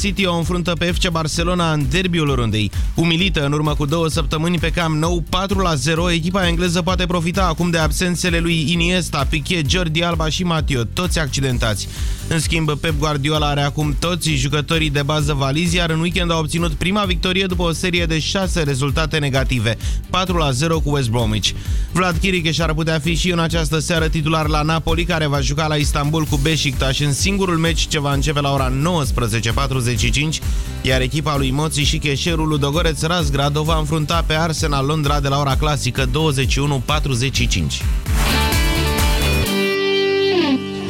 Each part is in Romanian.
City o înfruntă pe FC Barcelona în derbiul rundei. Umilită în urmă cu două săptămâni pe cam nou 4-0, echipa engleză poate profita acum de absențele lui Iniesta, Piqué, Jordi Alba și Mateo, toți accidentați. În schimb, Pep Guardiola are acum toți jucătorii de bază valizi, iar în weekend a obținut prima victorie după o serie de șase rezultate negative, 4-0 cu West Bromwich. Vlad Chiricheș ar putea fi și în această seară titular la Napoli, care va juca la Istanbul cu Beşiktaş în singurul meci ce va începe la ora 19 45, iar echipa lui Moții și cheșerul Ludogoreț Razgrad va înfrunta pe Arsenal Londra de la ora clasică 21.45.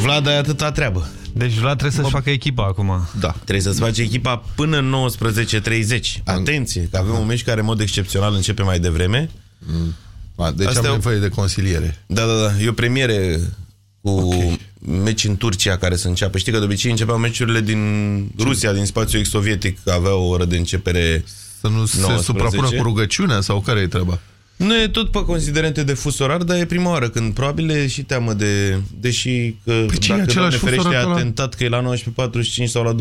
Vlad, ai atâta treabă. Deci Vlad trebuie să-și facă echipa acum. Da. Trebuie să-ți faci echipa până în 19.30. Atenție, că avem un meci care în mod excepțional începe mai devreme. Mm. Deci Asta am nevoie de consiliere. Da, da, da. E o premiere cu okay. Meci în Turcia care să înceapă. Știi că de obicei începeau meciurile din Rusia, din spațiul ex-sovietic, aveau o oră de începere Să nu 19. se suprapună cu rugăciunea sau care e treaba? Nu e tot pe considerente de fus orar, dar e prima oară când probabil e și teamă de... Deși că păi dacă Doamne ferește atentat că e la 19.45 sau la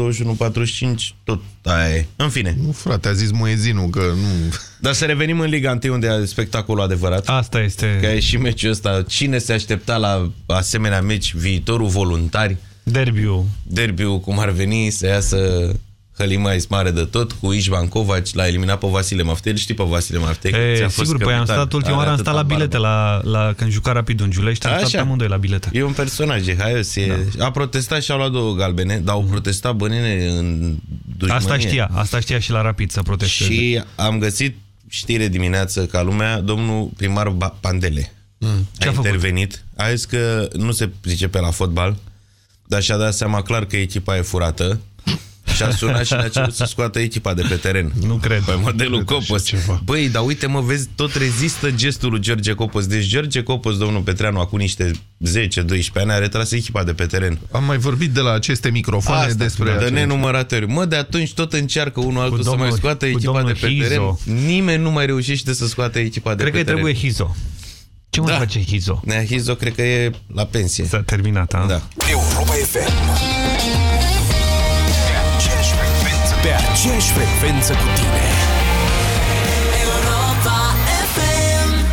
21.45, tot aia e. În fine. Nu, frate, a zis Moezinul că nu... Dar să revenim în Liga 1 unde e spectacolul adevărat. Asta este. Că e și meciul ăsta. Cine se aștepta la asemenea meci viitorul voluntari? Derbiu. Derbiu, cum ar veni să iasă Halima mare de tot, cu Ișvan Kovac, l-a eliminat pe Vasile Maftel. Știi pe Vasile Maftel? E, sigur, păi am stat ultima oară, am stat la bilete, la, la, când juca Rapid în Giulești, am stat amândoi la bilete. E un personaj, e haios, e... Da. A protestat și a luat două galbene, dar au protestat bănene în dușmănie. Asta știa, asta știa și la Rapid să protesteze. Și am găsit știre dimineață ca lumea, domnul primar Pandele. Mm. A, a intervenit, făcut? a zis că nu se zice pe la fotbal, dar și-a dat seama clar că echipa e furată și a sunat și ne-a cerut să scoată echipa de pe teren. Nu cred. Pe modelul Copos. Băi, dar uite mă, vezi, tot rezistă gestul lui George Copos. Deci George Copos, domnul Petreanu, acum niște 10-12 ani, a retras echipa de pe teren. Am mai vorbit de la aceste microfoane Asta, despre... De nenumărate ori. Mă, de atunci tot încearcă unul altul domnul, să mai scoată echipa de pe Hizo. teren. Nimeni nu mai reușește să scoată echipa de Cred pe teren. Cred că trebuie Hizo. Ce mai da. face Hizo? Nea Hizo cred că e la pensie. S-a terminat, a? Da. Europa FM. Aceeași frecvență cu tine.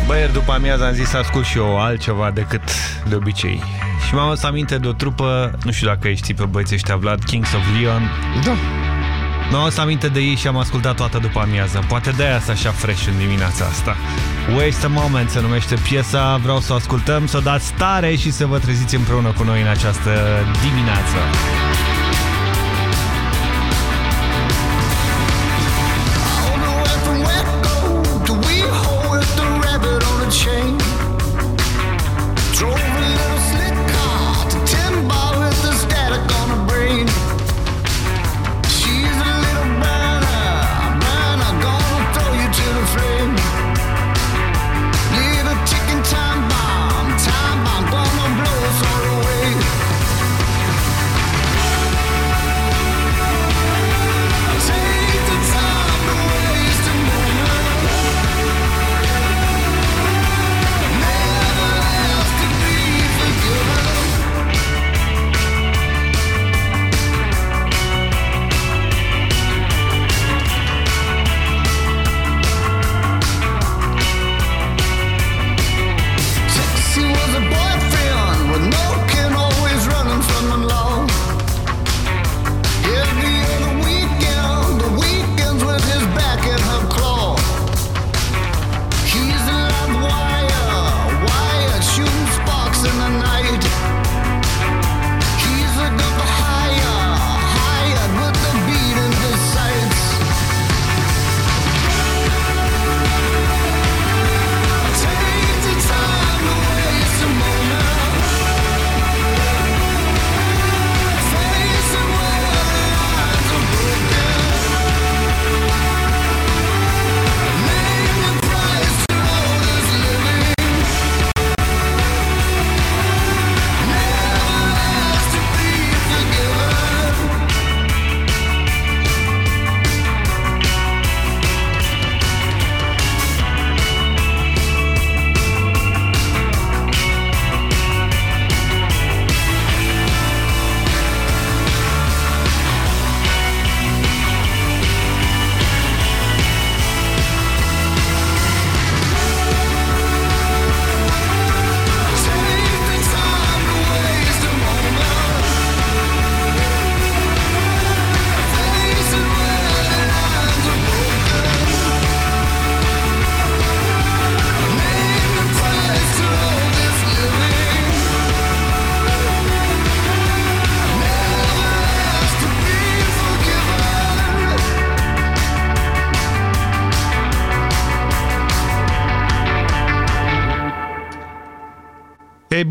Băieri, după amiază am zis să ascult și eu altceva decât de obicei. Și m-am adus aminte de o trupă, nu știu dacă știi pe băieții ăștia, Vlad, Kings of Leon. Da. M-am adus aminte de ei și am ascultat toată după amiază. Poate de-aia să așa fresh în dimineața asta. Waste a Moment se numește piesa, vreau să o ascultăm, să o dați tare și să vă treziți împreună cu noi în această dimineață.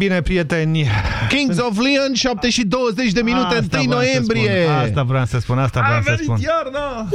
Bine, prieteni. Kings of Leon, 7 și 20 de minute, asta 1 noiembrie. Asta vreau să spun, asta vreau să spun. A venit iarna!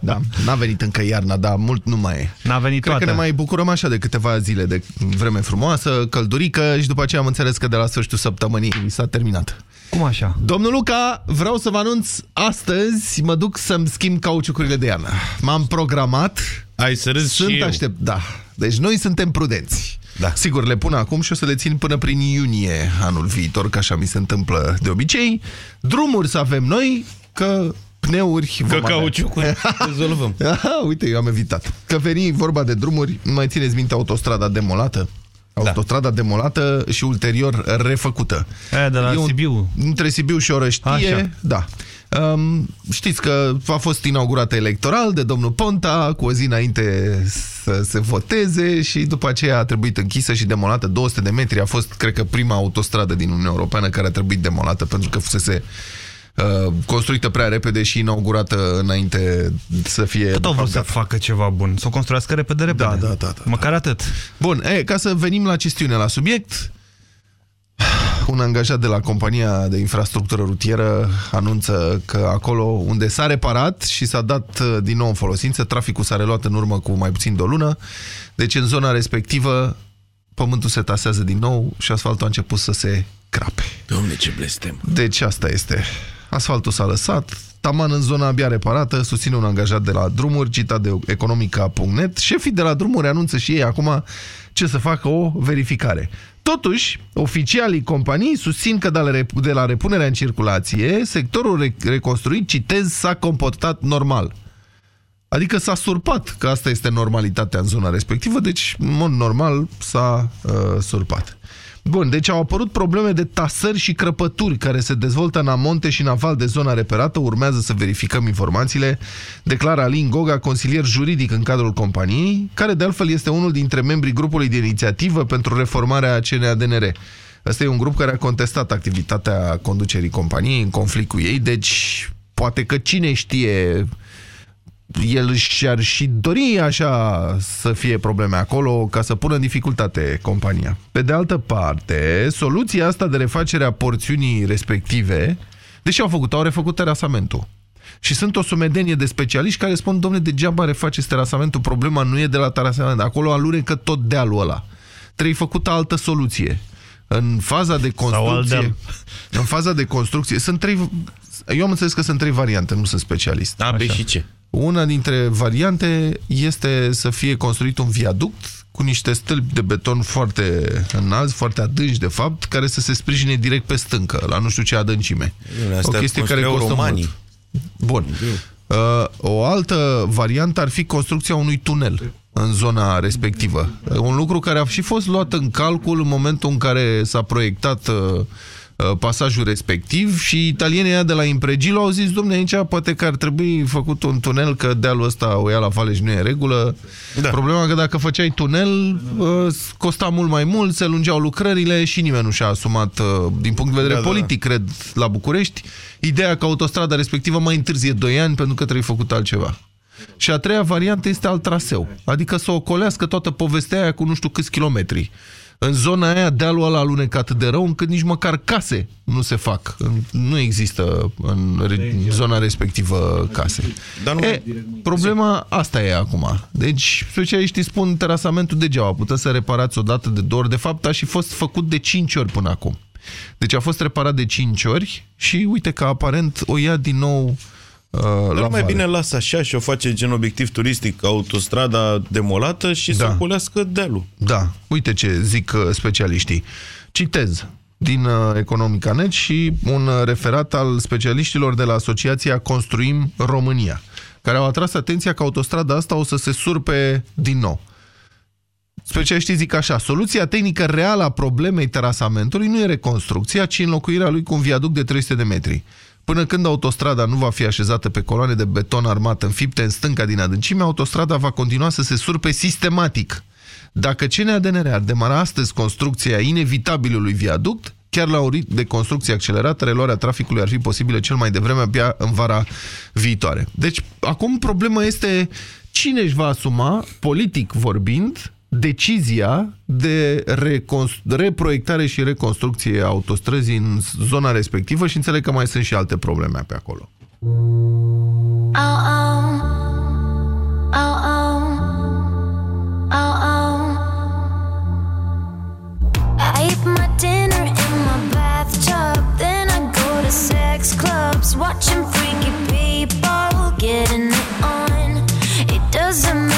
da, n-a venit încă iarna, dar mult nu mai e. N-a venit Cred toată. că ne mai bucurăm așa de câteva zile de vreme frumoasă, căldurică și după aceea am înțeles că de la sfârșitul săptămânii s-a terminat. Cum așa? Domnul Luca, vreau să vă anunț, astăzi mă duc să-mi schimb cauciucurile de iarnă. M-am programat. Ai să râzi sunt și eu. aștept, da. Deci noi suntem prudenți. Da. Sigur, le pun acum și o să le țin până prin iunie anul viitor, că așa mi se întâmplă de obicei. Drumuri să avem noi, că pneuri Că vom cauciucuri rezolvăm. Aha, uite, eu am evitat. Că veni vorba de drumuri, mai țineți minte autostrada demolată? Autostrada da. demolată și ulterior refăcută. E, de la un, Sibiu. Între Sibiu și Orăștie, Așa. da. Um, știți că a fost inaugurată electoral de domnul Ponta cu o zi înainte să se voteze și după aceea a trebuit închisă și demolată 200 de metri. A fost, cred că, prima autostradă din Uniunea Europeană care a trebuit demolată pentru că fusese uh, construită prea repede și inaugurată înainte să fie... Tot au vrut să gata. facă ceva bun, să o construiască repede, repede. Da, da, da, da, Măcar atât. Bun, e, ca să venim la chestiune, la subiect, un angajat de la compania de infrastructură rutieră anunță că acolo unde s-a reparat și s-a dat uh, din nou în folosință, traficul s-a reluat în urmă cu mai puțin de o lună, deci în zona respectivă pământul se tasează din nou și asfaltul a început să se crape. Domne, ce blestem. Deci asta este. Asfaltul s-a lăsat, taman în zona abia reparată, susține un angajat de la drumuri, citat de economica.net. Șefii de la drumuri anunță și ei acum ce să facă o verificare. Totuși, oficialii companiei susțin că de la, rep de la repunerea în circulație, sectorul re reconstruit, citez, s-a comportat normal. Adică s-a surpat, că asta este normalitatea în zona respectivă, deci în mod normal s-a uh, surpat. Bun, deci au apărut probleme de tasări și crăpături care se dezvoltă în amonte și în aval de zona reperată. Urmează să verificăm informațiile, declară Alin Goga, consilier juridic în cadrul companiei, care de altfel este unul dintre membrii grupului de inițiativă pentru reformarea CNADNR. Ăsta e un grup care a contestat activitatea conducerii companiei în conflict cu ei, deci poate că cine știe el și-ar și dori așa să fie probleme acolo ca să pună în dificultate compania. Pe de altă parte, soluția asta de refacere a porțiunii respective, deși au făcut, au refăcut terasamentul. Și sunt o sumedenie de specialiști care spun, domne, degeaba refaceți terasamentul, problema nu e de la terasament, acolo alunecă tot dealul ăla. Trebuie făcută altă soluție. În faza de construcție... În faza de construcție sunt trei... Eu am înțeles că sunt trei variante, nu sunt specialist. Da, pe și ce? Una dintre variante este să fie construit un viaduct cu niște stâlpi de beton foarte înalți, foarte adânci de fapt, care să se sprijine direct pe stâncă, la nu știu ce adâncime. o chestie care costă romanii. mult. Bun. Uh, o altă variantă ar fi construcția unui tunel în zona respectivă. Un lucru care a și fost luat în calcul în momentul în care s-a proiectat uh, pasajul respectiv și italienii de la Impregilo au zis, domne, aici poate că ar trebui făcut un tunel, că dealul ăsta o ia la fale și nu e în regulă. Da. Problema că dacă făceai tunel, costa mult mai mult, se lungeau lucrările și nimeni nu și-a asumat, din punct de vedere da, politic, da. cred, la București, ideea că autostrada respectivă mai întârzie 2 ani pentru că trebuie făcut altceva. Și a treia variantă este alt traseu, adică să ocolească toată povestea aia cu nu știu câți kilometri în zona aia dealul ăla alunecat de rău încât nici măcar case nu se fac. Nu există în zona respectivă case. Dar nu e, problema asta e acum. Deci, specialiștii spun terasamentul degeaba. Puteți să reparați o dată de două ori. De fapt, a și fost făcut de 5 ori până acum. Deci a fost reparat de 5 ori și uite că aparent o ia din nou Uh, Dar mai vale. bine lasă așa și o face gen obiectiv turistic autostrada demolată și da. să ocolească dealul. Da, uite ce zic uh, specialiștii. Citez din uh, Economica.net și un referat al specialiștilor de la Asociația Construim România, care au atras atenția că autostrada asta o să se surpe din nou. Specialiștii zic așa, soluția tehnică reală a problemei terasamentului nu e reconstrucția, ci înlocuirea lui cu un viaduc de 300 de metri. Până când autostrada nu va fi așezată pe coloane de beton armat înfipte în stânca din adâncime, autostrada va continua să se surpe sistematic. Dacă CNADNR ar demara astăzi construcția inevitabilului viaduct, chiar la o ritm de construcție accelerată, reluarea traficului ar fi posibilă cel mai devreme abia în vara viitoare. Deci, acum problema este cine își va asuma, politic vorbind, decizia de reproiectare și reconstrucție a autostrăzii în zona respectivă și înțeleg că mai sunt și alte probleme pe acolo. Oh, oh. Oh, oh. Oh, oh. I eat my dinner in my bathtub Then I go to sex clubs Watching freaky people getting it on It doesn't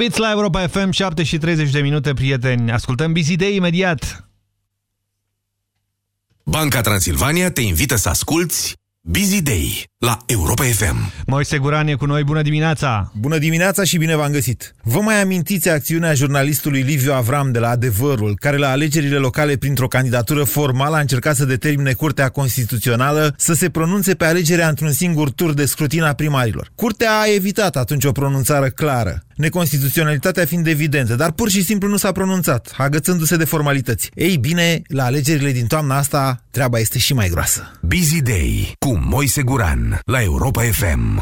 Habits la Europa FM, 7 și 30 de minute, prieteni. Ascultăm Busy Day imediat. Banca Transilvania te invită să asculti Busy Day la Europa FM. Moise Guran e cu noi, bună dimineața! Bună dimineața și bine v-am găsit! Vă mai amintiți acțiunea jurnalistului Liviu Avram de la Adevărul, care la alegerile locale printr-o candidatură formală a încercat să determine Curtea Constituțională să se pronunțe pe alegerea într-un singur tur de scrutin a primarilor. Curtea a evitat atunci o pronunțare clară, neconstituționalitatea fiind evidentă, dar pur și simplu nu s-a pronunțat, agățându-se de formalități. Ei bine, la alegerile din toamna asta, treaba este și mai groasă. Busy Day cu Moise Guran la Europa FM.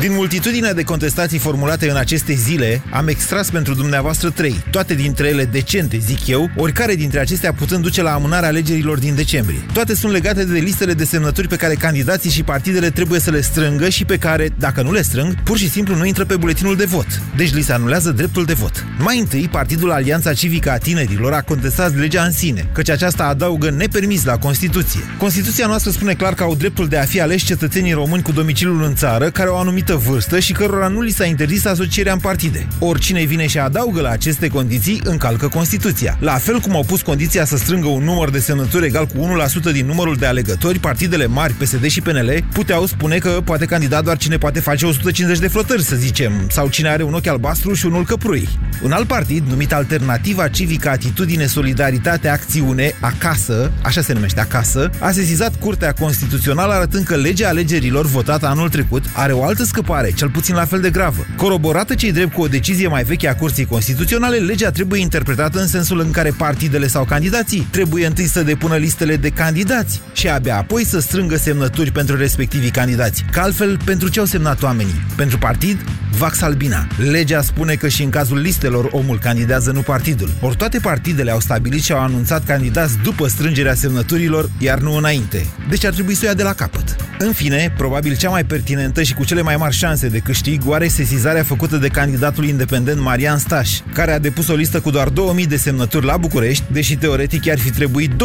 Din multitudinea de contestații formulate în aceste zile, am extras pentru dumneavoastră trei, toate dintre ele decente, zic eu, oricare dintre acestea putând duce la amânarea alegerilor din decembrie. Toate sunt legate de listele de semnături pe care candidații și partidele trebuie să le strângă și pe care, dacă nu le strâng, pur și simplu nu intră pe buletinul de vot. Deci li se anulează dreptul de vot. Mai întâi, Partidul Alianța Civică a Tinerilor a contestat legea în sine, căci aceasta adaugă nepermis la Constituție. Constituția noastră spune clar că au dreptul de a fi aleși cetățenii români cu domiciliul în țară, care au anumit anumită vârstă și cărora nu li s-a interzis asocierea în partide. Oricine vine și adaugă la aceste condiții, încalcă Constituția. La fel cum au pus condiția să strângă un număr de semnături egal cu 1% din numărul de alegători, partidele mari, PSD și PNL, puteau spune că poate candida doar cine poate face 150 de flotări, să zicem, sau cine are un ochi albastru și unul căprui. Un alt partid, numit Alternativa Civică Atitudine Solidaritate Acțiune, acasă, așa se numește acasă, a sesizat Curtea Constituțională arătând că legea alegerilor votată anul trecut are o altă scăpare, cel puțin la fel de gravă. Coroborată cei drept cu o decizie mai veche a Curții Constituționale, legea trebuie interpretată în sensul în care partidele sau candidații trebuie întâi să depună listele de candidați și abia apoi să strângă semnături pentru respectivii candidați. Că altfel, pentru ce au semnat oamenii? Pentru partid? Vax Albina. Legea spune că și în cazul listelor omul candidează, nu partidul. Ori toate partidele au stabilit și au anunțat candidați după strângerea semnăturilor, iar nu înainte. Deci ar trebui să o ia de la capăt. În fine, probabil cea mai pertinentă și cu cele mai mari șanse de câștig oare sesizarea făcută de candidatul independent Marian Staș, care a depus o listă cu doar 2000 de semnături la București, deși teoretic ar fi trebuit 20.000.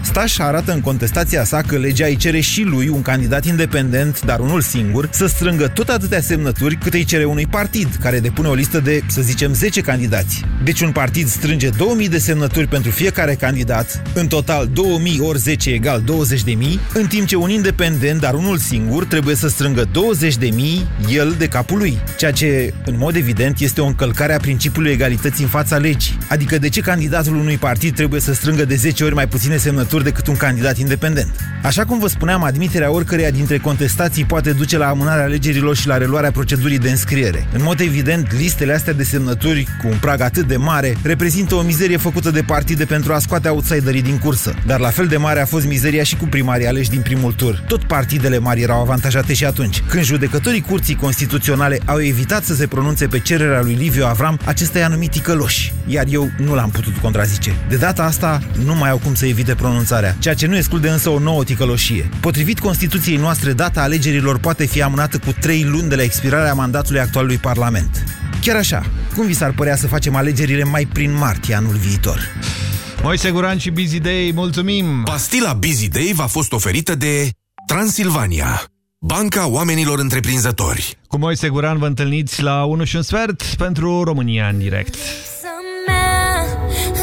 Staș arată în contestația sa că legea îi cere și lui, un candidat independent, dar unul singur, să strângă tot atâtea semnături cât îi cere unui partid, care depune o listă de, să zicem, 10 candidați. Deci un partid strânge 2000 de semnături pentru fiecare candidat, în total 2000 ori 10 egal 20.000, în timp ce un independent, dar unul singur, trebuie să strângă 20.000 el de capul lui, ceea ce, în mod evident, este o încălcare a principiului egalității în fața legii. Adică de ce candidatul unui partid trebuie să strângă de 10 ori mai puține semnături decât un candidat independent? Așa cum vă spuneam, admiterea oricăreia dintre contestații poate duce la amânarea alegerilor și la reluarea procedurii de înscriere. În mod evident, listele astea de semnături cu un prag atât de mare reprezintă o mizerie făcută de partide pentru a scoate outsiderii din cursă. Dar la fel de mare a fost mizeria și cu primarii aleși din primul tur. Tot partidele mari erau avantajate și atunci. Când judecătorii curții constituționale au evitat să se pronunțe pe cererea lui Liviu Avram, acesta i-a numit ticăloși, iar eu nu l-am putut contrazice. De data asta, nu mai au cum să evite pronunțarea, ceea ce nu exclude însă o nouă ticăloșie. Potrivit Constituției noastre, data alegerilor poate fi amânată cu trei luni de la expirarea mandatului actualului Parlament. Chiar așa, cum vi s-ar părea să facem alegerile mai prin martie anul viitor? Moise Guran și Busy Day, mulțumim! Pastila Busy Day v-a fost oferită de Transilvania, banca oamenilor întreprinzători. Cu Moise Guran vă întâlniți la 1 și un sfert pentru România în direct.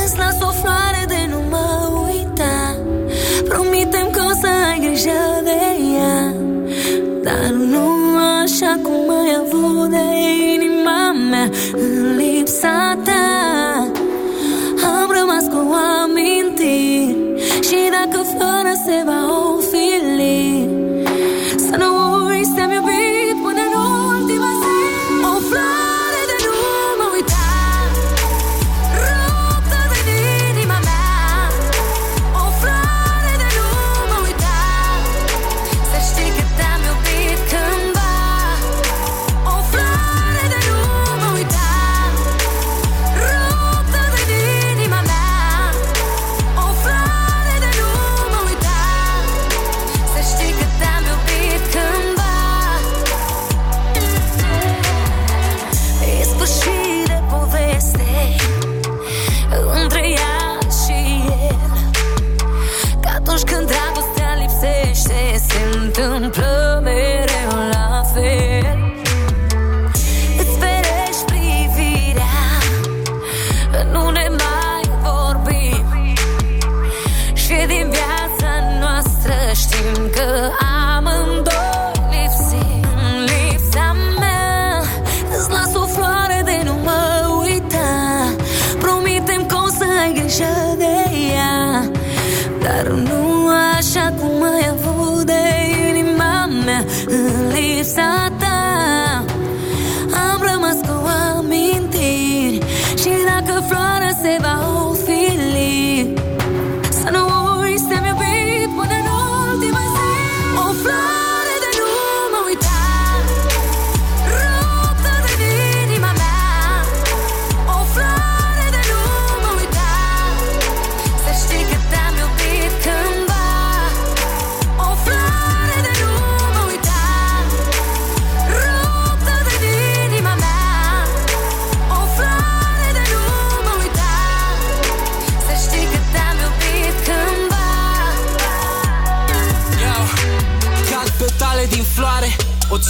Îți las o floare de nu mă uita Promitem că o să ai grijă de ea Dar nu așa cum ai avut de inima mea În lipsa ta Am rămas cu amintiri Și dacă flora se va ofili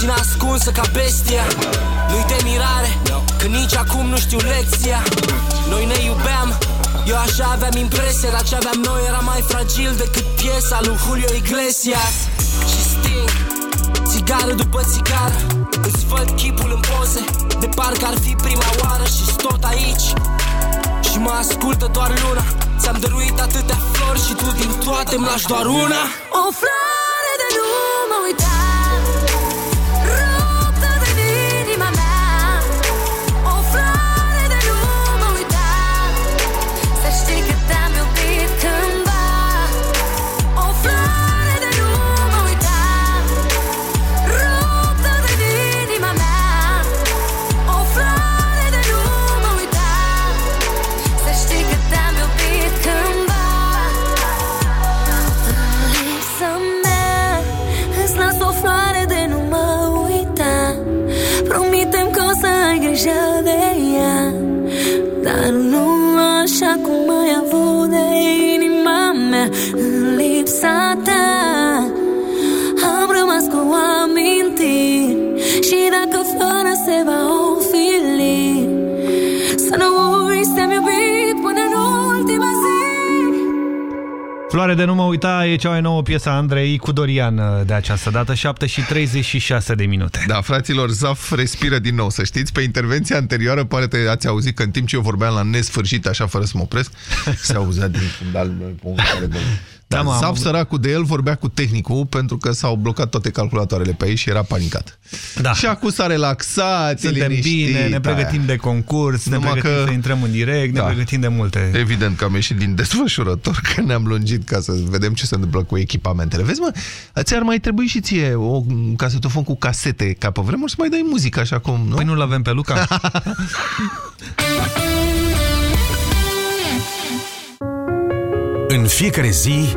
țin ascunsă ca bestia. Nu-i de mirare Că nici acum nu știu lecția. Noi ne iubeam eu așa aveam impresia, dar ce aveam noi era mai fragil decât piesa lui Julio Iglesias. Și sting, țigară după țigară Îți văd chipul în poze, de parcă ar fi prima oară și tot aici. Și mă ascultă doar luna Ți-am dăruit atâtea flori și tu din toate îmi lași doar una. O floare de nu mă uita Floare de nu mă uita e cea mai nouă piesă a Andrei cu Dorian uh, de această dată, 7 și 36 de minute. Da, fraților, Zaf respiră din nou, să știți. Pe intervenția anterioară, poate ați auzit că în timp ce eu vorbeam la nesfârșit, așa fără să mă opresc, se auzea din fundal care Da, da, mă, am Zaf, avut- săracul de el, vorbea cu tehnicul pentru că s-au blocat toate calculatoarele pe aici și era panicat. Da. Și acum s-a relaxat, e Suntem liniștit, bine, ne aia. pregătim de concurs, ne Numai pregătim că- să intrăm în direct, ne Da. pregătim de multe. Evident că am ieșit din desfășurător, că ne-am lungit ca să vedem ce se întâmplă cu echipamentele. Vezi, mă, ți-ar mai trebui și ție o, un casetofon cu casete, ca pe vremuri, să mai dai muzică așa cum, nu? Păi nu-l avem pe Luca? În fiecare zi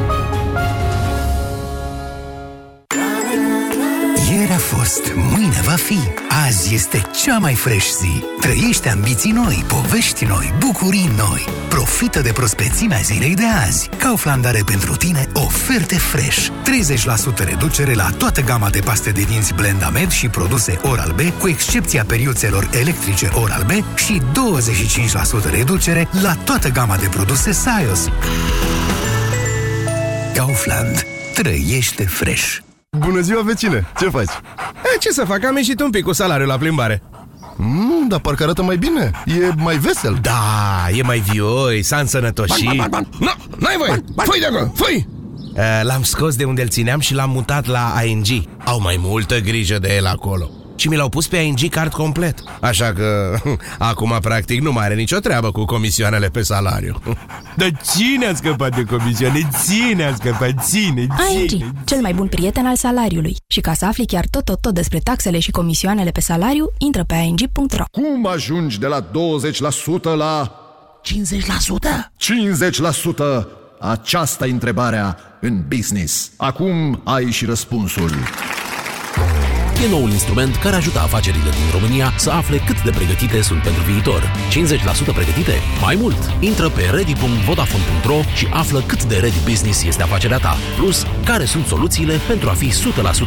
Ieri a fost, mâine va fi. Azi este cea mai fresh zi. Trăiește ambiții noi, povești noi, bucurii noi. Profită de prospețimea zilei de azi. Kaufland are pentru tine oferte fresh. 30% reducere la toată gama de paste de dinți Blendamed și produse Oral-B, cu excepția periuțelor electrice Oral-B și 25% reducere la toată gama de produse Sios. Kaufland. Trăiește fresh. Bună ziua, vecine! Ce faci? E, ce să fac? Am ieșit un pic cu salariul la plimbare. Mm, dar parcă arată mai bine. E mai vesel. Da, e mai vioi, s-a însănătoșit. Ban, ban, ban, ban. Nu, n-ai voie! Fui de acolo, fui! Uh, L-am scos de unde îl țineam și l-am mutat la ING. Au mai multă grijă de el acolo. Și mi l-au pus pe ING card complet. Așa că acum practic nu mai are nicio treabă cu comisioanele pe salariu. Dar cine a scăpat de comisioane? Cine a scăpat? Ține, ING, cel mai bun prieten al salariului. Și ca să afli chiar tot, tot, tot despre taxele și comisioanele pe salariu, intră pe ing.ro. Cum ajungi de la 20% la 50%? 50%? Aceasta e întrebarea în business. Acum ai și răspunsul. E noul instrument care ajută afacerile din România să afle cât de pregătite sunt pentru viitor. 50% pregătite? Mai mult! Intră pe ready.vodafone.ro și află cât de ready business este afacerea ta. Plus, care sunt soluțiile pentru a fi 100%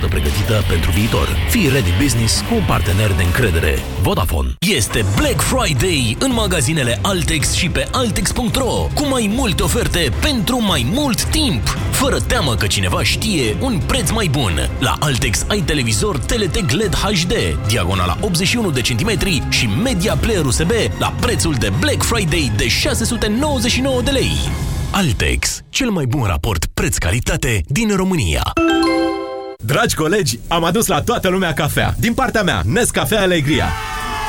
pregătită pentru viitor. Fii ready business cu un partener de încredere. Vodafone. Este Black Friday în magazinele Altex și pe Altex.ro cu mai multe oferte pentru mai mult timp. Fără teamă că cineva știe un preț mai bun. La Altex ai televizor TLT LED HD, diagonala 81 de centimetri și media player USB la prețul de Black Friday de 699 de lei. Altex, cel mai bun raport preț-calitate din România. Dragi colegi, am adus la toată lumea cafea. Din partea mea, Nescafea Alegria.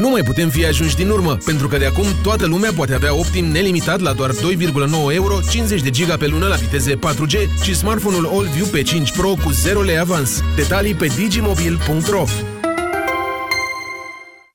Nu mai putem fi ajunși din urmă, pentru că de acum toată lumea poate avea Optim nelimitat la doar 2,9 euro, 50 de giga pe lună la viteze 4G și smartphone-ul AllView pe 5 Pro cu 0 lei avans. Detalii pe digimobil.ro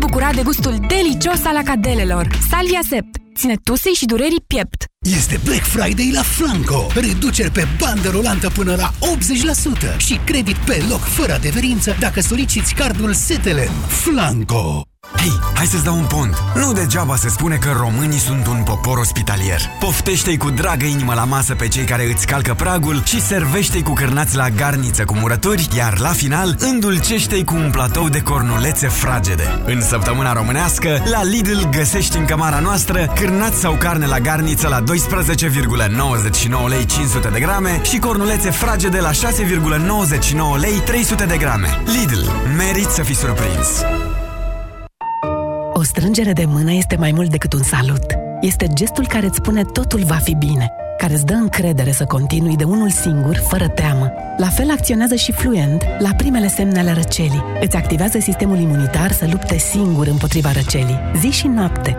bucura de gustul delicios al acadelelor. Salvia Sept ține tusei și durerii piept. Este Black Friday la Flanco. Reduceri pe bandă rulantă până la 80% și credit pe loc fără adeverință dacă soliciți cardul Setelen. Flanco. Hei, hai să-ți dau un pont. Nu degeaba se spune că românii sunt un popor ospitalier. Poftește-i cu dragă inimă la masă pe cei care îți calcă pragul și servește-i cu cârnați la garniță cu murături, iar la final îndulcește-i cu un platou de cornulețe fragede. În săptămâna românească, la Lidl găsești în cămara noastră cârnați sau carne la garniță la 12,99 lei 500 de grame și cornulețe fragede la 6,99 lei 300 de grame. Lidl, merit să fii surprins! O strângere de mână este mai mult decât un salut. Este gestul care îți spune totul va fi bine, care îți dă încredere să continui de unul singur, fără teamă. La fel acționează și Fluent la primele semne ale răcelii. Îți activează sistemul imunitar să lupte singur împotriva răcelii, zi și noapte.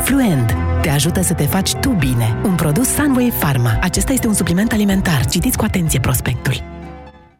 Fluent te ajută să te faci tu bine. Un produs Sunway Pharma. Acesta este un supliment alimentar. Citiți cu atenție prospectul.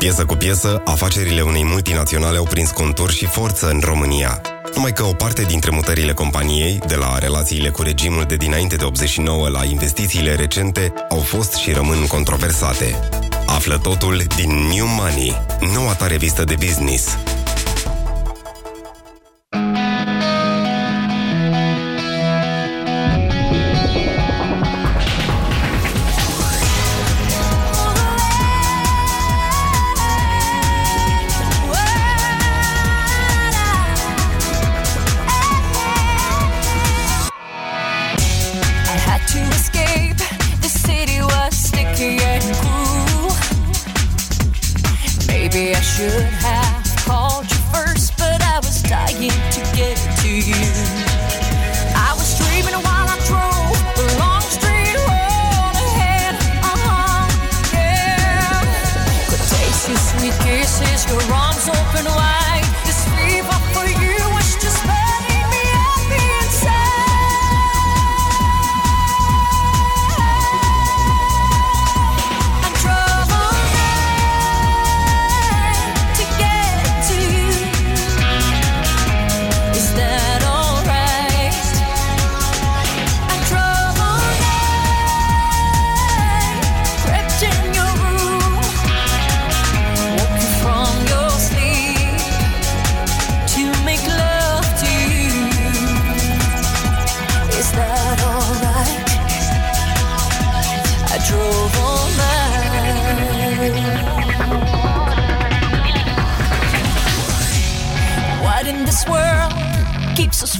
Piesă cu piesă, afacerile unei multinaționale au prins contur și forță în România. Numai că o parte dintre mutările companiei, de la relațiile cu regimul de dinainte de 89 la investițiile recente, au fost și rămân controversate. Află totul din New Money, noua ta revistă de business.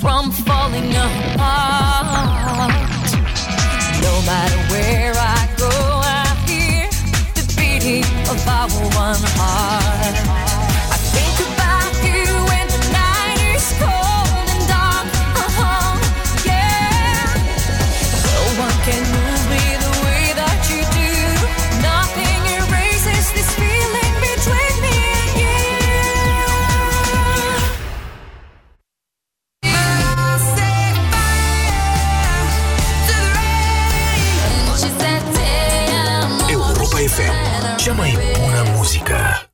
from falling apart. No matter where I go, I hear the beating of our one heart. FM. Cea mai bună muzică.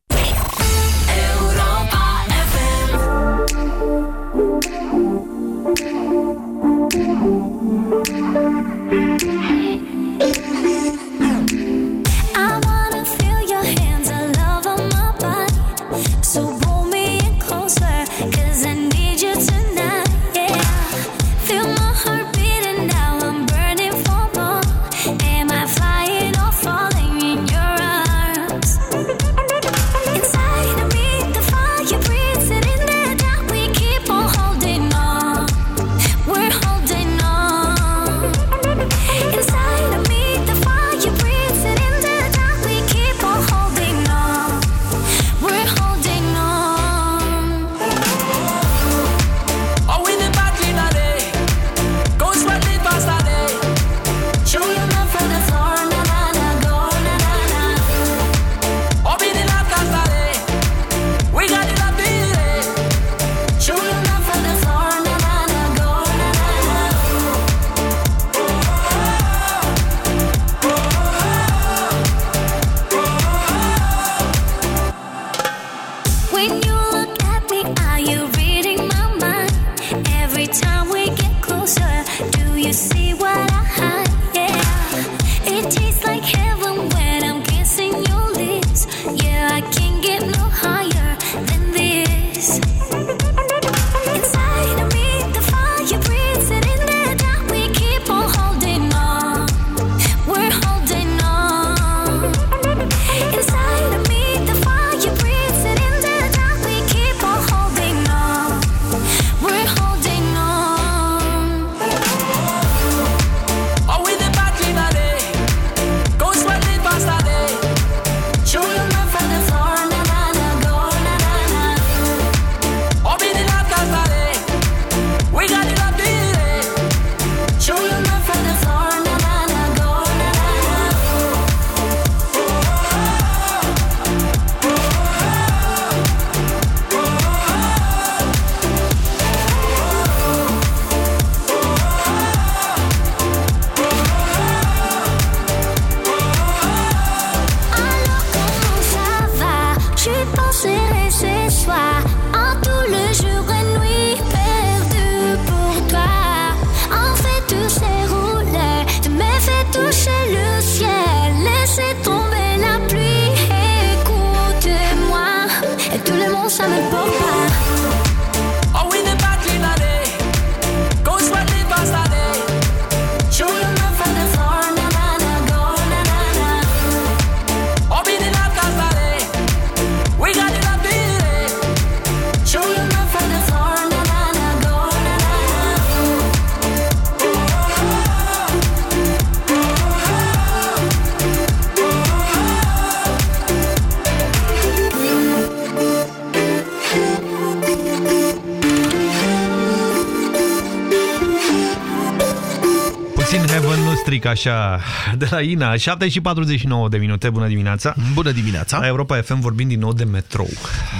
istoric așa de la Ina. 7 și 49 de minute, bună dimineața. Bună dimineața. La Europa FM vorbim din nou de metrou.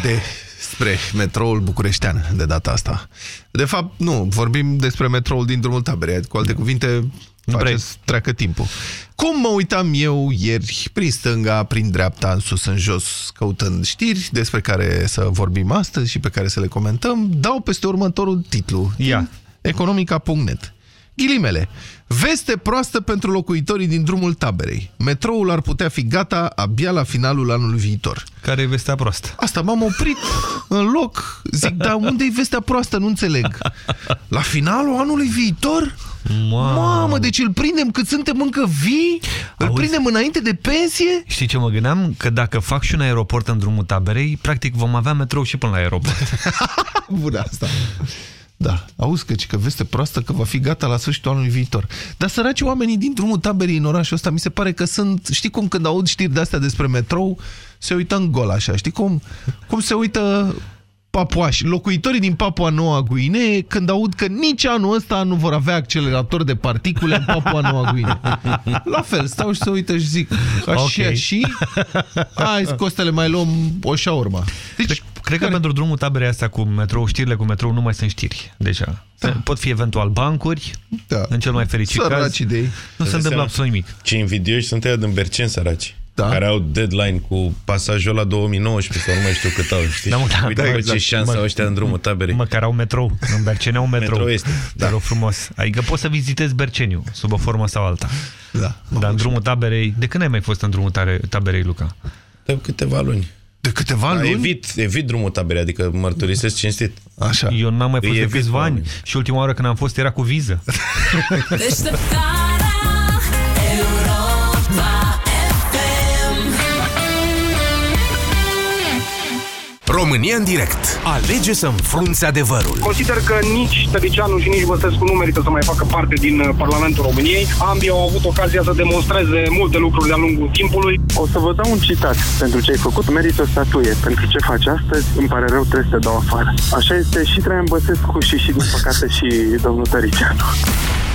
De spre metroul bucureștean de data asta. De fapt, nu, vorbim despre metroul din drumul taberei. Cu alte cuvinte, faceți, treacă timpul. Cum mă uitam eu ieri prin stânga, prin dreapta, în sus, în jos, căutând știri despre care să vorbim astăzi și pe care să le comentăm, dau peste următorul titlu. Ia. Economica.net. Ghilimele. Veste proastă pentru locuitorii din drumul taberei. Metroul ar putea fi gata abia la finalul anului viitor. Care e vestea proastă? Asta m-am oprit în loc. Zic, dar unde e vestea proastă? Nu înțeleg. La finalul anului viitor? Mamă, Mamă deci îl prindem cât suntem încă vii? Îl Auzi? prindem înainte de pensie? Știi ce mă gândeam? Că dacă fac și un aeroport în drumul taberei, practic vom avea metrou și până la aeroport. Bună asta. Da, auzi că, că veste proastă că va fi gata la sfârșitul anului viitor. Dar săraci oamenii din drumul taberii în orașul ăsta, mi se pare că sunt, știi cum când aud știri de-astea despre metrou, se uită în gol așa, știi cum, cum se uită papuași, locuitorii din Papua Noua Guinee, când aud că nici anul ăsta nu vor avea accelerator de particule în Papua Noua Guinee. La fel, stau și se uită și zic, așa Ok. și, hai, Costele, mai luăm o șaurma. Deci, Cred, cred că pentru drumul taberei astea cu metrou, știrile cu metrou nu mai sunt știri deja. Da. Pot fi eventual bancuri, da. în cel mai fericit caz. Săraci de ei. Nu se întâmplă absolut nimic. Ce invidioși sunt ăia din Bercen, săraci. Da. Care au deadline cu pasajul la 2019 sau nu mai știu cât au, știi? Da, mă, da, Uite da, bă, exact. ce șansă Mă- au ăștia în drumul taberei. Măcar au metrou. În Berceni au metrou. Metrou este, Te rog frumos. Adică poți să vizitezi Berceniu, sub o formă sau alta. Da. Dar în drumul taberei... De când ai mai fost în drumul tare- taberei, Luca? De câteva luni. De câteva Da, luni? evit, evit drumul taberei, adică mărturisesc cinstit. Așa. Eu n-am mai fost Îi de evit câțiva ani oamenii. și ultima oară când am fost era cu viză. România în direct. Alege să înfrunți adevărul. Consider că nici Tăricianu și nici Băsescu nu merită să mai facă parte din uh, Parlamentul României. Ambii au avut ocazia să demonstreze multe lucruri de-a lungul timpului. O să vă dau un citat. Pentru ce ai făcut, merită o statuie. Pentru ce faci astăzi, îmi pare rău, trebuie să te dau afară. Așa este și Traian Băsescu și, și din păcate, și domnul Tăricianu.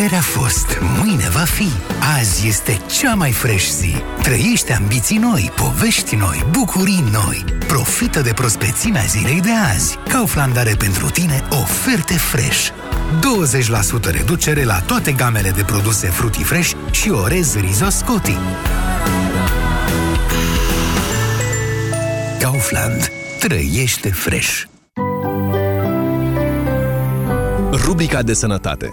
Ieri a fost, mâine va fi. Azi este cea mai fresh zi. Trăiește ambiții noi, povești noi, bucurii noi. Profită de prospețimea zilei de azi. Kaufland are pentru tine oferte fresh. 20% reducere la toate gamele de produse fruity fresh și orez risoscoti. Kaufland. Trăiește fresh. Rubrica de sănătate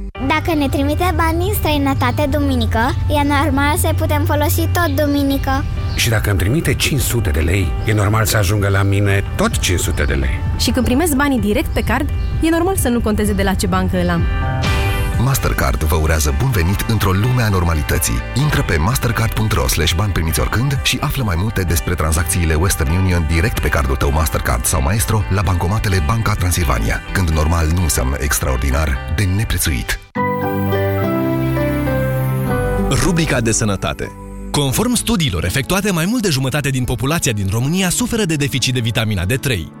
Dacă ne trimite bani în străinătate duminică, e normal să putem folosi tot duminică. Și dacă îmi trimite 500 de lei, e normal să ajungă la mine tot 500 de lei. Și când primesc banii direct pe card, e normal să nu conteze de la ce bancă îl am. Mastercard vă urează bun venit într-o lume a normalității. Intră pe mastercard.ro slash bani primiți oricând și află mai multe despre tranzacțiile Western Union direct pe cardul tău Mastercard sau Maestro la bancomatele Banca Transilvania. Când normal nu înseamnă extraordinar, de neprețuit. Rubrica de sănătate Conform studiilor efectuate, mai mult de jumătate din populația din România suferă de deficit de vitamina D3.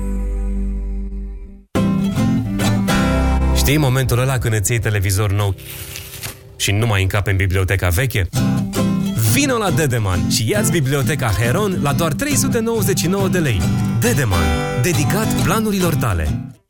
Știi momentul ăla când îți iei televizor nou și nu mai încape în biblioteca veche? Vino la Dedeman și ia-ți biblioteca Heron la doar 399 de lei. Dedeman, dedicat planurilor tale.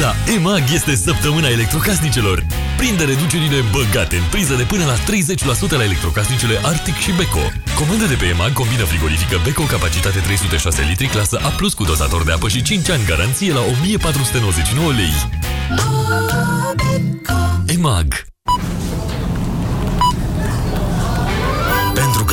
La EMAG este săptămâna electrocasnicelor. Prinde reducerile băgate în priză de până la 30% la electrocasnicele Arctic și Beko. Comandă de pe EMAG combină frigorifică Beko capacitate 306 litri clasă A+, cu dozator de apă și 5 ani garanție la 1499 lei. EMAG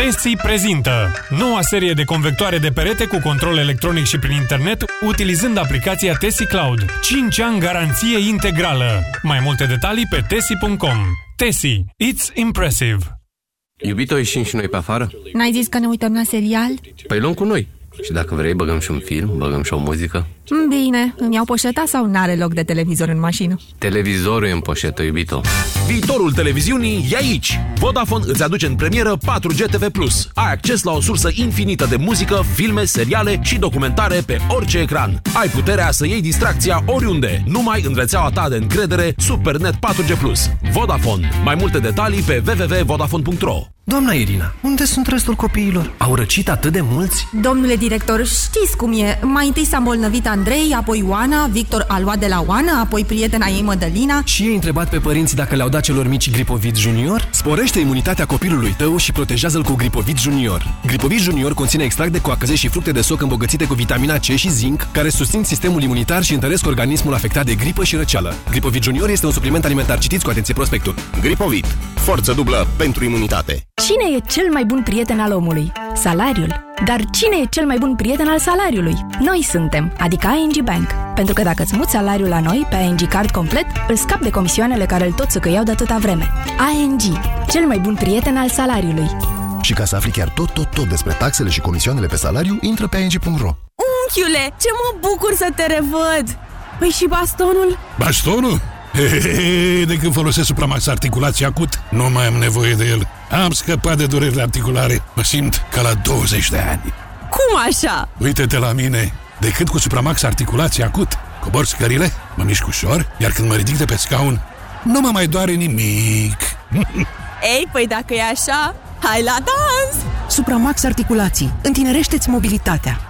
Tesi prezintă noua serie de convectoare de perete cu control electronic și prin internet utilizând aplicația Tesi Cloud. 5 ani garanție integrală. Mai multe detalii pe tesi.com. Tesi. It's impressive. Iubito, ieșim și noi pe afară? N-ai zis că ne uităm la serial? Păi luăm cu noi. Și dacă vrei, băgăm și un film, băgăm și o muzică. Bine, îmi iau poșeta sau n-are loc de televizor în mașină? Televizorul e în poșetă, iubito. Viitorul televiziunii e aici! Vodafone îți aduce în premieră 4G TV+. Ai acces la o sursă infinită de muzică, filme, seriale și documentare pe orice ecran. Ai puterea să iei distracția oriunde, numai în rețeaua ta de încredere Supernet 4G+. Vodafone. Mai multe detalii pe www.vodafone.ro Doamna Irina, unde sunt restul copiilor? Au răcit atât de mulți? Domnule director, știți cum e. Mai întâi s-a îmbolnăvit Andrei, apoi Oana, Victor a luat de la Oana, apoi prietena ei Mădălina. Și ei întrebat pe părinți dacă le-au dat celor mici Gripovit Junior? Sporește imunitatea copilului tău și protejează-l cu Gripovit Junior. Gripovit Junior conține extract de coacăze și fructe de soc îmbogățite cu vitamina C și zinc, care susțin sistemul imunitar și întăresc organismul afectat de gripă și răceală. Gripovit Junior este un supliment alimentar. Citiți cu atenție prospectul. Gripovit. Forță dublă pentru imunitate. Cine e cel mai bun prieten al omului? Salariul. Dar cine e cel mai bun prieten al salariului? Noi suntem, adică ING Bank. Pentru că dacă îți muți salariul la noi, pe ING Card complet, îl scap de comisioanele care îl tot să căiau de atâta vreme. ING, cel mai bun prieten al salariului. Și ca să afli chiar tot, tot, tot despre taxele și comisioanele pe salariu, intră pe ing.ro. Unchiule, ce mă bucur să te revăd! Păi și bastonul? Bastonul? Hehehe, de când folosesc Supramax Articulație Acut, nu mai am nevoie de el. Am scăpat de durerile articulare. Mă simt ca la 20 de ani. Cum așa? Uite-te la mine. De când cu Supramax Articulație Acut, cobor scările, mă mișc ușor, iar când mă ridic de pe scaun, nu mă mai doare nimic. Ei, păi dacă e așa, hai la dans! Supramax Articulații. Întinerește-ți mobilitatea.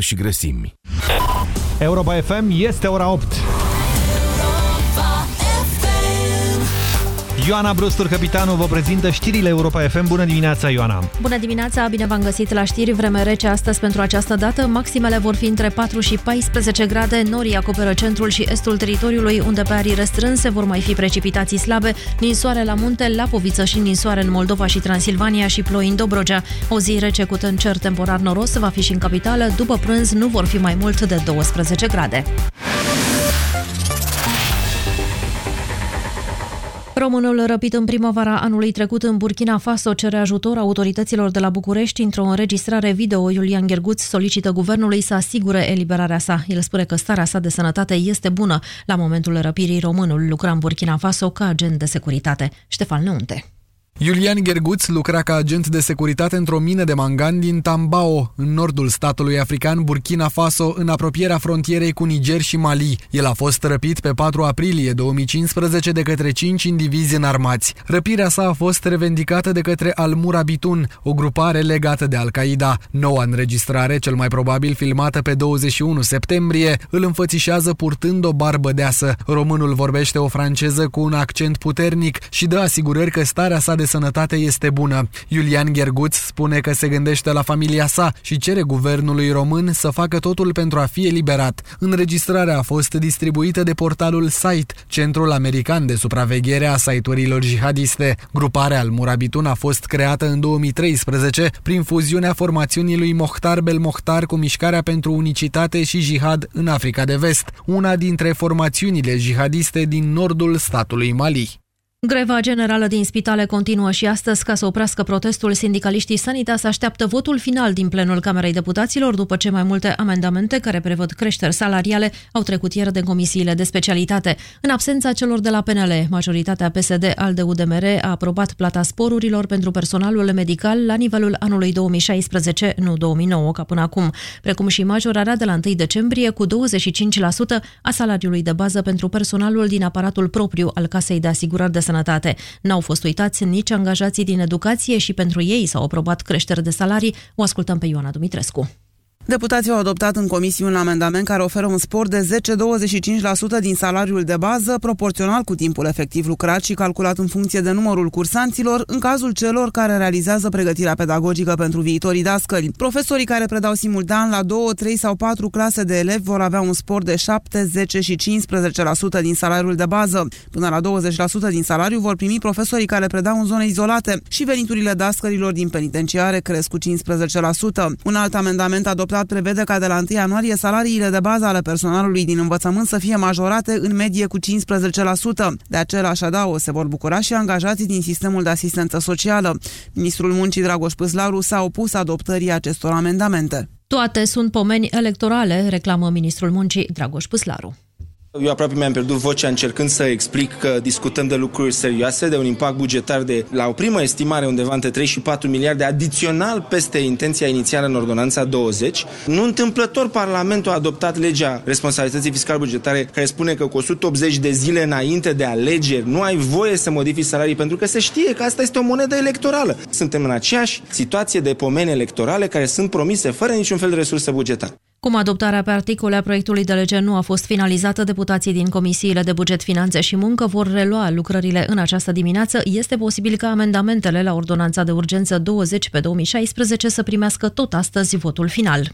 și grăsimi. Europa FM este ora 8. Ioana Brustur, capitanul, vă prezintă știrile Europa FM. Bună dimineața, Ioana! Bună dimineața, bine v-am găsit la știri. Vreme rece astăzi pentru această dată. Maximele vor fi între 4 și 14 grade. Norii acoperă centrul și estul teritoriului, unde pe arii restrânse vor mai fi precipitații slabe, ninsoare la munte, la Poviță și ninsoare în Moldova și Transilvania și ploi în Dobrogea. O zi rece cu cer temporar noros va fi și în capitală. După prânz nu vor fi mai mult de 12 grade. Românul răpit în primăvara anului trecut în Burkina Faso cere ajutor autorităților de la București. Într-o înregistrare video, Iulian Gherguț solicită guvernului să asigure eliberarea sa. El spune că starea sa de sănătate este bună. La momentul răpirii, românul lucra în Burkina Faso ca agent de securitate. Ștefan Neunte. Iulian Gherguț lucra ca agent de securitate într-o mină de mangan din Tambao, în nordul statului african Burkina Faso, în apropierea frontierei cu Niger și Mali. El a fost răpit pe 4 aprilie 2015 de către 5 indivizi înarmați. Răpirea sa a fost revendicată de către Al-Murabitun, o grupare legată de Al-Qaeda. Noua înregistrare, cel mai probabil filmată pe 21 septembrie, îl înfățișează purtând o barbă deasă. Românul vorbește o franceză cu un accent puternic și dă asigurări că starea sa de sănătate este bună. Iulian Gherguț spune că se gândește la familia sa și cere guvernului român să facă totul pentru a fi eliberat. Înregistrarea a fost distribuită de portalul Site, Centrul American de Supraveghere a Site-urilor jihadiste. Gruparea al Murabitun a fost creată în 2013 prin fuziunea formațiunii lui Mohtar Bel Mohtar cu Mișcarea pentru Unicitate și Jihad în Africa de Vest, una dintre formațiunile jihadiste din nordul statului Mali. Greva generală din spitale continuă și astăzi ca să oprească protestul. Sindicaliștii Sanitas așteaptă votul final din plenul Camerei Deputaților după ce mai multe amendamente care prevăd creșteri salariale au trecut ieri de comisiile de specialitate. În absența celor de la PNL, majoritatea PSD al de UDMR a aprobat plata sporurilor pentru personalul medical la nivelul anului 2016, nu 2009 ca până acum, precum și majorarea de la 1 decembrie cu 25% a salariului de bază pentru personalul din aparatul propriu al Casei de Asigurări de Sănătate. N-au fost uitați nici angajații din educație și pentru ei s-au aprobat creșteri de salarii. O ascultăm pe Ioana Dumitrescu. Deputații au adoptat în comisie un amendament care oferă un spor de 10-25% din salariul de bază, proporțional cu timpul efectiv lucrat și calculat în funcție de numărul cursanților, în cazul celor care realizează pregătirea pedagogică pentru viitorii dascăli. Profesorii care predau simultan la 2, 3 sau 4 clase de elevi vor avea un spor de 7, 10 și 15% din salariul de bază. Până la 20% din salariu vor primi profesorii care predau în zone izolate și veniturile dascărilor din penitenciare cresc cu 15%. Un alt amendament adoptat stat prevede ca de la 1 ianuarie salariile de bază ale personalului din învățământ să fie majorate în medie cu 15%. De același adao se vor bucura și angajații din sistemul de asistență socială. Ministrul Muncii Dragoș Păslaru s-a opus adoptării acestor amendamente. Toate sunt pomeni electorale, reclamă ministrul muncii Dragoș Păslaru. Eu aproape mi-am pierdut vocea încercând să explic că discutăm de lucruri serioase, de un impact bugetar de, la o primă estimare, undeva între 3 și 4 miliarde, adițional peste intenția inițială în ordonanța 20. Nu întâmplător Parlamentul a adoptat legea responsabilității fiscale bugetare care spune că cu 180 de zile înainte de alegeri nu ai voie să modifici salarii pentru că se știe că asta este o monedă electorală. Suntem în aceeași situație de pomeni electorale care sunt promise fără niciun fel de resursă bugetară. Cum adoptarea pe articole a proiectului de lege nu a fost finalizată, deputații din comisiile de buget, finanțe și muncă vor relua lucrările în această dimineață. Este posibil ca amendamentele la ordonanța de urgență 20 pe 2016 să primească tot astăzi votul final.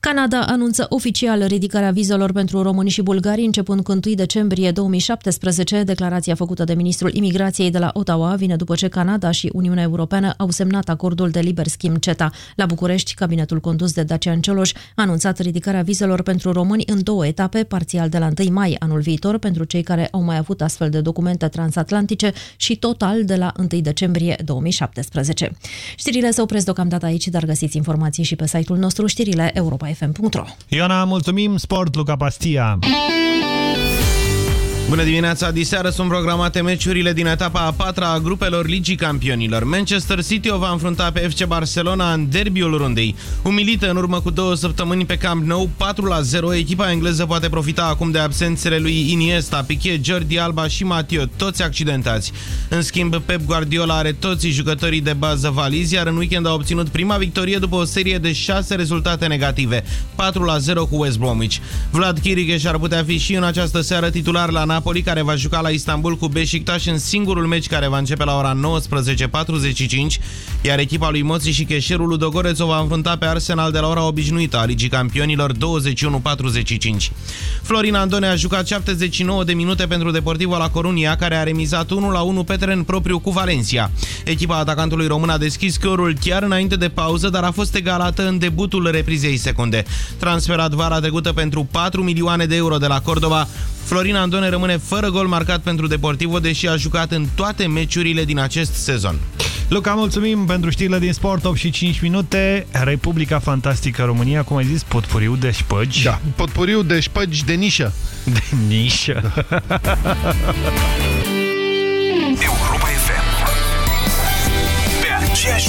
Canada anunță oficial ridicarea vizelor pentru români și bulgari începând cu 1 decembrie 2017. Declarația făcută de ministrul imigrației de la Ottawa vine după ce Canada și Uniunea Europeană au semnat acordul de liber schimb CETA. La București, cabinetul condus de Dacian Cioloș a anunțat ridicarea vizelor pentru români în două etape, parțial de la 1 mai anul viitor pentru cei care au mai avut astfel de documente transatlantice și total de la 1 decembrie 2017. Știrile se opresc deocamdată aici, dar găsiți informații și pe site-ul nostru știrile Europa europafm.ro Ioana, mulțumim! Sport, Luca Pastia! Bună dimineața! Diseară sunt programate meciurile din etapa a patra a grupelor Ligii Campionilor. Manchester City o va înfrunta pe FC Barcelona în derbiul rundei. Umilită în urmă cu două săptămâni pe Camp Nou, 4-0, echipa engleză poate profita acum de absențele lui Iniesta, Piqué, Jordi Alba și Matteo, toți accidentați. În schimb, Pep Guardiola are toți jucătorii de bază valizi, iar în weekend a obținut prima victorie după o serie de șase rezultate negative, 4-0 cu West Bromwich. Vlad Chiricheș ar putea fi și în această seară titular la Napoli, care va juca la Istanbul cu Beşiktaş în singurul meci care va începe la ora 19.45, iar echipa lui Moții și Cheșerul Ludogoreț o va înfrunta pe Arsenal de la ora obișnuită a Ligii Campionilor 21.45. Florin Andone a jucat 79 de minute pentru Deportivo la Corunia, care a remizat 1-1 pe teren propriu cu Valencia. Echipa atacantului român a deschis scorul chiar înainte de pauză, dar a fost egalată în debutul reprizei secunde. Transferat vara trecută pentru 4 milioane de euro de la Cordova, Florin Andone rămâne fără gol marcat pentru Deportivo, deși a jucat în toate meciurile din acest sezon. Luca, mulțumim pentru știrile din sport, 8 și 5 minute. Republica Fantastică România, cum ai zis, potpuriu de șpăgi. Da, potpuriu de șpăgi de nișă. De nișă. Europa FM. Pe aceeași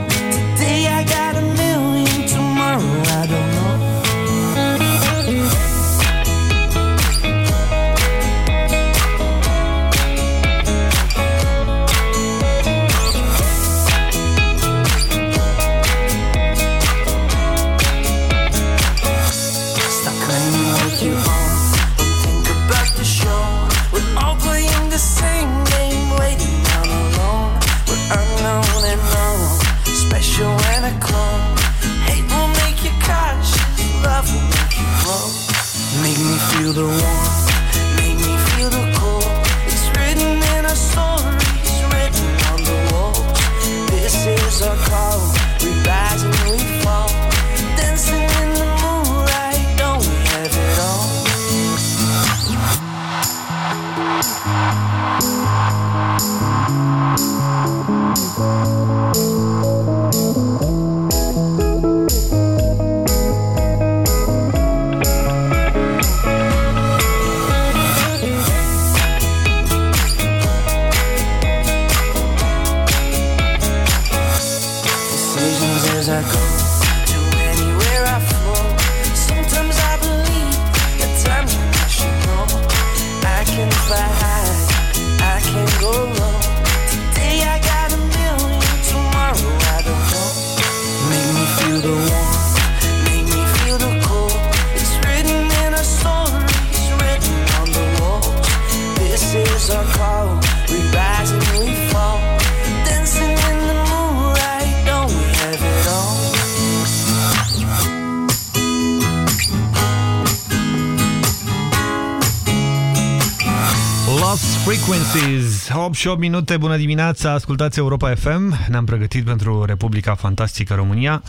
8 și 8 minute, bună dimineața, ascultați Europa FM, ne-am pregătit pentru Republica Fantastică România.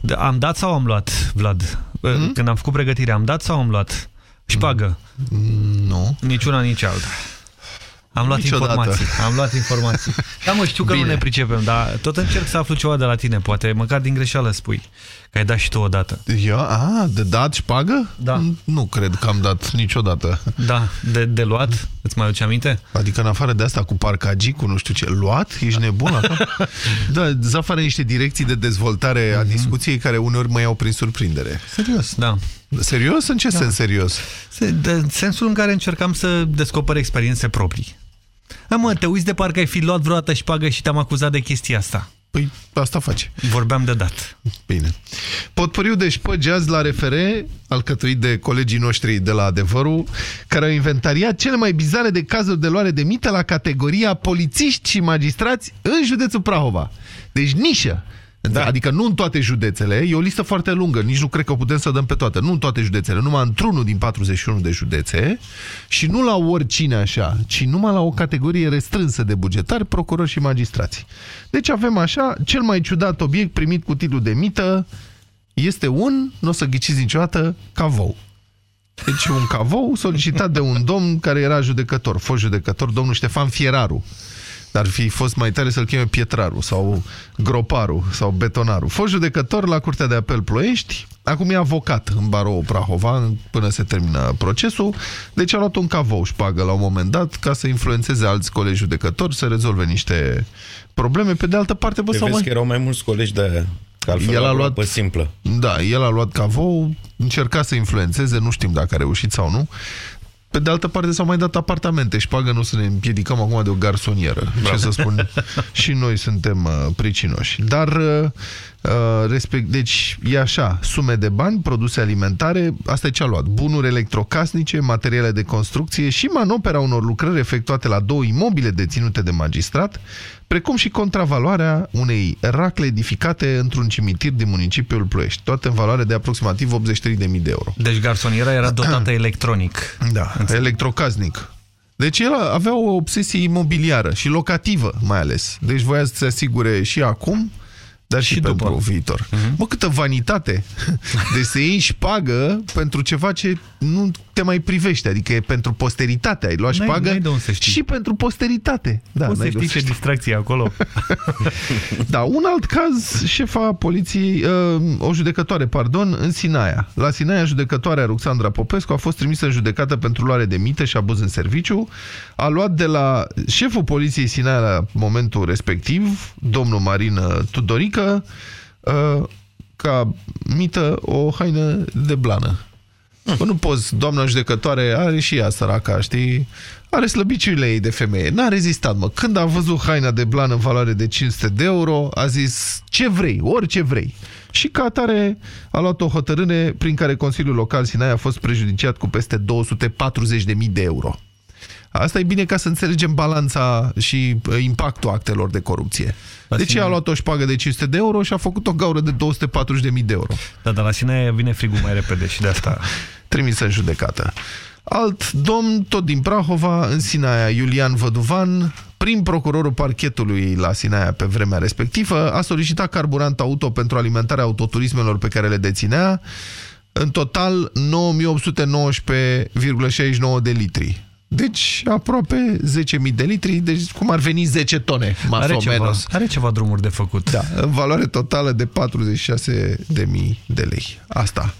Da, Am dat sau am luat, Vlad? Hmm? Când am făcut pregătirea, am dat sau am luat? Șpagă? Nu. Niciuna, nici alta. Am luat Niciodată. informații. Am luat informații. Da, mă, știu că Bine. nu ne pricepem, dar tot încerc să aflu ceva de la tine. Poate măcar din greșeală spui că ai dat și tu odată. Eu? A, de dat și pagă? Da. Nu cred că am dat niciodată. Da, de, de luat? Îți mai aduce aminte? Adică în afară de asta cu parcagii, cu nu știu ce, luat? Ești nebun la cap? Da, îți afară niște direcții de dezvoltare a discuției care uneori mă iau prin surprindere. Serios, da. Serios? În ce Da. sens serios? Se- De, în sensul în care încercam să descoper experiențe proprii. Da, mă, te uiți de parcă ai fi luat vreodată șpagă și te-am acuzat de chestia asta. Păi asta face. Vorbeam de dat. Bine. Potpuriu de șpăgi azi la refere, alcătuit de colegii noștri de la Adevărul, care au inventariat cele mai bizare de cazuri de luare de mită la categoria polițiști și magistrați în județul Prahova. Deci nișă. Da. Adică nu în toate județele, e o listă foarte lungă, nici nu cred că putem să dăm pe toate, nu în toate județele, numai într-unul din 41 de județe și nu la oricine așa, ci numai la o categorie restrânsă de bugetari, procurori și magistrați. Deci avem așa, cel mai ciudat obiect primit cu titlul de mită este un, nu o să ghiciți niciodată, cavou. Deci un cavou solicitat de un domn care era judecător, fost judecător, domnul Ștefan Fieraru. Dar fi fost mai tare să-l cheme Pietraru sau Groparu sau Betonaru. Fost judecător la Curtea de Apel Ploiești, acum e avocat în barou Prahova până se termină procesul, deci a luat un cavou șpagă la un moment dat ca să influențeze alți colegi judecători să rezolve niște probleme. Pe de altă parte, bă, Te sau vezi mai... că erau mai mulți colegi de că altfel El a luat pe simplă. Da, el a luat cavou, încerca să influențeze, nu știm dacă a reușit sau nu. Pe de altă parte s-au mai dat apartamente și pagă nu să ne împiedicăm acum de o garsonieră. Ce să spun? și noi suntem uh, pricinoși. Dar, uh, uh, respect, deci e așa, sume de bani, produse alimentare, asta e ce a luat. Bunuri electrocasnice, materiale de construcție și manopera unor lucrări efectuate la două imobile deținute de magistrat, precum și contravaloarea unei racle edificate într-un cimitir din municipiul Ploiești, toate în valoare de aproximativ 83.000 de euro. Deci garsoniera era dotată electronic. Da, electrocaznic. Deci el avea o obsesie imobiliară și locativă mai ales. Deci voia să se asigure și acum, dar și, și pentru după. viitor. Uh -huh. Mă, câtă vanitate! Deci să iei șpagă pentru ceva ce nu te mai privește, adică e pentru posteritate. Ai luat șpagă și pentru posteritate. Da, Poți să știi ce distracție acolo. da, un alt caz, șefa poliției, uh, o judecătoare, pardon, în Sinaia. La Sinaia, judecătoarea Ruxandra Popescu a fost trimisă în judecată pentru luare de mită și abuz în serviciu. A luat de la șeful poliției Sinaia la momentul respectiv, domnul Marin Tudorică, uh, ca mită o haină de blană. Bă, nu poți, doamna judecătoare are și ea săraca, știi? Are slăbiciurile ei de femeie. N-a rezistat, mă. Când a văzut haina de blană în valoare de 500 de euro, a zis ce vrei, orice vrei. Și ca atare a luat o hotărâre prin care Consiliul Local Sinai a fost prejudiciat cu peste 240.000 de euro. Asta e bine ca să înțelegem balanța și impactul actelor de corupție. La deci sine... a luat o șpagă de 500 de euro și a făcut o gaură de 240.000 de euro. Da, dar la sine vine frigul mai repede și de asta... Trimisă în judecată. Alt domn, tot din Prahova, în Sinaia, Iulian Văduvan, prin procurorul parchetului la Sinaia pe vremea respectivă, a solicitat carburant auto pentru alimentarea autoturismelor pe care le deținea, în total 9819,69 de litri. Deci aproape 10.000 de litri, deci cum ar veni 10 tone, are ceva, are ceva drumuri de făcut. Da, în valoare totală de 46.000 de lei. Asta.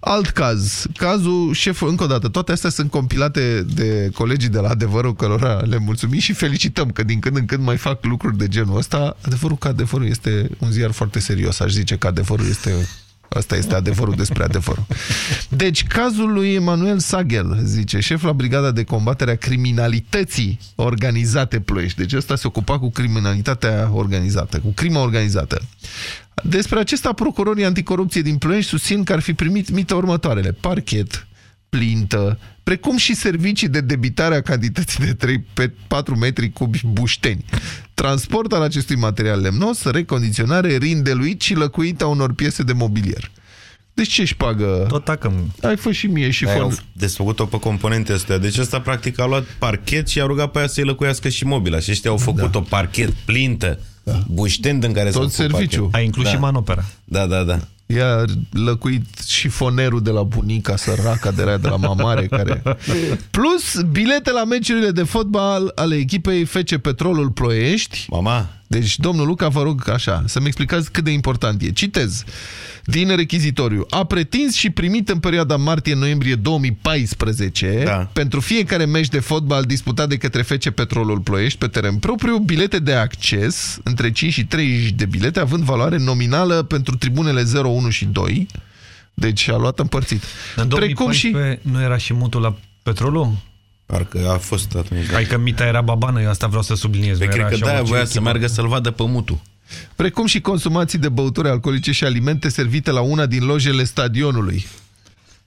Alt caz, cazul șeful, încă o dată, toate astea sunt compilate de colegii de la Adevărul, cărora le mulțumim și felicităm că din când în când mai fac lucruri de genul ăsta. Adevărul că Adevărul este un ziar foarte serios, aș zice că Adevărul este Asta este adevărul despre adevărul. Deci, cazul lui Emanuel Sagel, zice, șef la Brigada de Combatere a Criminalității Organizate Ploiești. Deci ăsta se ocupa cu criminalitatea organizată, cu crima organizată. Despre acesta, procurorii anticorupție din Ploiești susțin că ar fi primit mită următoarele. Parchet, plintă, precum și servicii de debitare a cantității de 3 pe 4 metri cubi bușteni. Transport al acestui material lemnos, recondiționare, rindeluit și lăcuit a unor piese de mobilier. Deci ce își pagă? Tot tacăm. Ai fă și mie și fond. desfăcut-o pe componente astea. Deci ăsta practic a luat parchet și a rugat pe aia să-i lăcuiască și mobila. Și ăștia au făcut-o da. parchet, plintă, da. buștend în care Tot serviciu. A inclus da. și manopera. Da, da, da. I-a lăcuit șifonerul de la bunica săraca de la, de la mamare care... Plus bilete la meciurile de fotbal ale echipei FC Petrolul Ploiești. Mama! Deci, domnul Luca, vă rog așa, să-mi explicați cât de important e. Citez din rechizitoriu. A pretins și primit în perioada martie-noiembrie 2014 da. pentru fiecare meci de fotbal disputat de către FC Petrolul Ploiești pe teren propriu, bilete de acces între 5 și 30 de bilete, având valoare nominală pentru tribunele 0, 1 și 2. Deci a luat împărțit. În 2014 și... nu era și mutul la petrolul? Parcă a fost atunci. Hai că mita era babană, eu asta vreau să subliniez. Pe cred că de-aia voia să meargă să-l vadă pe mutul. precum și consumații de băuturi alcoolice și alimente servite la una din lojele stadionului.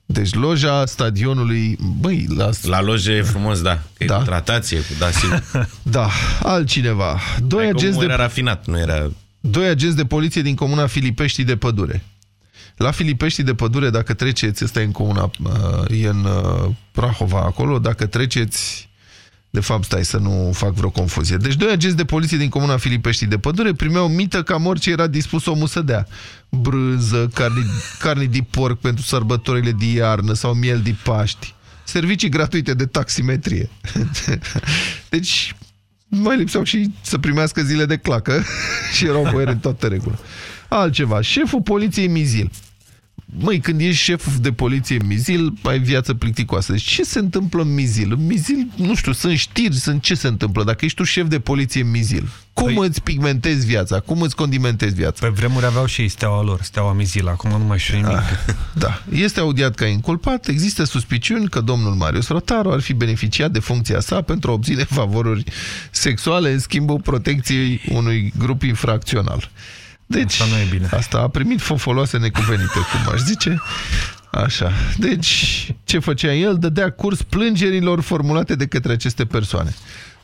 Deci loja stadionului, băi, la... La loje e frumos, da. Că da. E cu tratație, cu da, sigur. da, altcineva. Doi agenți de... era rafinat, nu era... Doi agenți de poliție din comuna Filipești de Pădure. La Filipești de Pădure, dacă treceți, ăsta e în comuna, e în Prahova acolo, dacă treceți de fapt, stai să nu fac vreo confuzie. Deci doi agenți de poliție din comuna Filipești de Pădure primeau mită ca orice era dispus omul să dea. Brânză, carne, carne de porc pentru sărbătorile de iarnă sau miel de Paști. Servicii gratuite de taximetrie. Deci mai lipseau și să primească zile de clacă și erau cu în toată regulă. Altceva. Șeful poliției Mizil măi, când ești șef de poliție în Mizil, ai viață plicticoasă. Deci ce se întâmplă în Mizil? În Mizil, nu știu, sunt știri, sunt ce se întâmplă. Dacă ești tu șef de poliție în Mizil, cum păi... îți pigmentezi viața? Cum îți condimentezi viața? Pe vremuri aveau și ei steaua lor, steaua Mizil, acum nu mai știu nimic. Ah, da, este audiat ca inculpat, există suspiciuni că domnul Marius Rotaru ar fi beneficiat de funcția sa pentru a obține favoruri sexuale în schimbul protecției unui grup infracțional. Deci, asta nu e bine. Asta a primit fofoloase necuvenite, cum aș zice. Așa. Deci, ce făcea el? Dădea curs plângerilor formulate de către aceste persoane.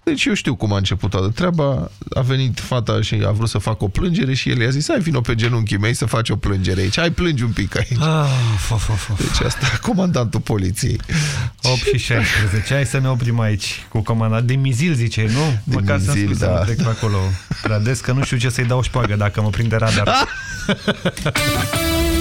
Deci eu știu cum a început toată treaba. A venit fata și a vrut să facă o plângere și el i-a zis, hai vino pe genunchii mei să faci o plângere aici. Hai plângi un pic aici. Ah, of, of, of. Deci asta, comandantul poliției. 8 și 16. Hai să ne oprim aici cu comandant. Din Mizil, zice, nu? Din Măcar Mizil, să da. să trec pe acolo. Prea că nu știu ce să-i dau șpagă dacă mă prinde radar.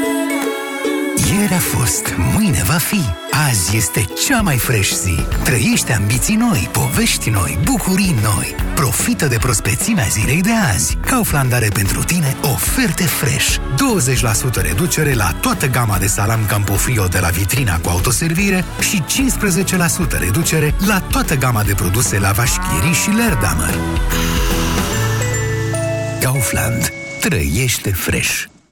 Ieri a fost, mâine va fi. Azi este cea mai fresh zi. Trăiește ambiții noi, povești noi, bucurii noi. Profită de prospețimea zilei de azi. Kaufland are pentru tine oferte fresh. 20% reducere la toată gama de salam Campofrio de la vitrina cu autoservire și 15% reducere la toată gama de produse la Vașchiri și Lerdamer. Kaufland. Trăiește fresh.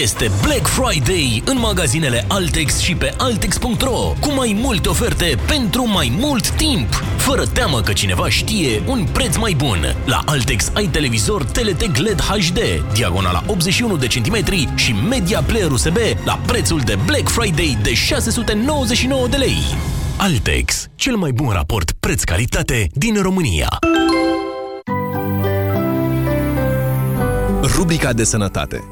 Este Black Friday în magazinele Altex și pe Altex.ro cu mai multe oferte pentru mai mult timp. Fără teamă că cineva știe un preț mai bun. La Altex ai televizor TLT LED HD, diagonala 81 de centimetri și media player USB la prețul de Black Friday de 699 de lei. Altex, cel mai bun raport preț-calitate din România. Rubrica de sănătate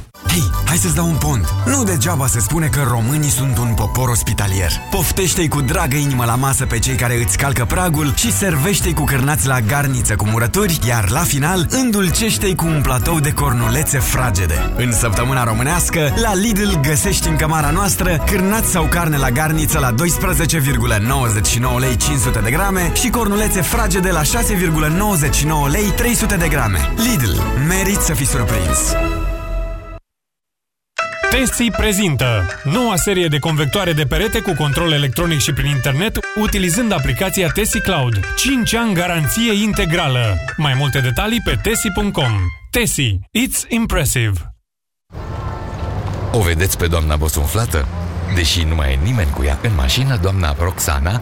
Hei, hai să-ți dau un pont. Nu degeaba se spune că românii sunt un popor ospitalier. Poftește-i cu dragă inimă la masă pe cei care îți calcă pragul și servește-i cu cârnați la garniță cu murături, iar la final îndulcește-i cu un platou de cornulețe fragede. În săptămâna românească, la Lidl găsești în cămara noastră cârnați sau carne la garniță la 12,99 lei 500 de grame și cornulețe fragede la 6,99 lei 300 de grame. Lidl. Merit să fii surprins! Tesi prezintă noua serie de convectoare de perete cu control electronic și prin internet utilizând aplicația Tesi Cloud. 5 ani garanție integrală. Mai multe detalii pe tesi.com. Tesi. It's impressive. O vedeți pe doamna bosunflată? Deși nu mai e nimeni cu ea în mașină, doamna Roxana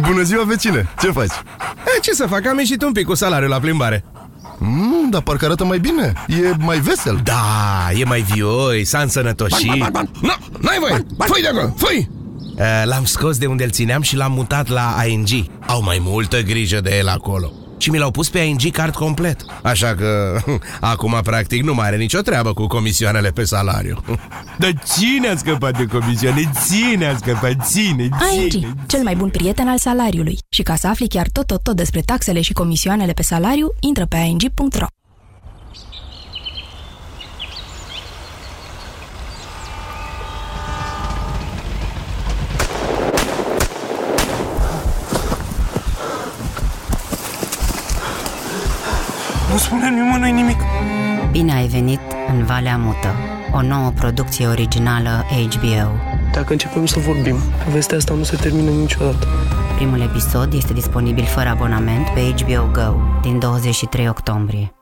Bună ziua, vecine! Ce faci? E, ce să fac? Am ieșit un pic cu salariul la plimbare. Mm, dar parcă arată mai bine. E mai vesel. Da, e mai vioi, s-a însănătoșit. Ban, ban, ban, Nu, n-ai voie! Fui de acolo, fui! Uh, L-am scos de unde îl țineam și l-am mutat la ING. Au mai multă grijă de el acolo. Și mi l-au pus pe ING card complet. Așa că acum practic nu mai are nicio treabă cu comisioanele pe salariu. Dar cine a scăpat de comisioane? Ține a scăpat, ține, ține. ING, cel mai bun prieten al salariului. Și ca să afli chiar tot, tot, tot despre taxele și comisioanele pe salariu, intră pe ing.ro. spune nimănui nimic. Bine ai venit în Valea Mută, o nouă producție originală HBO. Dacă începem să vorbim, povestea asta nu se termină niciodată. Primul episod este disponibil fără abonament pe HBO Go din 23 octombrie.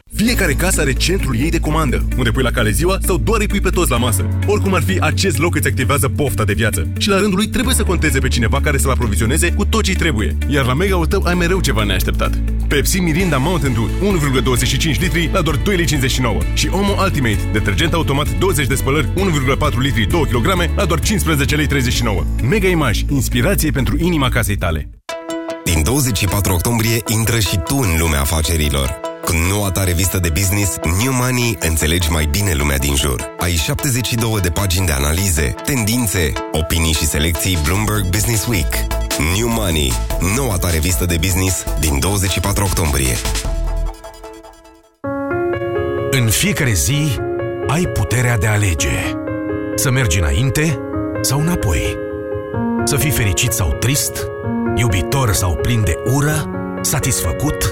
Fiecare casă are centrul ei de comandă, unde pui la cale ziua sau doar îi pui pe toți la masă. Oricum ar fi, acest loc îți activează pofta de viață. Și la rândul lui trebuie să conteze pe cineva care să-l aprovizioneze cu tot ce trebuie. Iar la mega-ul tău ai mereu ceva neașteptat. Pepsi Mirinda Mountain Dew 1,25 litri la doar 2,59 lei. Și Omo Ultimate, detergent automat 20 de spălări 1,4 litri 2 kg la doar 15 lei 39. Mega Image, inspirație pentru inima casei tale. Din 24 octombrie intră și tu în lumea afacerilor. Cu noua ta revistă de business, New Money, înțelegi mai bine lumea din jur. Ai 72 de pagini de analize, tendințe, opinii și selecții Bloomberg Business Week. New Money, noua ta revistă de business din 24 octombrie. În fiecare zi ai puterea de a alege. Să mergi înainte sau înapoi. Să fii fericit sau trist, iubitor sau plin de ură, satisfăcut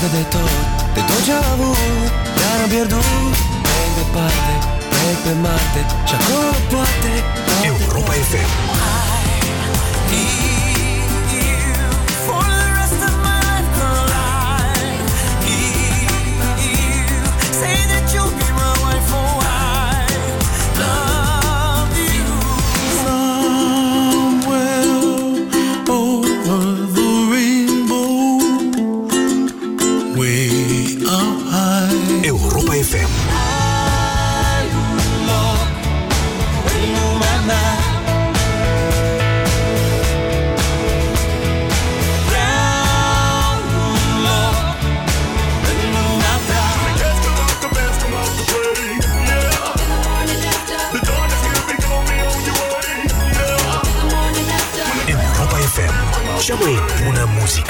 Departe de tot De tot ce am avut, dar am pierdut Plec departe, plec pe Marte Și acolo poate Europa FM. Europa FM. Lumea mea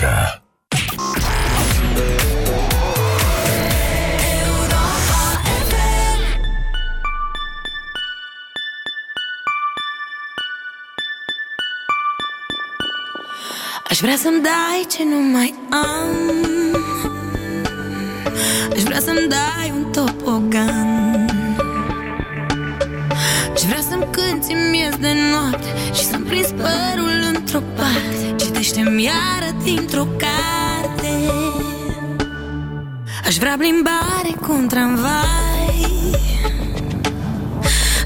bună muzică. Aș vrea să-mi dai ce nu mai am. Aș vrea să-mi dai un topogan. Aș vrea să-mi cânti miez de noapte Și să-mi prins părul într-o parte Citește-mi iară dintr-o carte. Aș vrea plimbare cu un tramvai.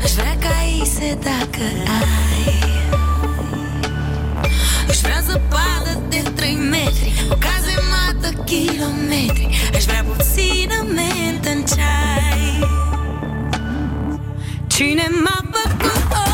Aș vrea ca se dacă ai. Aș vrea zăpadă de 3 metri O cazemată kilometri. Aș vrea puțină mentă în ceai. Cine m-a făcut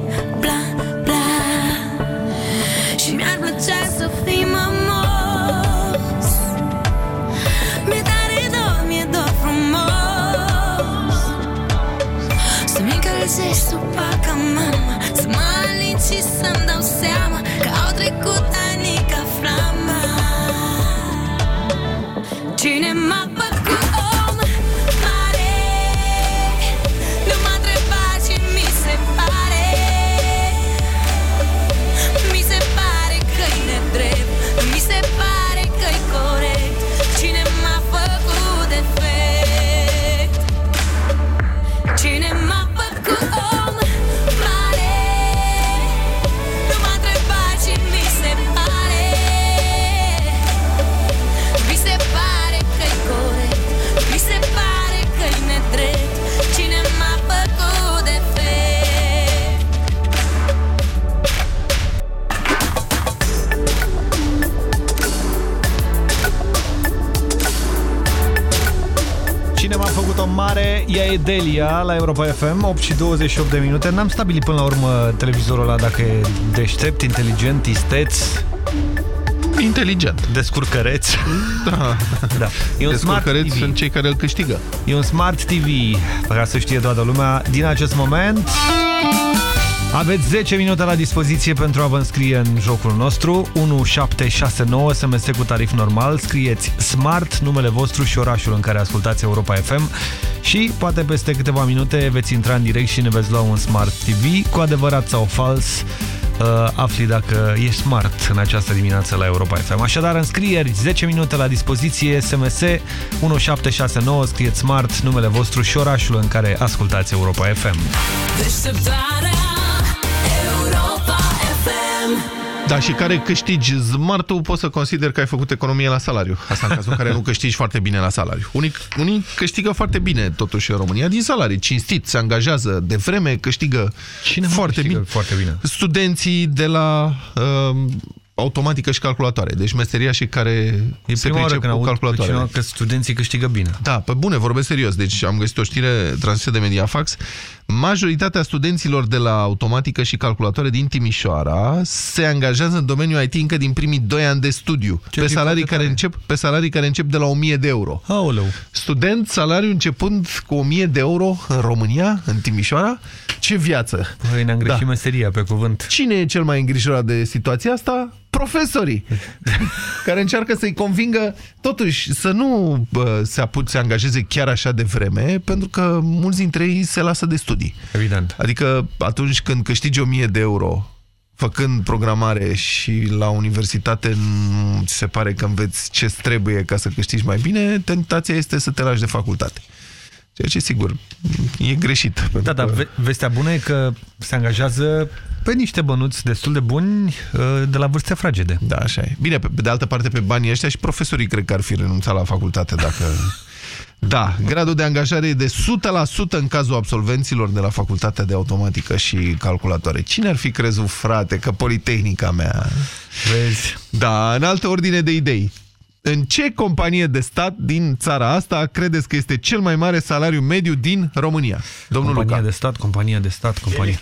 și să-mi dau seama Că au trecut ani ca flama. Cine m-a făcut Delia la Europa FM, 8 și 28 de minute. N-am stabilit până la urmă televizorul ăla dacă e deștept, inteligent, isteț, Inteligent. descurcăreț. Da. da. E un Smart Descurcăreți TV. sunt cei care îl câștigă. E un Smart TV, ca să știe toată lumea, din acest moment... Aveți 10 minute la dispoziție pentru a vă înscrie în jocul nostru 1769 SMS cu tarif normal Scrieți SMART, numele vostru și orașul în care ascultați Europa FM Și poate peste câteva minute veți intra în direct și ne veți lua un Smart TV Cu adevărat sau fals uh, afli dacă ești smart în această dimineață la Europa FM. Așadar, înscrieri, 10 minute la dispoziție, SMS 1769, scrieți smart, numele vostru și orașul în care ascultați Europa FM. Deșteptarea Da, și care câștigi smartul, poți să consider că ai făcut economie la salariu. Asta în cazul în care nu câștigi foarte bine la salariu. Unii, unii câștigă foarte bine, totuși, în România, din salarii. Cinstit, se angajează de vreme, câștigă Cine mă foarte câștigă bine. foarte bine? Studenții de la uh, automatică și calculatoare. Deci meseria și care E se prima oară pricep când cu aud pe calculatoare. cineva că studenții câștigă bine. Da, pe bune, vorbesc serios. Deci am găsit o știre transmisă de Mediafax. Majoritatea studenților de la automatică și calculatoare din Timișoara se angajează în domeniul IT încă din primii 2 ani de studiu. Ce Pe fi salarii, foarte care tare. încep, pe salarii care încep de la 1000 de euro. Aoleu. Student, salariu începând cu 1000 de euro în România, în Timișoara. Ce viață! Păi ne-am greșit Da. meseria pe cuvânt. Cine e cel mai îngrijorat de situația asta? Profesorii care încearcă să-i convingă totuși să nu bă, se apuce să angajeze chiar așa de vreme, pentru că mulți dintre ei se lasă de studii. Evident. Adică atunci când câștigi 1000 de euro făcând programare și la universitate nu ți se pare că înveți ce trebuie ca să câștigi mai bine, tentația este să te lași de facultate. Ceea ce, sigur, e greșit. Da, dar ve vestea bună e că se angajează pe niște bănuți destul de buni uh, de la vârste fragede. Da, așa e. Bine, pe, de altă parte, pe banii ăștia și profesorii cred că ar fi renunțat la facultate dacă... Da, gradul de angajare e de 100% în cazul absolvenților de la Facultatea de Automatică și Calculatoare. Cine ar fi crezut, frate, că Politehnica mea... Vezi? Da, în altă ordine de idei. În ce companie de stat din țara asta credeți că este cel mai mare salariu mediu din România? Domnul compania Luca. de stat, compania de stat, companie...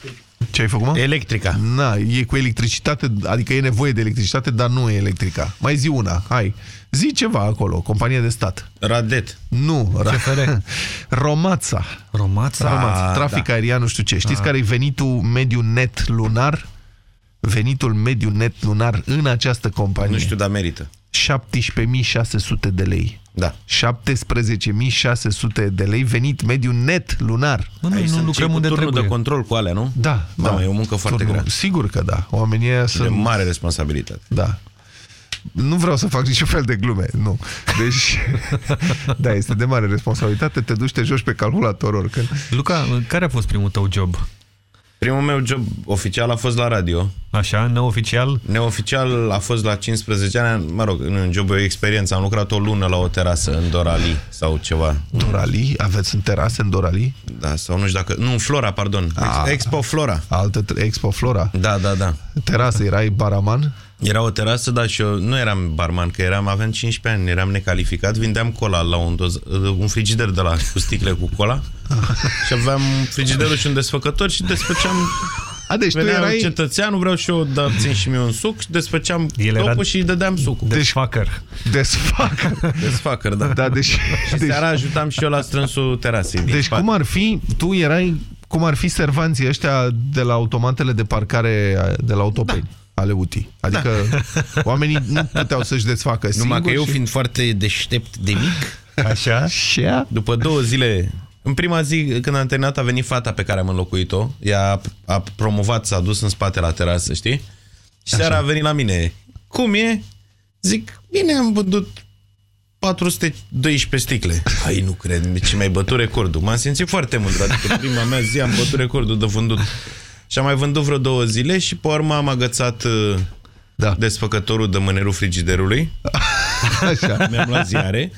Ce ai făcut, mă? Electrica. Na, e cu electricitate, adică e nevoie de electricitate, dar nu e electrica. Mai zi una, hai. Zi ceva acolo, companie de stat. Radet. Nu, Ra CFR. Romața. Romața? Romața. Ah, Trafic da. aerian, nu știu ce. Știți Ah. care e venitul mediu net lunar? Venitul mediu net lunar în această companie. Nu știu, dar merită. 17.600 de lei. Da. 17.600 de lei venit mediu net lunar. Mă, noi Aici nu sunt lucrăm cei cu unde turnul trebuie. de control cu alea, nu? Da, Da, da. e o muncă foarte Turnul- grea. Sigur că da. Oamenii ăia De sunt... mare responsabilitate. Da. Nu vreau să fac niciun fel de glume, nu. Deci, da, este de mare responsabilitate, te duci, te joci pe calculator oricând. Luca, care a fost primul tău job? Primul meu job oficial a fost la radio. Așa, neoficial? Neoficial a fost la 15 ani, mă rog, în un job, o experiență. Am lucrat o lună la o terasă în Dorali sau ceva. Dorali? Aveți în terase în Dorali? Da, sau nu știu dacă... Nu, în Flora, pardon. Ah. Expo Flora. Altă Expo Flora? Da, da, da. Terasă, erai baraman? Era o terasă, dar și eu nu eram barman, că eram, aveam 15 ani, eram necalificat, vindeam cola la un, doz, un frigider de la cu sticle cu cola și aveam frigiderul și un desfăcător și desfăceam A, deci tu Venea erai... un cetățean, vreau și eu, dar țin și mie un suc și desfăceam El era topul și îi dădeam sucul. Desfacăr. Desfacăr. Desfacăr, da. Da, deci... Și deci, seara ajutam și eu la strânsul terasei. din deci spate. cum ar fi, tu erai, cum ar fi servanții ăștia de la automatele de parcare de la autopeni? Da. Ale UTI. Adică da. oamenii nu puteau să-și desfacă Numai că eu și... fiind foarte deștept de mic, Așa? Și ea? după două zile, în prima zi când am terminat a venit fata pe care am înlocuit-o, ea a promovat, s-a dus în spate la terasă, știi? Și seara a venit la mine. Cum e? Zic, bine, am vândut 412 sticle. Ai, nu cred, ce mai bătut recordul. M-am simțit foarte mândru, adică prima mea zi am bătut recordul de vândut. Și am mai vândut vreo două zile și pe urmă am agățat uh, da. desfăcătorul de mânerul frigiderului. Așa. Mi-am luat ziare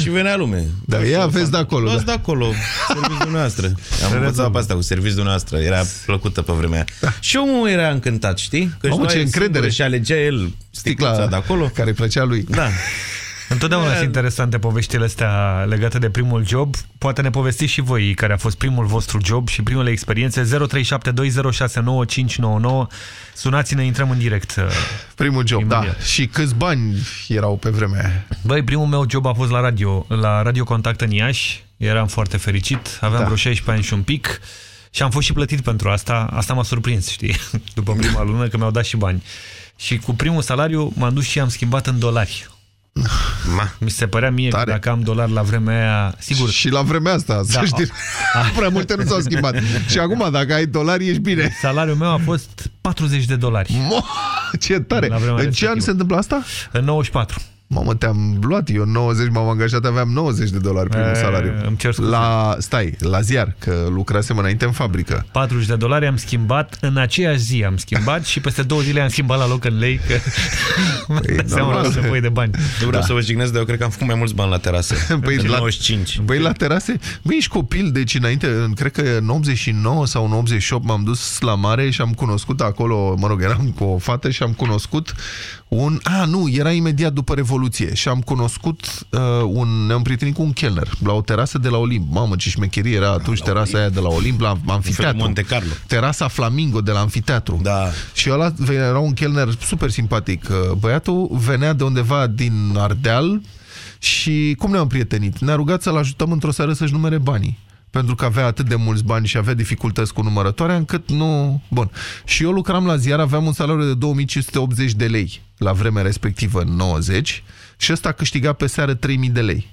și venea lume. Da, ia aveți de acolo. Luați Da. de acolo, serviciul noastră. Am învățat pe asta cu serviciul noastră. Era plăcută pe vremea aia. Și omul era încântat, știi? Că Mamă, își ce lua el încredere. singur Și alegea el sticla de acolo. care plăcea lui. Da. Întotdeauna sunt interesante poveștile astea legate de primul job. Poate ne povestiți și voi care a fost primul vostru job și primele experiențe. 0372069599. Sunați-ne, intrăm în direct. uh, Primul job, Imediat. da. Și câți bani erau pe vremea aia? Băi, primul meu job a fost la radio, la Radio Contact în Iași. Eram foarte fericit, aveam Da. vreo 16 ani și un pic și am fost și plătit pentru asta. Asta m-a surprins, știi, după prima lună că mi-au dat și bani. Și cu primul salariu m-am dus și am schimbat în dolari. Ma. Mi se părea mie Tare. că dacă am dolari la vremea aia, sigur. Și la vremea asta, Da. să știi, prea multe nu s-au schimbat. și acum, dacă ai dolari, ești bine. Salariul meu a fost 40 de dolari. Mo, ce tare! La vremea În ce an respectivă. se întâmplă asta? În 94. Mamă, te-am luat, eu în 90 m-am angajat, aveam 90 de dolari primul E, salariu. îmi cer scuze. La, stai, la ziar, că lucrasem înainte în fabrică. 40 de dolari am schimbat în aceeași zi am schimbat și peste două zile am schimbat la loc în lei că păi, seama normal. că nevoie de bani. Nu vreau să vă jignesc, dar eu cred că am făcut mai mulți bani la terasă. Păi, în la- 95. Băi, la terase, băi, ești copil, deci înainte, în, cred că în 89 sau în 88 m-am dus la mare și am cunoscut acolo, mă rog, eram cu o fată și am cunoscut un... A, nu, era imediat după Revoluție și am cunoscut uh, un... ne-am prietenit cu un chelner la o terasă de la Olimp. Mamă, ce șmecherie era atunci terasa aia de la Olimp, la amfiteatru. Monte Carlo. Terasa Flamingo de la amfiteatru. Da. Și ăla era un chelner super simpatic. Uh, Băiatul venea de undeva din Ardeal și cum ne-am prietenit? Ne-a rugat să-l ajutăm într-o seară să-și numere banii. Pentru că avea atât de mulți bani și avea dificultăți cu numărătoarea, încât nu... Bun. Și eu lucram la ziar, aveam un salariu de 2580 de lei la vremea respectivă, în 90, și ăsta câștiga pe seară 3000 de lei.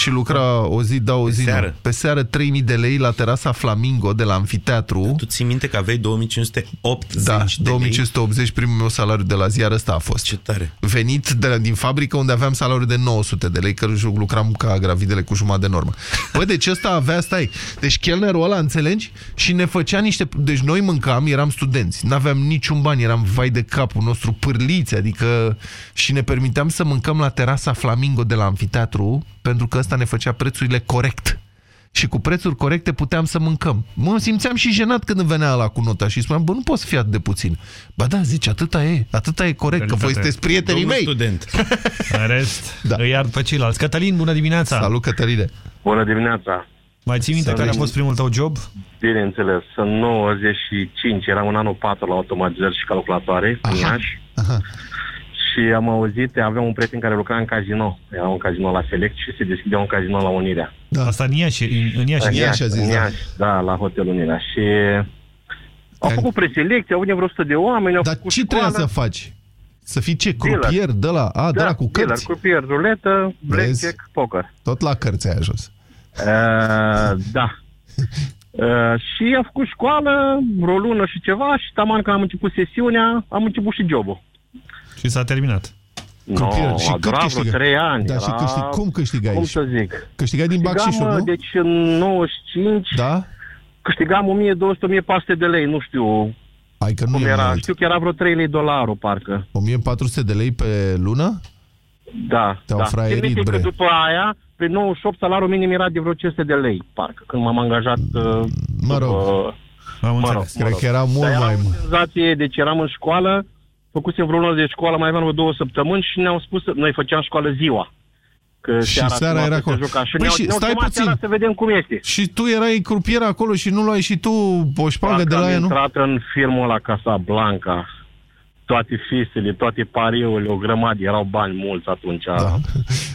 Și lucra o zi, da, o zi, seară. nu. Pe seară 3000 de lei la terasa Flamingo de la amfiteatru. Tu ții minte că aveai 2580 Da, de 2580 primul meu salariu de la ziar ăsta a fost. Ce tare. Venit de la, din fabrică unde aveam salariu de 900 de lei, că lucram ca gravidele cu jumătate de normă. Bă, deci ăsta avea, stai, deci chelnerul ăla, înțelegi? Și ne făcea niște... Deci noi mâncam, eram studenți, n-aveam niciun bani, eram vai de capul nostru pârliți, adică... Și ne permiteam să mâncăm la terasa Flamingo de la amfiteatru, pentru că ăsta ne făcea prețurile corect. Și cu prețuri corecte puteam să mâncăm. Mă simțeam și jenat când îmi venea la cu nota și spuneam, bă, nu poți fi atât de puțin. Ba da, zice, atâta e, atâta e corect, că voi sunteți prietenii Domnul mei. student. În rest, da. îi iard pe ceilalți. Cătălin, bună dimineața! Salut, Cătăline! Bună dimineața! Mai ții minte Salut. care a fost primul tău job? Bineînțeles, în 95, eram în anul 4 la automatizări și calculatoare, în Iași. Și am auzit, aveam un prieten care lucra în casino. Era un casino la Select și se deschidea un casino la Unirea. Da. Asta în Iași, în, în Iași. în Iași, în Iași, da, la hotelul Unirea. Și au făcut preselecție, au venit vreo 100 de oameni, au Dar făcut ce școală. trebuia să faci? Să fii ce? Dealer. Crupier de la, a, de Da, la cu dealer, cărți? crupier, ruletă, Vezi? blackjack, poker. Tot la cărți ai ajuns. Uh, da. Uh, și a făcut școală, vreo lună și ceva și taman când am început sesiunea, am început și jobul. Și s-a terminat. Crupier. No, și a cât durat vreo câștigai? trei ani. Da, și Era- câștig, cum câștigai? Cum să zic? Câștigai din Câștigam, bacșișuri, nu? Deci în 95 da? câștigam 1200-1400 de lei, nu știu Hai că nu cum e era. mult. Știu că era vreo 3 lei dolarul, parcă. 1400 de lei pe lună? Da, Te-au da. fraierit, Țin minte bre. că după aia, pe 98, salariul minim era de vreo 500 de lei, parcă, când m-am angajat. uh, Mă rog. după- Am mă rog, înțeles. mă Cred rog. că era mult Dar mai... o senzație, deci eram în școală, făcusem vreo lună de școală, mai aveam vreo două săptămâni și ne-au spus, noi făceam școală ziua. Că Și seara, seara se era se acolo. juca. Și Păi ne-au, și ne-au stai chemat puțin. seara să vedem cum este. Și tu erai crupier acolo și nu luai și tu o șpagă Parcă de la am ea, nu? intrat în filmul la Casa Blanca, toate fisele, toate pariurile, o grămadă, erau bani mulți atunci. Da.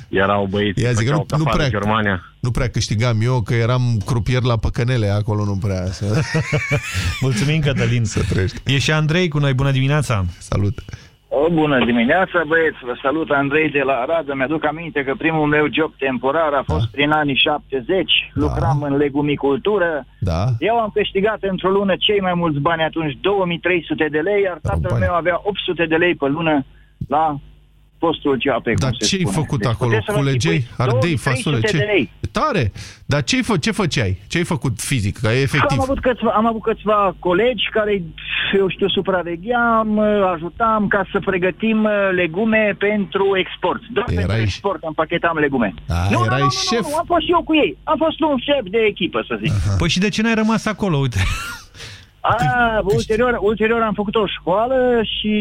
Erau băieți, Ia zic, făceau nu, nu, afară prea, în Germania. nu prea câștigam eu, că eram crupier la păcănele, acolo nu prea. Să... Mulțumim, Cătălin. Să trăiești. E și Andrei cu noi, bună dimineața! Salut! O bună dimineața, băieți! Vă salut, Andrei de la Arad. Mi-aduc aminte că primul meu job temporar a fost prin anii 70. Lucram în legumicultură. Da. Eu am câștigat într-o lună cei mai mulți bani atunci, 2300 de lei, iar tatăl meu avea 800 de lei pe lună la postul CAP, cum Dar se ce-ai spune. făcut Deci acolo? puteți să vă Culegei? închipuiți, Ardei, 2300 fasole? Ce? de lei. Tare! Dar ce-ai fă, ce făceai? Ce-ai făcut fizic? Că e efectiv. Am avut, câțiva, am avut câțiva colegi care, eu știu, supravegheam, ajutam ca să pregătim uh, legume pentru export. Doar Erai pentru și- export împachetam legume. Da, nu, nu, erai nu, nu, șef. Nu, nu, am fost eu cu ei. Am fost un șef de echipă, să zic. Păi și de ce n-ai rămas acolo? Uite. A, ulterior, ulterior am făcut o școală și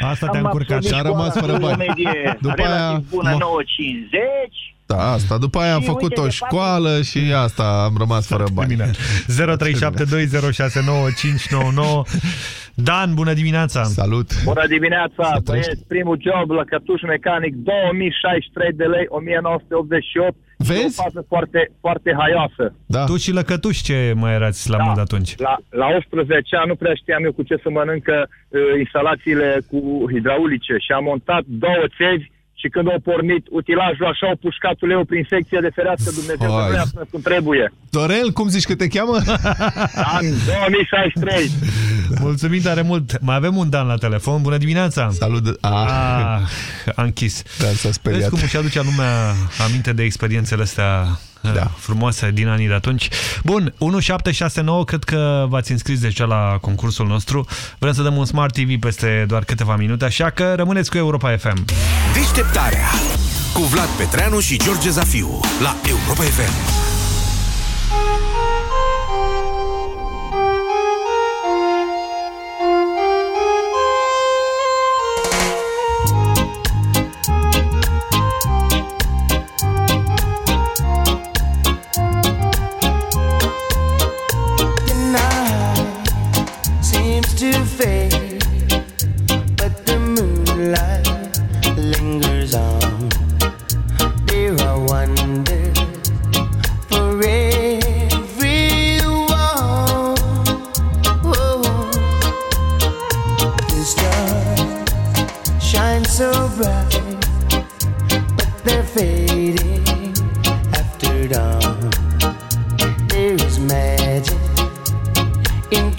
Asta te-a am încurcat. absolvit Și a rămas școala fără cu o bani. medie După relativ aia, bună, mă- 950. Da, asta. După aia am Și făcut uite, o de școală și asta am rămas fără bani. 0372069599 Dan, bună dimineața! Salut! Bună dimineața, băieți, primul job la cătuș mecanic, 2063 de lei, 1988. Vezi? O fază foarte, foarte haioasă. Da. Tu și lăcătuși ce mai erați la Da. mod atunci? La, la 18 ani nu prea știam eu cu ce să mănâncă uh, instalațiile cu hidraulice și am montat două țevi și când au pornit utilajul așa, au pușcat uleu prin secție de fereastră Dumnezeu Hai. să vrea până cum trebuie. Dorel, cum zici că te cheamă? An 2063. Mulțumim tare mult! Mai avem un Dan la telefon. Bună dimineața! Salut! Ah, Ah, a închis. da, s-a speriat. Vezi cum își aduce lumea aminte de experiențele astea da. frumoase din anii de atunci. Bun, 1769, cred că v-ați înscris deja la concursul nostru. Vrem să dăm un Smart TV peste doar câteva minute, așa că rămâneți cu Europa FM. Deșteptarea cu Vlad Petreanu și George Zafiu la Europa FM.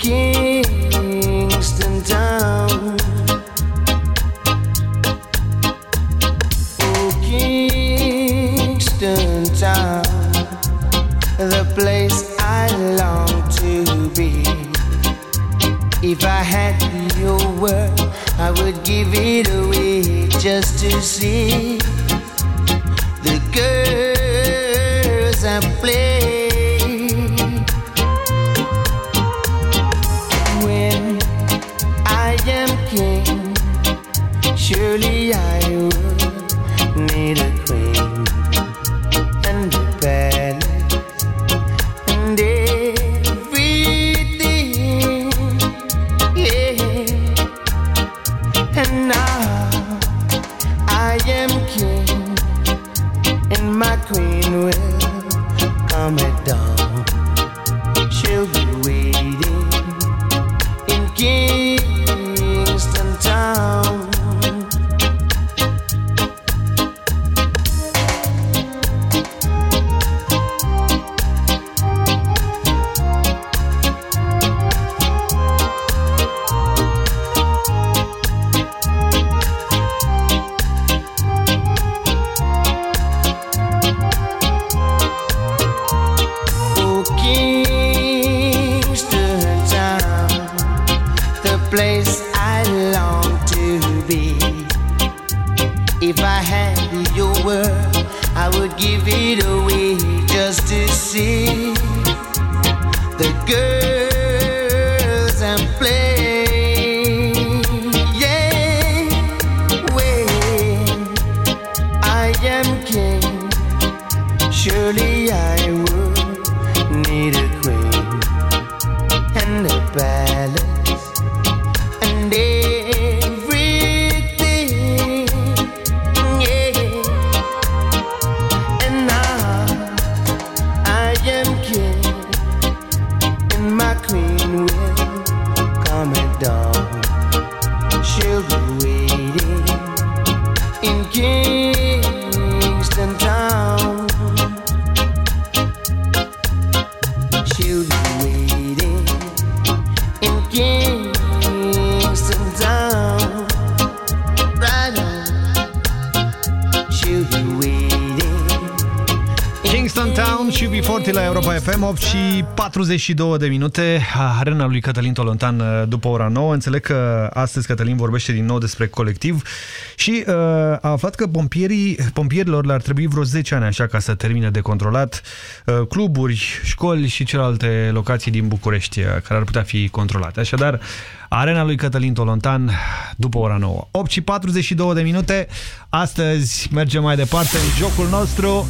Kingston Town. Oh, Kingston Town, the place I long to be. If I had your word, I would give it away just to see the girls I play. Surely I would 42 de minute. Arena lui Cătălin Tolontan uh, după ora 9 Înțeleg că astăzi Cătălin vorbește din nou despre colectiv. Și uh, a aflat că pompierii, pompierilor le-ar trebui vreo 10 ani așa ca să termine de controlat uh, Cluburi, școli și celelalte locații din București uh, Care ar putea fi controlate. Așadar, Arena lui Cătălin Tolontan după ora 9 8 și 42 de minute. Astăzi mergem mai departe în jocul nostru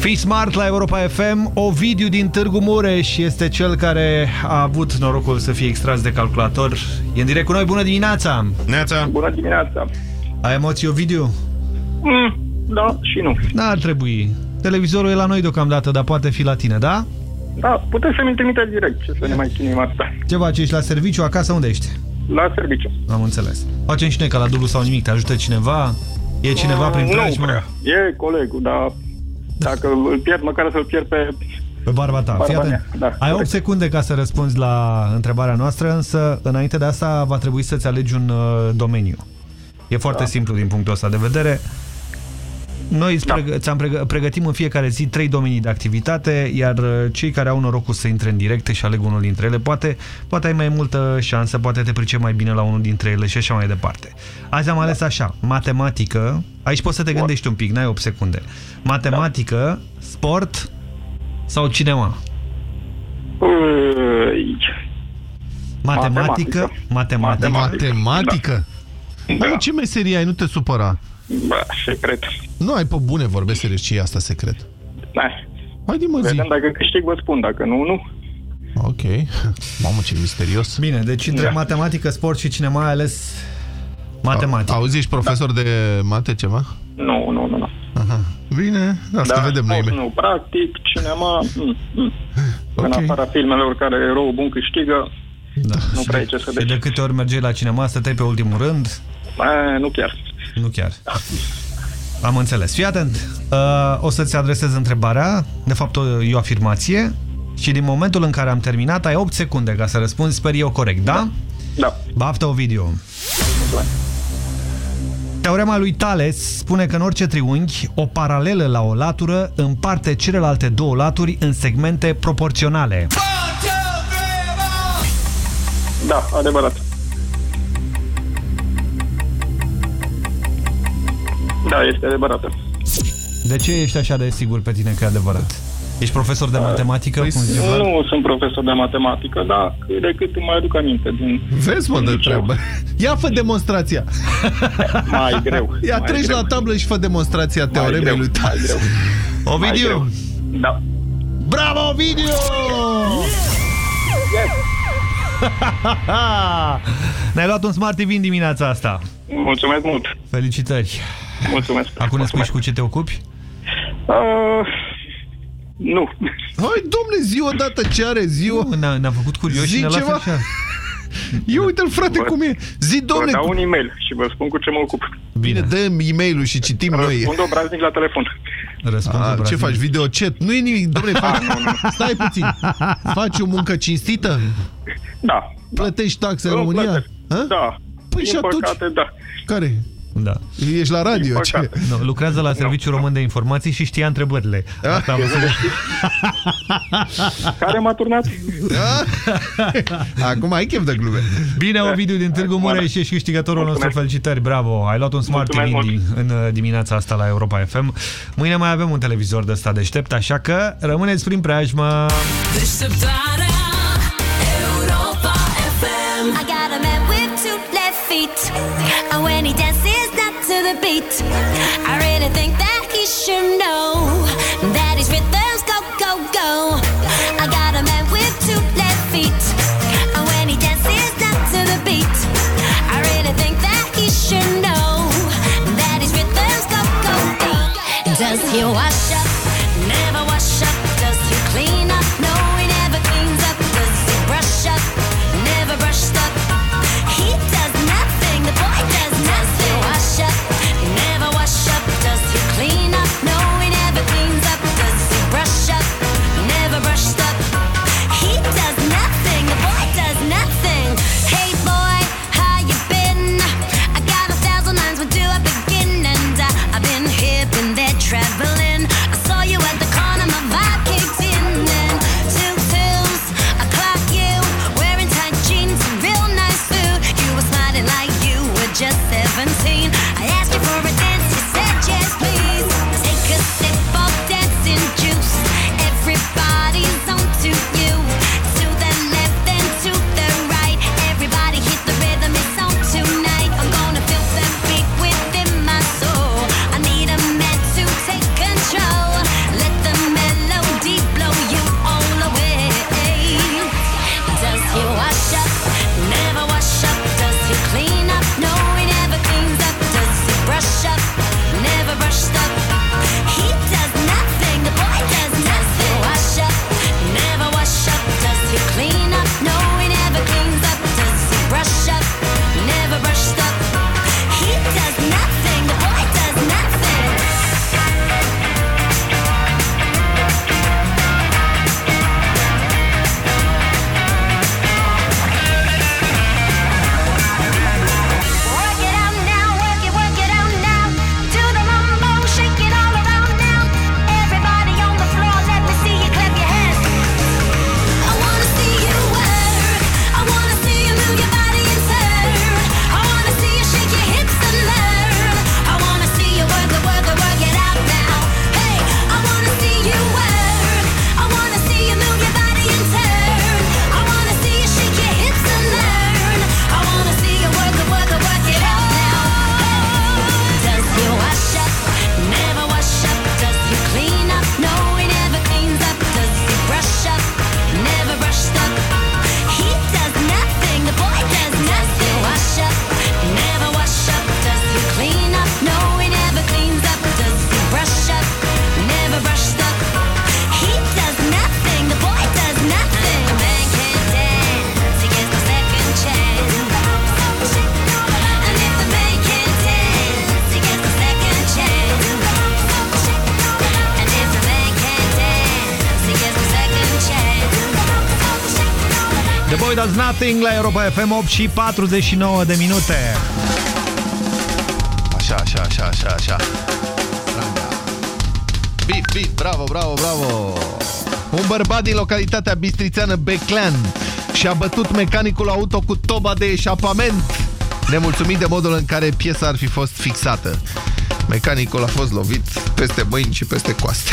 Fii smart la Europa FM, Ovidiu din Târgu Mureș este cel care a avut norocul să fie extras de calculator. E în direct cu noi, bună dimineața! Neața! Bună dimineața! Ai emoții, Ovidiu? Mm, da și nu. N-ar trebui. Televizorul e la noi deocamdată, dar poate fi la tine, da? Da, puteți să-mi trimiteți direct, ce să ne mai chinuim asta. Ce faci? Ești la serviciu? Acasă? Unde ești? La serviciu. Am înțeles. Facem și noi ca la dublu sau nimic. Te ajută cineva? E cineva prin nu preajmă? prea. E colegul, dar dacă îl pierd, măcar să-l pierd pe... Pe barba ta. Barba Fii atent. mea, da, Ai 8 corect. secunde ca să răspunzi la întrebarea noastră, însă înainte de asta va trebui să-ți alegi un uh, domeniu. E foarte Da. simplu din punctul ăsta de vedere. Noi îți pregă- ți-am pregă- pregătim în fiecare zi trei domenii de activitate, iar uh, cei care au norocul să intre în direct și aleg unul dintre ele, poate, poate ai mai multă șansă, poate te pricepi mai bine la unul dintre ele și așa mai departe. Azi am ales așa, matematică, aici poți să te gândești un pic, n-ai 8 secunde. Matematică, sport sau cinema? Ui, Matematică, matematică. Matematică? Da. Băi, ce meserie ai? Nu te supăra. Bă, secret. Nu, ai pe bune, vorbesc serios. Ce e asta secret? Da. Hai din mă zi. Vedem dacă câștig, vă spun, dacă nu, nu. Ok. Mamă, ce misterios. Bine, deci între Da. matematică, sport și cinema ai ales matematică. Auzi, ești profesor de mate ceva? Nu, nu, nu, nu. Aha. Bine, asta Da, vedem noi. sport Nu, practic, cinema, mm, mm. în afara filmelor care eroul bun câștigă, Da. nu prea e ce să Și de câte ori mergeai la cinema, stăteai pe ultimul rând? E, nu chiar. Nu chiar. Am înțeles. Fii atent. Uh, o să-ți adresez întrebarea, de fapt o- e o afirmație, și din momentul în care am terminat, ai 8 secunde ca să răspunzi, sper eu corect, da? Da. Baftă o video. Teorema lui Thales spune că în orice triunghi, o paralelă la o latură împarte celelalte două laturi în segmente proporționale. Da, adevărat. Da, este adevărată. De ce ești așa de sigur pe tine că e adevărat? Ești profesor de matematică, cum zice Vlad? Nu sunt profesor de matematică, dar cât de cât îmi mai aduc aminte din... Vezi, mă, de treabă. Ia fă demonstrația. Mai greu. Ia mai treci greu. la tablă și fă demonstrația teoremei greu, lui mai Tales. greu. Ovidiu! Da. Bravo, Ovidiu! Ne-ai luat un Smart TV în dimineața asta. Mulțumesc mult. Felicitări. Mulțumesc. Acum ne spui și cu ce te ocupi? Uh, nu. Hai, domne, zi odată ce are ziua. Ne-a ne făcut curioși Zi și ne lasă ceva. așa. Ia uite-l, frate, Vă- cum e. Zi, Vă domne, dau cum... un e-mail și vă spun cu ce mă ocup. Bine, dăm e-mail-ul și citim noi. Răspund obraznic la telefon. Răspund A, ce obraznic. faci, videochat? Nu e nimic, domne, faci... Stai puțin. Faci o muncă cinstită? Da. Plătești taxe în Nu România? plătesc. Ha? Da. Păi Din și atunci? păcate, da. Care? Da. Ești la radio, Din ce? păcate. No, lucrează la Serviciul Român de Informații și știa întrebările. Asta am înțeles. Care m-a turnat? Acum ai chef de glume. Bine, Ovidiu din Târgu Mureș, ești câștigătorul nostru. Mulțumesc. Felicitări, bravo. Ai luat un Smart TV Mulțumesc în, în uh, dimineața asta la Europa FM. Mâine mai avem un televizor de ăsta deștept, așa că rămâneți prin preajmă. Deșteptarea Europa FM I got a man with two left feet. And when he dances not to the beat, I really think that he should know Nothing la Europa FM 8 și 49 de minute. Așa, așa, așa, așa, așa. Bip, bip, bravo, bravo, bravo. Un bărbat din localitatea bistrițeană Beclean și-a bătut mecanicul auto cu toba de eșapament, nemulțumit de modul în care piesa ar fi fost fixată. Mecanicul a fost lovit peste mâini și peste coaste.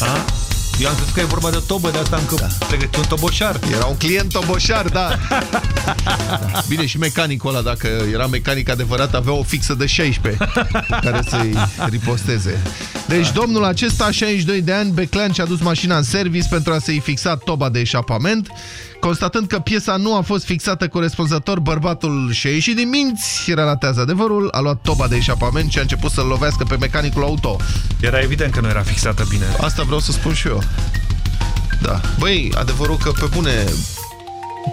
A? Eu am zis că e vorba de tobă, de asta încă da. pregătit un toboșar. Era un client toboșar, da. da. Bine, și mecanicul ăla, dacă era mecanic adevărat, avea o fixă de 16 care să-i riposteze. Deci, domnul acesta, 62 de ani, Beclean și-a dus mașina în service pentru a să-i fixa toba de eșapament. Constatând că piesa nu a fost fixată corespunzător, bărbatul și-a ieșit din minți, relatează adevărul, a luat toba de eșapament și a început să-l lovească pe mecanicul auto. Era evident că nu era fixată bine. Asta vreau să spun și eu. Da. Băi, adevărul că pe bune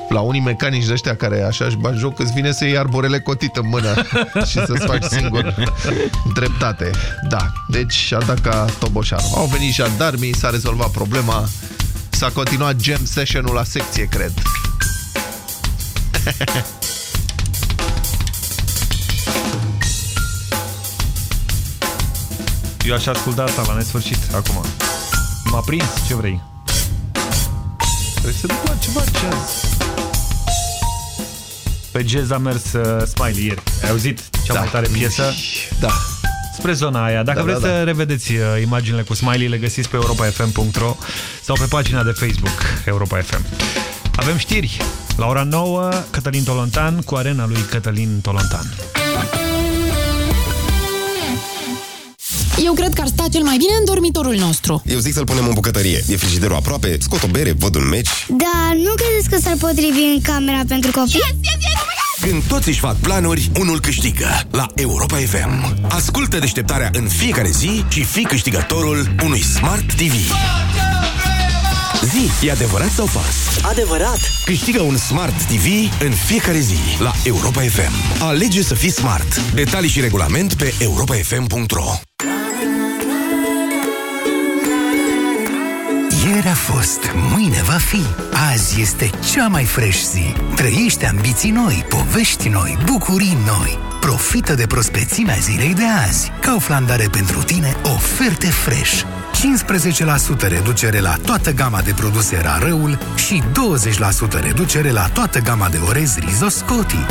la unii mecanici de ăștia care așa își bagi joc, îți vine să iei arborele cotit în mână și să-ți faci singur dreptate. Da, deci a dat ca toboșar. Au venit jandarmii, s-a rezolvat problema, s-a continuat jam session-ul la secție, cred. Eu aș asculta asta la nesfârșit, acum. M-a prins, ce vrei? Trebuie să duc la ceva jazz. Pe jazz a mers uh, Smiley ieri. Ai auzit cea da. mai tare piesă? Da. Spre zona aia. Dacă Da, vreți da, da. să revedeți uh, imaginile cu Smiley, le găsiți pe europafm.ro sau pe pagina de Facebook Europa FM. Avem știri. La ora 9, Cătălin Tolontan cu arena lui Cătălin Tolontan. Eu cred că ar sta cel mai bine în dormitorul nostru. Eu zic să-l punem în bucătărie. E frigiderul aproape, scot o bere, văd un meci. Da, nu credeți că s-ar potrivi în camera pentru copii? Yes, yes, yes, Când toți își fac planuri, unul câștigă la Europa FM. Ascultă deșteptarea în fiecare zi și fii câștigătorul unui Smart TV. Zi, e adevărat sau fals? Adevărat! Câștigă un Smart TV în fiecare zi la Europa FM. Alege să fii smart. Detalii și regulament pe europafm.ro Ieri a fost, mâine va fi. Azi este cea mai fresh zi. Trăiește ambiții noi, povești noi, bucurii noi. Profită de prospețimea zilei de azi. Kaufland are pentru tine oferte fresh. 15% reducere la toată gama de produse Rarăul și 20% reducere la toată gama de orez Rizoscoti.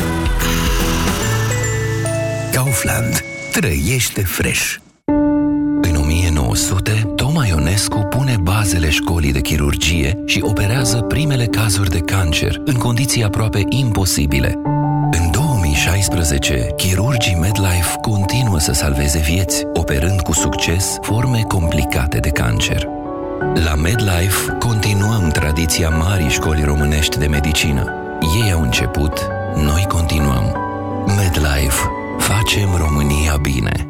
Kaufland. Trăiește fresh. În 1900, Toma Ionescu pune bazele școlii de chirurgie și operează primele cazuri de cancer în condiții aproape imposibile. În 2016, chirurgii MedLife continuă să salveze vieți, operând cu succes forme complicate de cancer. La MedLife continuăm tradiția marii școli românești de medicină. Ei au început, noi continuăm. MedLife. Facem România bine.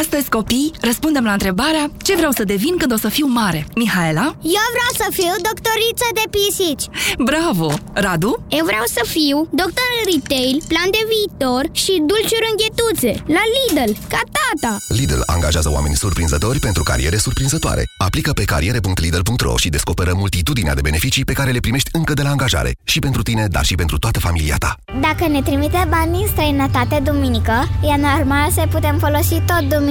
Astăzi, copii, răspundem la întrebarea ce vreau să devin când o să fiu mare. Mihaela? Eu vreau să fiu doctoriță de pisici. Bravo! Radu? Eu vreau să fiu doctor în retail, plan de viitor și dulciuri înghetuțe. La Lidl, ca tata. Lidl angajează oameni surprinzători pentru cariere surprinzătoare. Aplică pe cariere.lidl.ro și descoperă multitudinea de beneficii pe care le primești încă de la angajare. Și pentru tine, dar și pentru toată familia ta. Dacă ne trimite bani în străinătate duminică, e normal să putem folosi tot duminică.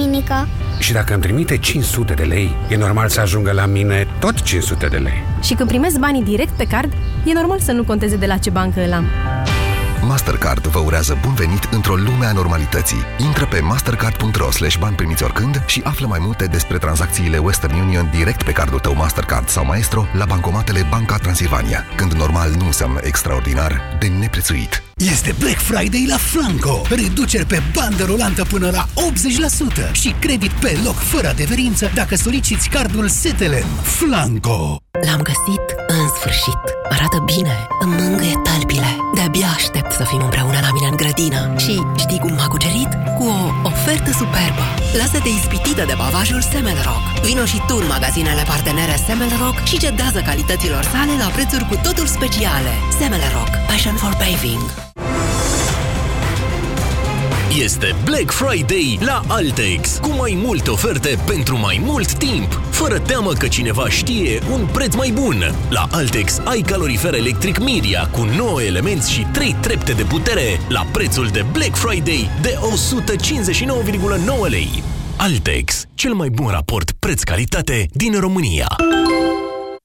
Și dacă îmi trimite 500 de lei, e normal să ajungă la mine tot 500 de lei. Și când primesc banii direct pe card, e normal să nu conteze de la ce bancă îl am. Mastercard vă urează bun venit într-o lume a normalității. Intră pe mastercard.ro slash bani primiți oricând și află mai multe despre tranzacțiile Western Union direct pe cardul tău Mastercard sau Maestro la bancomatele Banca Transilvania. Când normal nu înseamnă extraordinar, de neprețuit. Este Black Friday la Flanco. Reduceri pe bandă rulantă până la 80% și credit pe loc fără adeverință dacă soliciți cardul Setelen. Flanco. L-am găsit în sfârșit. Arată bine, îmi mângâie talpile. De-abia aștept să fim împreună la mine în grădină. Și știi cum m-a cucerit? Cu o ofertă superbă. Lasă-te ispitită de bavajul Semelrock. Vino și tu în magazinele partenere Semelrock și cedează calităților sale la prețuri cu totul speciale. Semelrock. Passion for paving. Este Black Friday la Altex, cu mai multe oferte pentru mai mult timp, fără teamă că cineva știe un preț mai bun. La Altex ai calorifer electric Miria cu 9 elemente și 3 trepte de putere la prețul de Black Friday de 159,9 lei. Altex, cel mai bun raport preț-calitate din România.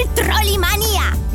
Simte ritmul Trollimania!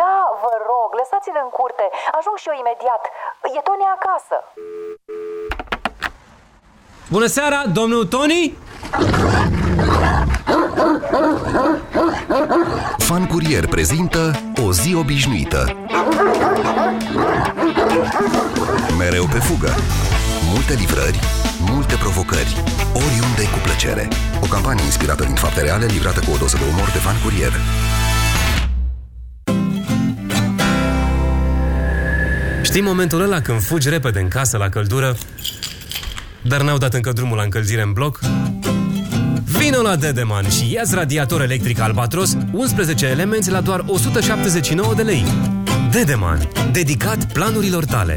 Da, vă rog, lăsați-l în curte. Ajung și eu imediat. E Tony acasă. Bună seara, domnul Tony? Fan Curier prezintă O zi obișnuită. Mereu pe fugă. Multe livrări, multe provocări, oriunde cu plăcere. O campanie inspirată din fapte reale, livrată cu o doză de umor de Fan Curier. Știi momentul ăla când fugi repede în casă la căldură, dar n-au dat încă drumul la încălzire în bloc? Vino la Dedeman și ia radiator electric Albatros 11 elemente la doar 179 de lei. Dedeman, dedicat planurilor tale.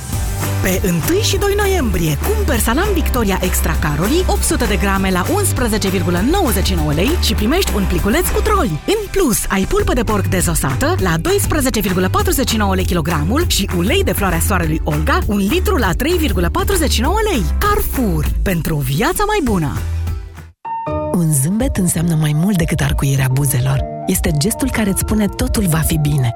Pe 1 și 2 noiembrie, cumpăr salam Victoria Extra Caroli 800 de grame la 11,99 lei și primești un pliculeț cu troli. În plus, ai pulpă de porc dezosată la 12,49 lei kilogramul și ulei de floarea soarelui Olga, un litru la 3,49 lei. Carrefour. Pentru o viață mai bună! Un zâmbet înseamnă mai mult decât arcuirea buzelor. Este gestul care îți spune totul va fi bine,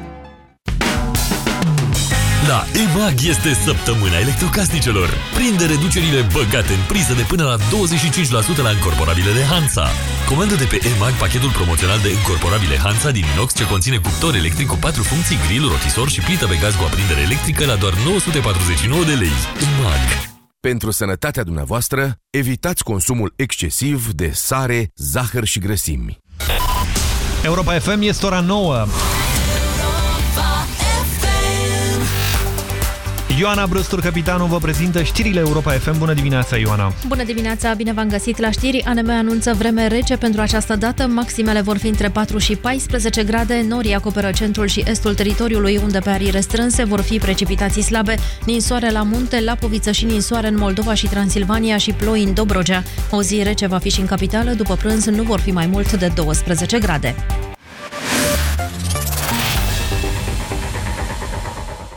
La EMAG este săptămâna electrocasnicelor. Prinde reducerile băgate în priză de până la 25% la încorporabilele Hansa. Comandă de pe EMAG pachetul promoțional de încorporabile Hansa din inox ce conține cuptor electric cu 4 funcții, grill, rotisor și plită pe gaz cu aprindere electrică la doar 949 de lei. EMAG. Pentru sănătatea dumneavoastră, evitați consumul excesiv de sare, zahăr și grăsimi. Europa FM este ora 9. Ioana Brăstur, capitanul, vă prezintă știrile Europa FM. Bună dimineața, Ioana! Bună dimineața, bine v-am găsit la știri. ANM anunță vreme rece pentru această dată. Maximele vor fi între 4 și 14 grade. Norii acoperă centrul și estul teritoriului, unde pe arii restrânse vor fi precipitații slabe, ninsoare la munte, Lapoviță și ninsoare în Moldova și Transilvania și ploi în Dobrogea. O zi rece va fi și în capitală, după prânz nu vor fi mai mult de 12 grade.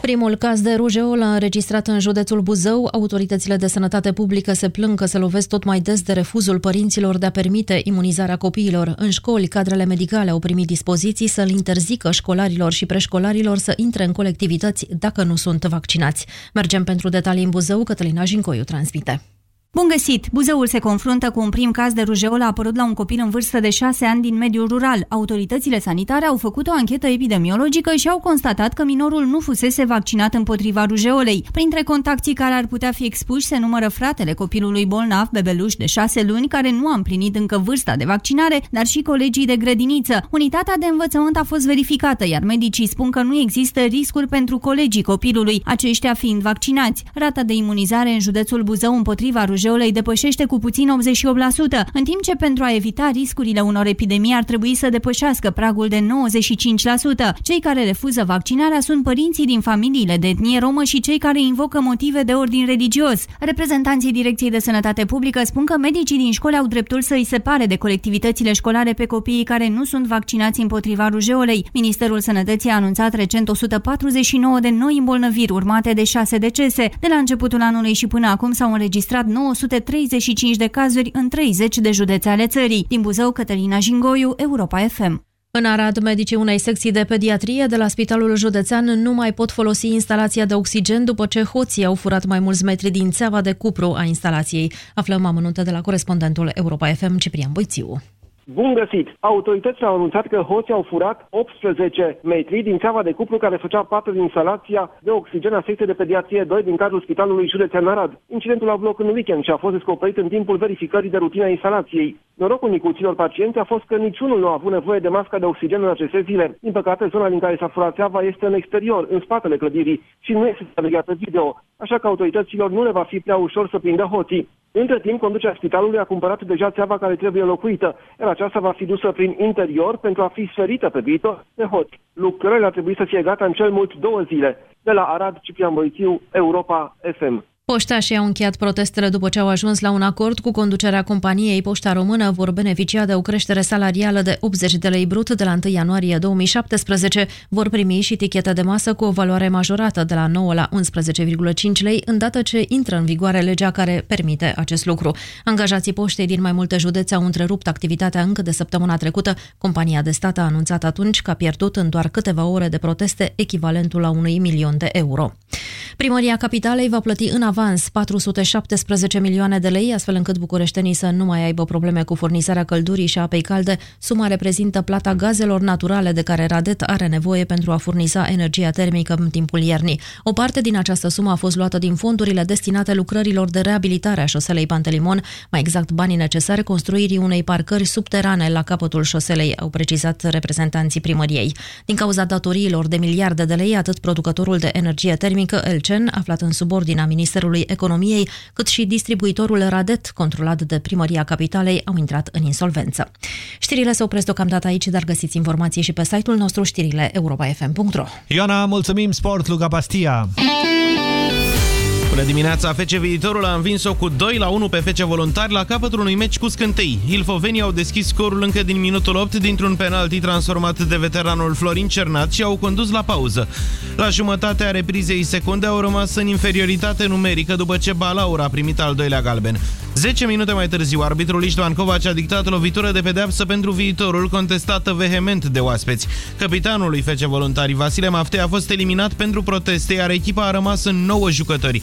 Primul caz de rujeolă înregistrat în județul Buzău, autoritățile de sănătate publică se plâng că se lovesc tot mai des de refuzul părinților de a permite imunizarea copiilor. În școli, cadrele medicale au primit dispoziții să-l interzică școlarilor și preșcolarilor să intre în colectivități dacă nu sunt vaccinați. Mergem pentru detalii în Buzău, Cătălina Jincoiu transmite. Bun găsit! Buzăul se confruntă cu un prim caz de rujeolă apărut la un copil în vârstă de 6 ani din mediul rural. Autoritățile sanitare au făcut o anchetă epidemiologică și au constatat că minorul nu fusese vaccinat împotriva rujeolei. Printre contactii care ar putea fi expuși se numără fratele copilului bolnav, bebeluș de 6 luni, care nu a împlinit încă vârsta de vaccinare, dar și colegii de grădiniță. Unitatea de învățământ a fost verificată, iar medicii spun că nu există riscuri pentru colegii copilului, aceștia fiind vaccinați. Rata de imunizare în județul Buzău împotriva rujeolei îi depășește cu puțin 88%, în timp ce pentru a evita riscurile unor epidemii ar trebui să depășească pragul de 95%. Cei care refuză vaccinarea sunt părinții din familiile de etnie romă și cei care invocă motive de ordin religios. Reprezentanții Direcției de Sănătate Publică spun că medicii din școli au dreptul să îi separe de colectivitățile școlare pe copiii care nu sunt vaccinați împotriva rujeolei. Ministerul Sănătății a anunțat recent 149 de noi îmbolnăviri urmate de 6 decese. De la începutul anului și până acum s-au înregistrat 9 935 de cazuri în 30 de județe ale țării. Din Buzău, Cătălina Jingoiu, Europa FM. În Arad, medicii unei secții de pediatrie de la Spitalul Județean nu mai pot folosi instalația de oxigen după ce hoții au furat mai mulți metri din țeava de cupru a instalației. Aflăm amănunte de la corespondentul Europa FM, Ciprian Boițiu. Bun găsit! Autoritățile au anunțat că hoții au furat 18 metri din țeava de cuplu care făcea parte din instalația de oxigen a secției de pediatrie 2 din cadrul Spitalului Județean Arad. Incidentul a avut loc în weekend și a fost descoperit în timpul verificării de rutină a instalației. Norocul micuților pacienți a fost că niciunul nu a avut nevoie de masca de oxigen în aceste zile. Din păcate, zona din care s-a furat țeava este în exterior, în spatele clădirii și nu este supravegheată video, așa că autorităților nu le va fi prea ușor să prindă hoții. Între timp, conducerea spitalului a cumpărat deja țeava care trebuie înlocuită, iar aceasta va fi dusă prin interior pentru a fi sferită pe viitor de hoți. Lucrările ar trebui să fie gata în cel mult două zile. De la Arad, Ciprian Boițiu, Europa FM. Poștașii au încheiat protestele după ce au ajuns la un acord cu conducerea companiei Poșta Română, vor beneficia de o creștere salarială de 80 de lei brut de la 1 ianuarie 2017, vor primi și tichete de masă cu o valoare majorată de la 9 la 11,5 lei, îndată ce intră în vigoare legea care permite acest lucru. Angajații poștei din mai multe județe au întrerupt activitatea încă de săptămâna trecută. Compania de stat a anunțat atunci că a pierdut în doar câteva ore de proteste echivalentul la unui milion de euro. Primăria Capitalei va plăti în avans 417 milioane de lei, astfel încât bucureștenii să nu mai aibă probleme cu furnizarea căldurii și apei calde. Suma reprezintă plata gazelor naturale de care Radet are nevoie pentru a furniza energia termică în timpul iernii. O parte din această sumă a fost luată din fondurile destinate lucrărilor de reabilitare a șoselei Pantelimon, mai exact banii necesari construirii unei parcări subterane la capătul șoselei, au precizat reprezentanții primăriei. Din cauza datoriilor de miliarde de lei, atât producătorul de energie termică, Elcen, aflat în subordinea Ministerului Economiei, cât și distribuitorul Radet, controlat de Primăria Capitalei, au intrat în insolvență. Știrile se opresc deocamdată aici, dar găsiți informații și pe site-ul nostru știrile europa.fm.ro Ioana, mulțumim, Sport, Luca Pastia! Bună dimineața! FC Viitorul a învins-o cu 2 la 1 pe FC Voluntari la capătul unui meci cu scântei. Ilfovenii au deschis scorul încă din minutul 8 dintr-un penalti transformat de veteranul Florin Cernat și au condus la pauză. La jumătatea reprizei secunde au rămas în inferioritate numerică după ce Balaur a primit al doilea galben. 10 minute mai târziu, arbitrul Istvan Kovac a dictat lovitură de pedeapsă pentru viitorul contestată vehement de oaspeți. Capitanul lui FC Voluntari Vasile Mafte a fost eliminat pentru proteste, iar echipa a rămas în 9 jucători.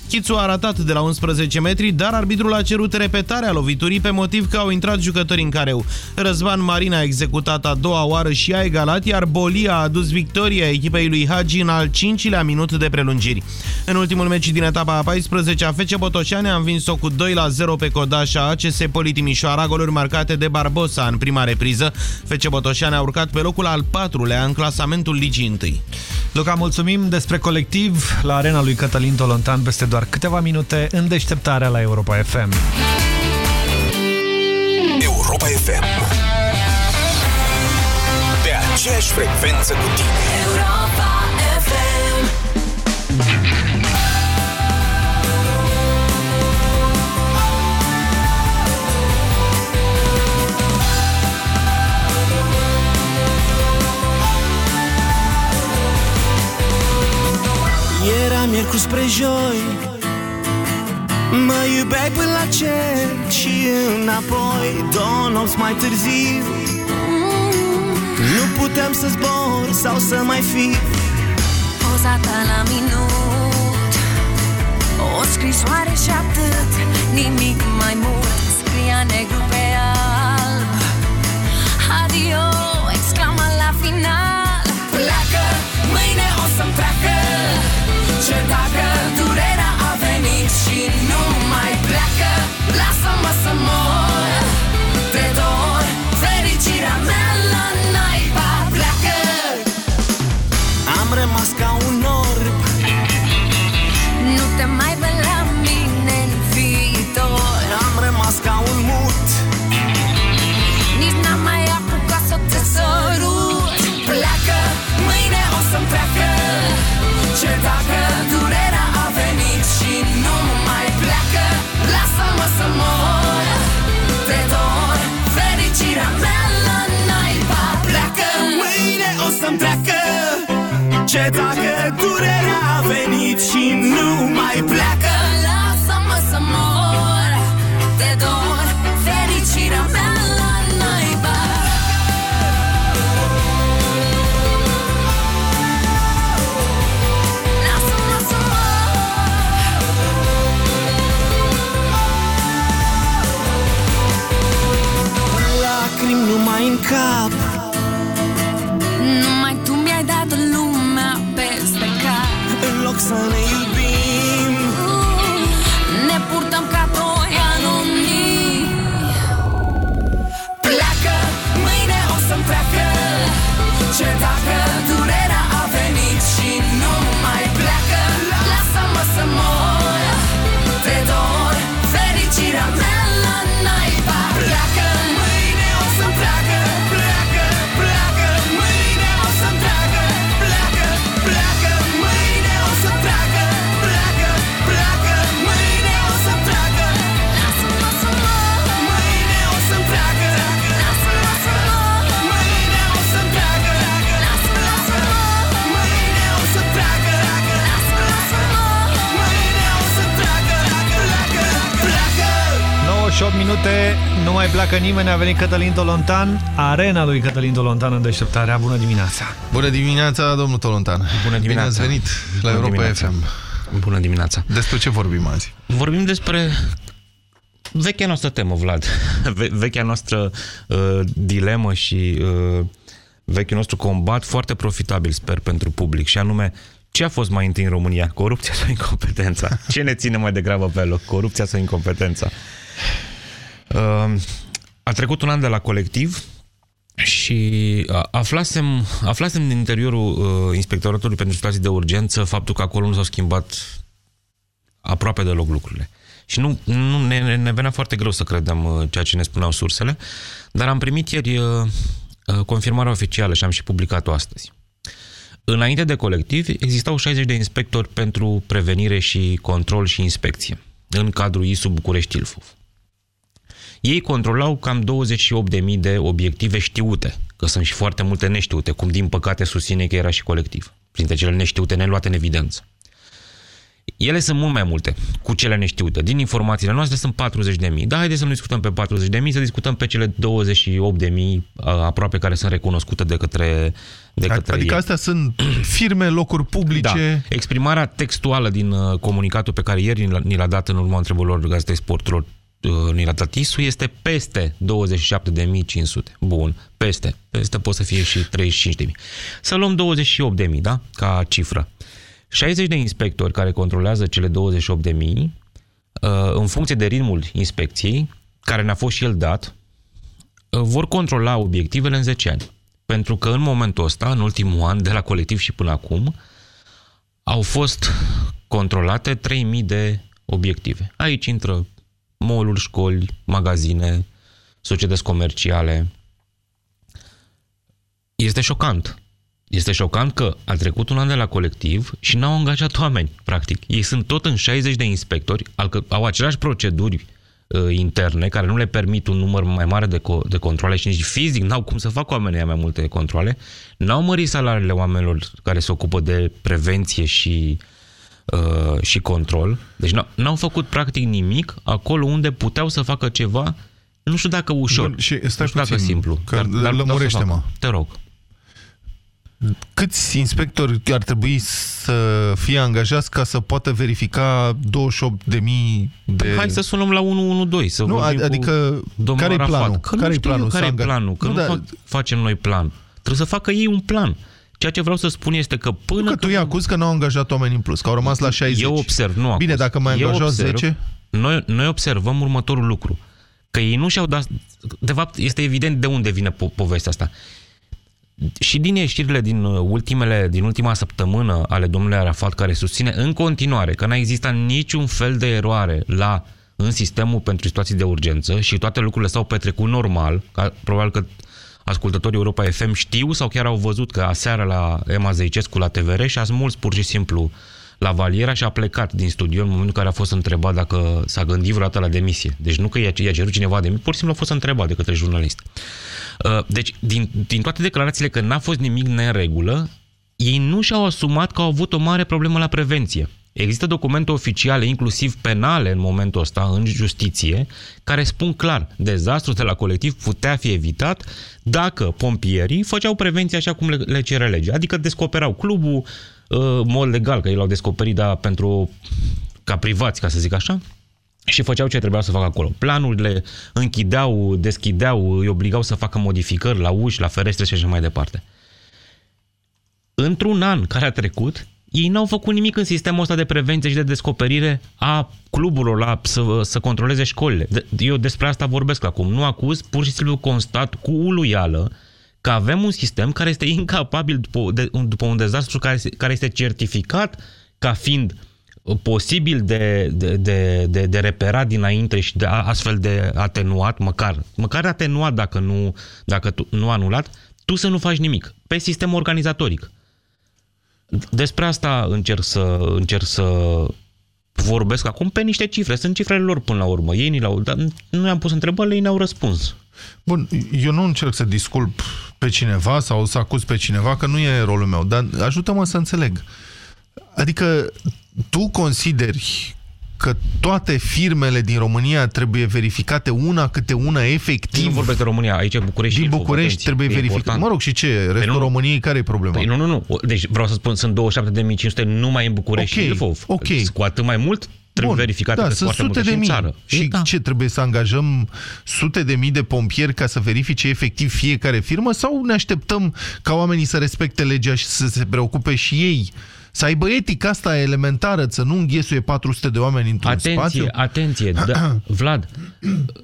Chițu a ratat de la 11 metri, dar arbitrul a cerut repetarea loviturii pe motiv că au intrat jucători în careu. Răzvan Marin a executat a doua oară și a egalat, iar Bolia a adus victoria echipei lui Hagi în al cincilea minut de prelungiri. În ultimul meci din etapa a 14, a FC Botoșane a învins-o cu 2 la 0 pe Codașa ACS Poli Timișoara, goluri marcate de Barbosa în prima repriză. FC Botoșane a urcat pe locul al patrulea în clasamentul Ligii 1. Luca, mulțumim despre colectiv la arena lui Cătălin Tolontan peste doar câteva minute în deșteptarea la Europa FM. Europa FM Pe aceeași frecvență cu tine. Europa FM Era miercuri spre joi Mă iubeai până la cer și înapoi Două nopți mai târziu. Nu putem să zbor sau să mai fi. Poza ta la minut O scrisoare și atât Nimic mai mult. Scria negru pe alb. Adio, exclamă la final. Pleacă, mâine o să-mi treacă. Ce dacă Ce dacă durerea 98 minute, nu mai pleacă nimeni, a venit Cătălin Tolontan, arena lui Cătălin Tolontan în deșteptarea. Bună dimineața! Bună dimineața, domnul Tolontan. Bună dimineața. Bine ați venit la Bună Europa dimineața. FM. Bună dimineața. Despre ce vorbim azi? Vorbim despre vechea noastră temă, Vlad. Ve vechea noastră uh, dilemă și uh, vechiul nostru combat foarte profitabil, sper, pentru public, și anume ce a fost mai întâi în România? Corupția sau incompetența? Ce ne ține mai degrabă pe loc? Corupția sau incompetența? Uh, a trecut un an de la colectiv și a- aflasem, aflasem din interiorul uh, Inspectoratului pentru Situații de Urgență faptul că acolo nu s-au schimbat aproape deloc lucrurile. Și nu, nu ne, ne venea foarte greu să credem uh, ceea ce ne spuneau sursele, dar am primit ieri uh, uh, confirmarea oficială și am și publicat-o astăzi. Înainte de colectiv, existau 60 de inspectori pentru prevenire și control și inspecție în cadrul ISU București Ilfov. Ei controlau cam 28.000 de obiective știute, că sunt și foarte multe neștiute, cum din păcate susține că era și colectiv, printre cele neștiute neluate în evidență. Ele sunt mult mai multe cu cele neștiute. Din informațiile noastre sunt 40.000. Da, haideți să nu discutăm pe 40.000, să discutăm pe cele 28.000 aproape care sunt recunoscute de către, de către Adică ei. astea sunt firme, locuri publice. Da. Exprimarea textuală din uh, comunicatul pe care ieri ni l-a- ni l-a dat în urma întrebărilor gazetei sporturilor uh, ni l-a dat ISU, este peste 27.500. Bun, peste. Peste pot să fie și 35.000. Să luăm 28.000, da? Ca cifră. 60 de inspectori care controlează cele 28.000 uh, în funcție de ritmul inspecției, care ne-a fost și el dat, uh, vor controla obiectivele în 10 ani. Pentru că în momentul ăsta, în ultimul an, de la colectiv și până acum, au fost controlate 3000 de obiective. Aici intră mall școli, magazine, societăți comerciale. Este șocant. Este șocant că a trecut un an de la colectiv și n-au angajat oameni, practic. Ei sunt tot în 60 de inspectori, alcă- au aceleași proceduri uh, interne care nu le permit un număr mai mare de, co- de controle și nici fizic n-au cum să facă oamenii aia mai multe controle. N-au mărit salariile oamenilor care se ocupă de prevenție și uh, și control. Deci n-au, n-au făcut practic nimic acolo unde puteau să facă ceva, nu știu dacă ușor, Bun, și nu stai știu dacă puțin, simplu. că dar, dar puteau să lămurește-mă. facă. Te rog. Câți inspectori ar trebui să fie angajați ca să poată verifica 28.000 de... Hai să sunăm la 112, să Nu, vorbim adică cu domnul care-i Arafat. planul? Că nu Care-i știu planul? eu care Să e anga- planul, că Nu, nu, dar- fac, facem noi plan. Trebuie să facă ei un plan. Ceea ce vreau să spun este că până... Nu, că tu îi acuz că nu au angajat oameni în plus, că au rămas la 60. Eu observ, nu acuz. Bine, dacă mai Eu angajau observ- 10... Noi, noi observăm următorul lucru. Că ei nu și-au dat... De fapt, este evident de unde vine po- povestea asta. Și din ieșirile din uh, ultimele, din ultima săptămână ale domnului Arafat, care susține în continuare că n-a existat niciun fel de eroare la în sistemul pentru situații de urgență și toate lucrurile s-au petrecut normal, ca, probabil că ascultătorii Europa FM știu sau chiar au văzut că aseară la Ema Zeicescu la TVR și a smuls pur și simplu la valiera și a plecat din studio în momentul în care a fost întrebat dacă s-a gândit vreodată la demisie. Deci nu că i-a, i-a cerut cineva demisie, pur și simplu a fost întrebat de către jurnalist. Uh, Deci, din, din toate declarațiile că n-a fost nimic neregulă, ei nu și-au asumat că au avut o mare problemă la prevenție. Există documente oficiale, inclusiv penale în momentul ăsta, în justiție, care spun clar, dezastrul de la colectiv putea fi evitat dacă pompierii făceau prevenție așa cum le, le cere legea. Adică descoperau clubul, uh, în mod legal, că ei l-au descoperit, dar pentru ca privați, ca să zic așa, și făceau ce trebuiau să facă acolo. Planurile închideau, deschideau, îi obligau să facă modificări la uși, la ferestre și așa mai departe. Într-un an care a trecut, ei n-au făcut nimic în sistemul ăsta de prevenție și de descoperire a cluburilor la, să, să controleze școlile. De- Eu despre asta vorbesc acum. Nu acuz, pur și simplu constat cu uluială că avem un sistem care este incapabil după, de, după un dezastru care, este- care este certificat ca fiind posibil de, de, de, de, de reperat dinainte și de a- astfel de atenuat, măcar, măcar atenuat dacă nu, dacă tu, nu anulat, tu să nu faci nimic. Pe sistem organizatoric. Despre asta încerc să, încerc să vorbesc acum pe niște cifre. Sunt cifrele lor până la urmă. Ei ni le-au, dar nu i-am pus întrebările, ei ne-au răspuns. Bun, eu nu încerc să disculp pe cineva sau să acuz pe cineva, că nu e rolul meu, dar ajută-mă să înțeleg. Adică tu consideri că toate firmele din România trebuie verificate una câte una efectiv? Nu vorbesc de România, aici e București Din și Ilfov, București atenție, trebuie e verificat. important. Mă rog, și ce? Restul nu- României, care e problema? Păi nu, nu, nu. Deci vreau să spun, sunt 27.500 numai în București Ok, și Ilfov. ok. Cu atât mai mult trebuie Bun, verificate da, că sunt foarte sute multe de și în mii. țară. Și Da. ce, trebuie să angajăm sute de mii de pompieri ca să verifice efectiv fiecare firmă sau ne așteptăm ca oamenii să respecte legea și să se preocupe și ei? Să aibă etica asta elementară, să nu înghesuie 400 de oameni într-un Atenție, spațiu? atenție, da, Vlad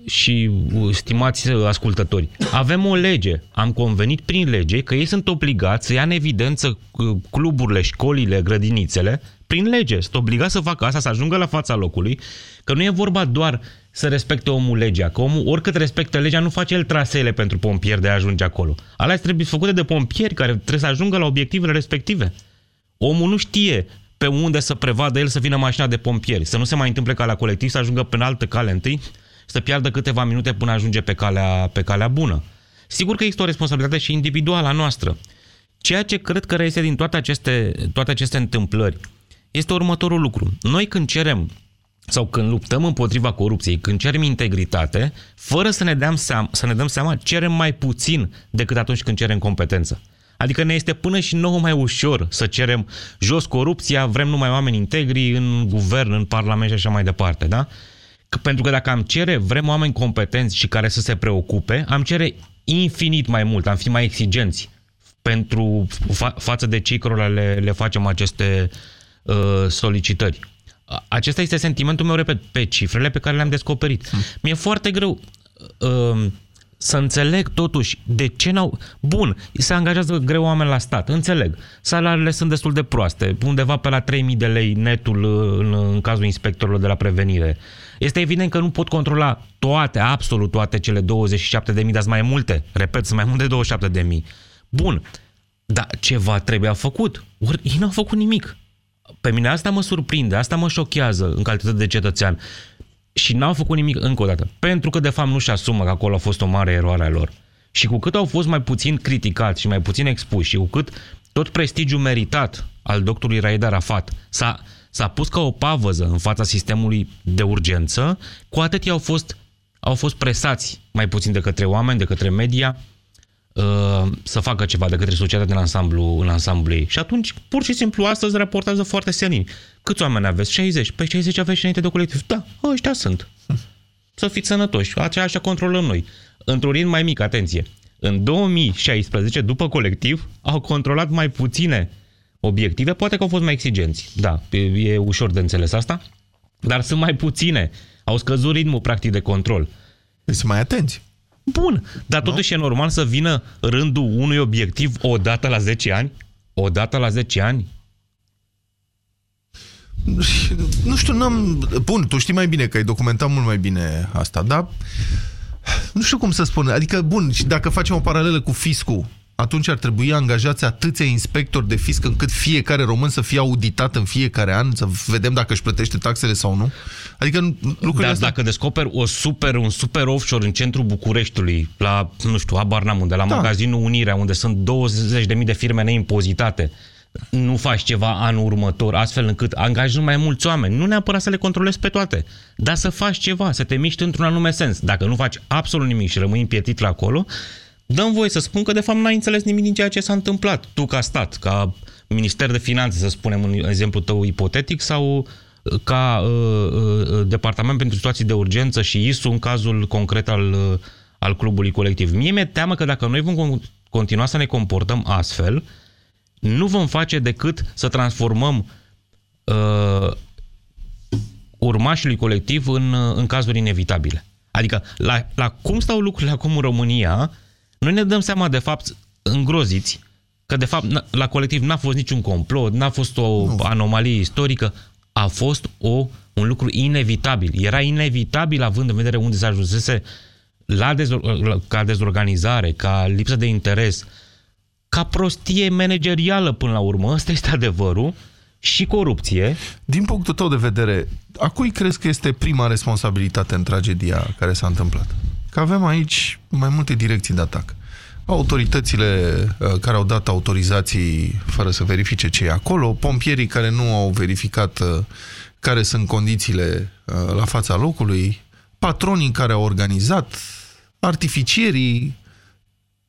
și uh, stimați uh, ascultători, avem o lege, am convenit prin lege că ei sunt obligați să ia în evidență uh, cluburile, școlile, grădinițele, prin lege, sunt obligați să facă asta, să ajungă la fața locului, că nu e vorba doar să respecte omul legea, că omul, oricât respectă legea, nu face el traseele pentru pompieri de a ajunge acolo. Alea trebuie făcute de pompieri care trebuie să ajungă la obiectivele respective. Omul nu știe pe unde să prevadă el să vină mașina de pompieri, să nu se mai întâmple ca la colectiv, să ajungă pe altă cale întâi, să piardă câteva minute până ajunge pe calea, pe calea bună. Sigur că există o responsabilitate și individuală a noastră. Ceea ce cred că reiese din toate aceste, toate aceste întâmplări este următorul lucru. Noi când cerem sau când luptăm împotriva corupției, când cerem integritate, fără să ne, dăm seama, să ne dăm seama, cerem mai puțin decât atunci când cerem competență. Adică ne este până și nouă mai ușor să cerem jos corupția, vrem numai oameni integri în guvern, în parlament și așa mai departe, da? Că, pentru că dacă am cere, vrem oameni competenți și care să se preocupe, am cere infinit mai mult, am fi mai exigenți pentru fa- față de cei care le, le facem aceste uh, solicitări. A- Acesta este sentimentul meu, repet, pe cifrele pe care le-am descoperit. Hmm. Mi-e foarte greu uh, să înțeleg totuși de ce n-au... Bun, se angajează greu oameni la stat, înțeleg. Salariile sunt destul de proaste, undeva pe la 3000 de lei netul uh, în, în cazul inspectorilor de la prevenire. Este evident că nu pot controla toate, absolut toate cele 27.000, dar sunt mai multe. Repet, sunt mai multe de 27.000. Bun, dar ceva trebuia făcut. Ori ei n-au făcut nimic. Pe mine asta mă surprinde, asta mă șochează în calitate de cetățean. Și n-au făcut nimic încă o dată. Pentru că, de fapt, nu-și asumă că acolo a fost o mare eroare a lor. Și cu cât au fost mai puțin criticați și mai puțin expuși și cu cât tot prestigiul meritat al doctorului Raed Arafat s-a, s-a pus ca o pavăză în fața sistemului de urgență, cu atât ei au fost, au fost presați mai puțin de către oameni, de către media, uh, să facă ceva de către societatea în ansamblu, în ansamblu ei. Și atunci, pur și simplu, astăzi raportează foarte senin. Câți oameni aveți? 60. Pe 60 aveți și înainte de colectiv. Da, ăștia sunt. Să fiți sănătoși. Așa, așa controlăm noi. Într-un ritm mai mic, atenție. În 2016, după colectiv, au controlat mai puține obiective, poate că au fost mai exigenți. Da, e, e ușor de înțeles asta, dar sunt mai puține. Au scăzut ritmul, practic, de control. Deci sunt mai atenți. Bun, dar totuși e normal să vină rândul unui obiectiv o dată la 10 ani? O dată la 10 ani? Nu știu, n-am... Bun, tu știi mai bine că ai documentat mult mai bine asta, dar nu știu cum să spun. Adică, bun, și dacă facem o paralelă cu fiscul, atunci ar trebui angajați atâția inspectori de fisc încât fiecare român să fie auditat în fiecare an, să vedem dacă își plătește taxele sau nu. Adică lucrurile Dar astea... dacă descoperi o super, un super offshore în centrul Bucureștiului, la, nu știu, habar n-am unde, la Da. magazinul Unirea, unde sunt 20.000 de firme neimpozitate, nu faci ceva anul următor, astfel încât angajezi mai mulți oameni. Nu neapărat să le controlezi pe toate, dar să faci ceva, să te miști într-un anume sens. Dacă nu faci absolut nimic și rămâi împietit la acolo, dăm voie să spun că de fapt n-ai înțeles nimic din ceea ce s-a întâmplat. Tu ca stat, ca Minister de Finanțe, să spunem un exemplu tău ipotetic, sau uh, ca uh, uh, Departament pentru Situații de Urgență și ISU în cazul concret al, uh, al clubului colectiv. Mie mi-e teamă că dacă noi vom con- continua să ne comportăm astfel, nu vom face decât să transformăm uh, urmașii lui colectiv în, uh, în cazuri inevitabile. Adică, la, la cum stau lucrurile acum în România, noi ne dăm seama, de fapt, îngroziți, că, de fapt, n- la colectiv n-a fost niciun complot, n-a fost o nu. anomalie istorică, a fost o, un lucru inevitabil. Era inevitabil, având în vedere unde se ajunsese la dezor- la- ca dezorganizare, ca lipsă de interes, ca prostie managerială până la urmă, ăsta este adevărul, și corupție. Din punctul tău de vedere, a cui crezi că este prima responsabilitate în tragedia care s-a întâmplat? Că avem aici mai multe direcții de atac. Autoritățile uh, care au dat autorizații fără să verifice ce e acolo, pompierii care nu au verificat uh, care sunt condițiile uh, la fața locului, patronii care au organizat, artificierii,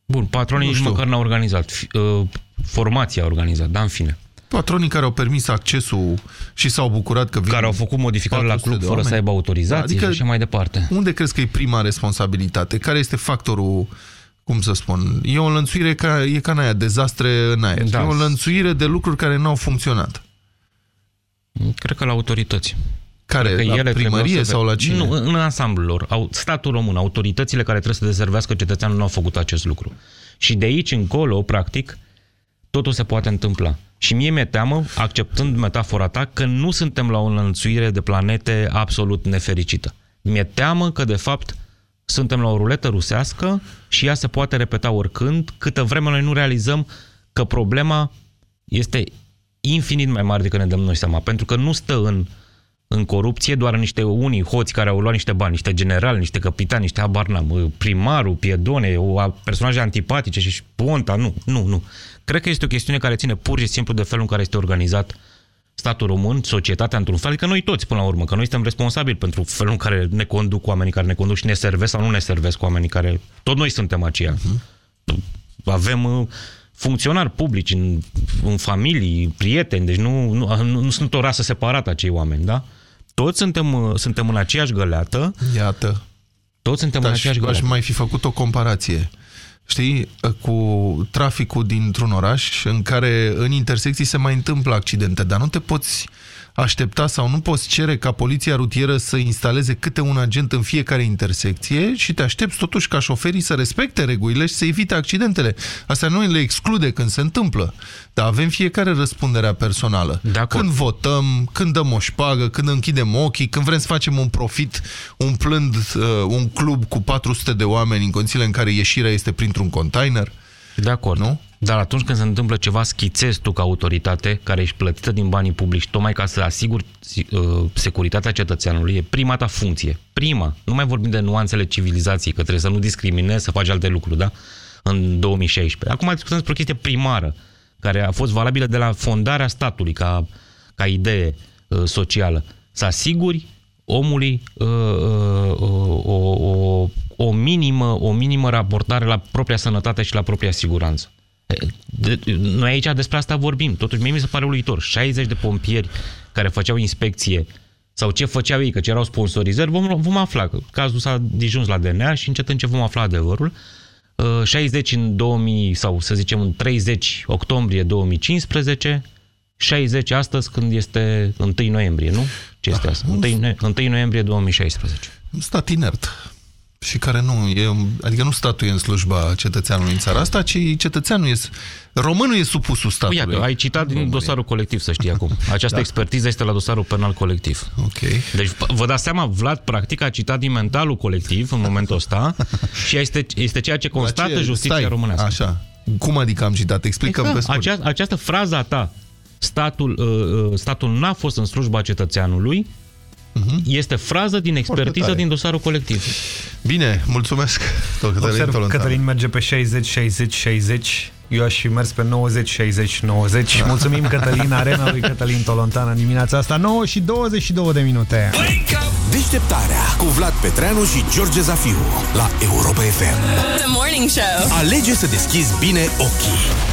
Bun, patronii Nu nici știu. măcar n-au organizat. Fi- uh, Formația a organizat, dar în fine. Patronii care au permis accesul și s-au bucurat că vin Care au făcut modificări la 400 club de fără să oameni. aibă autorizație adică, și așa mai departe. Unde crezi că e prima responsabilitate? Care este factorul, cum să spun, e o înlănțuire ca, e ca în aia, dezastre în aer. Da. E o înlănțuire de lucruri care nu au funcționat. Cred că la autorități. Care? Cred că La ele trebuiau primărie să sau la cine? Nu, în ansamblul lor. Au, statul român, autoritățile care trebuie să deservească cetățeanul nu au făcut acest lucru. Și de aici încolo, practic, totul se poate întâmpla. Și mie mi-e teamă, acceptând metafora ta, că nu suntem la o înlănțuire de planete absolut nefericită. Mi-e teamă că, de fapt, suntem la o ruletă rusească și ea se poate repeta oricând, câtă vreme noi nu realizăm că problema este infinit mai mare decât ne dăm noi seama. Pentru că nu stă în, în corupție doar niște unii hoți care au luat niște bani, niște generali, niște capitani, niște habar n-am, primarul, Piedone, o, a- personaje antipatice și Ponta, nu, nu, nu. Cred că este o chestiune care ține pur și simplu de felul în care este organizat statul român, societatea într-un fel, că noi toți până la urmă, că noi suntem responsabili pentru felul în care ne conduc oamenii care ne conduc și ne servesc sau nu ne servesc oamenii care... Tot noi suntem aceia. Uh-huh. Avem uh, funcționari publici în, în familii, prieteni, deci nu, nu, nu, nu sunt o rasă separată acei oameni, da? Toți suntem, uh, suntem în aceeași găleată. Iată. Toți suntem în Aș, aceeași aș găleată. mai fi făcut o comparație. Știi, cu traficul dintr-un oraș în care în intersecții se mai întâmplă accidente, dar nu te poți aștepta sau nu poți cere ca poliția rutieră să instaleze câte un agent în fiecare intersecție și te aștepți totuși ca șoferii să respecte regulile și să evite accidentele. Asta nu le exclude când se întâmplă, dar avem fiecare răspunderea personală. Când votăm, când dăm o șpagă, când închidem ochii, când vrem să facem un profit umplând uh, un club cu 400 de oameni în condițiile în care ieșirea este printr-un container. De acord. Nu? Dar atunci când se întâmplă ceva, schițezi tu ca autoritate, care ești plătită din banii publici, tocmai ca să asiguri uh, securitatea cetățeanului, e prima ta funcție. Prima. Nu mai vorbim de nuanțele civilizației, că trebuie să nu discriminezi, să faci alte lucruri, da? În 2016. Acum discutăm despre o chestie primară, care a fost valabilă de la fondarea statului, ca, ca idee uh, socială. Să asiguri omului uh, uh, o, o, o, minimă, o minimă raportare la propria sănătate și la propria siguranță. De, noi aici despre asta vorbim. Totuși, mie mi se pare uluitor. 60 de pompieri care făceau inspecție sau ce făceau ei, că ce erau sponsorizări, vom, vom afla. Cazul s-a dijuns la DNA și încet încet vom afla adevărul. 60 în 2000, sau să zicem în 30 octombrie 2015, 60 astăzi când este 1 noiembrie, nu? Ce este asta? 1, 1 noiembrie 2016. Un stat inert și care nu e, adică nu statul e în slujba cetățeanului în țara asta, ci cetățeanul e, românul e supusul statului. Iată, ai citat din România. dosarul colectiv, să știi acum. Această Da. expertiză este la dosarul penal colectiv. Ok. Deci vă dați seama, Vlad practic a citat din mentalul colectiv în momentul ăsta și este, este ceea ce constată ce- justiția stai, românească. Așa. Cum adică am citat? Explicăm pe Exact. scurt. Acea, această frază a ta, statul, uh, uh, statul n-a fost în slujba cetățeanului, este frază din expertiză tare. din dosarul colectiv. Bine, mulțumesc. Dr. Cătălin Observ, Tolontan. Cătălin merge pe 60, 60, 60. Eu aș fi mers pe 90, 60, 90. Mulțumim, Cătălin, arena lui Cătălin Tolontan în dimineața asta. 9 și 22 de minute. Deșteptarea cu Vlad Petreanu și George Zafiu la Europa FM. The Morning Show. Alege să deschizi bine ochii.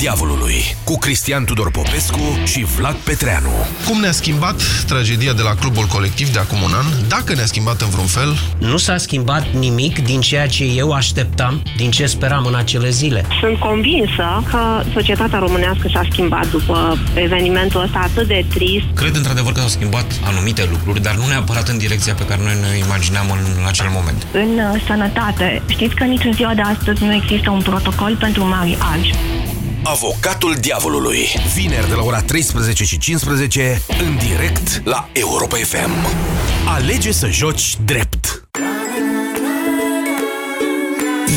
Diavolului cu Cristian Tudor Popescu și Vlad Petreanu. Cum ne-a schimbat tragedia de la clubul colectiv de acum un an? Dacă ne-a schimbat în vreun fel? Nu s-a schimbat nimic din ceea ce eu așteptam, din ce speram în acele zile. Sunt convinsă că societatea românească s-a schimbat după evenimentul ăsta atât de trist. Cred într-adevăr că s-au schimbat anumite lucruri, dar nu neapărat în direcția pe care noi ne imaginam în acel moment. În uh, sănătate, știți că nici în ziua de astăzi nu există un protocol pentru mari algi. Avocatul diavolului. Vineri de la ora 13 și 15 în direct la Europa FM. Alege să joci drept.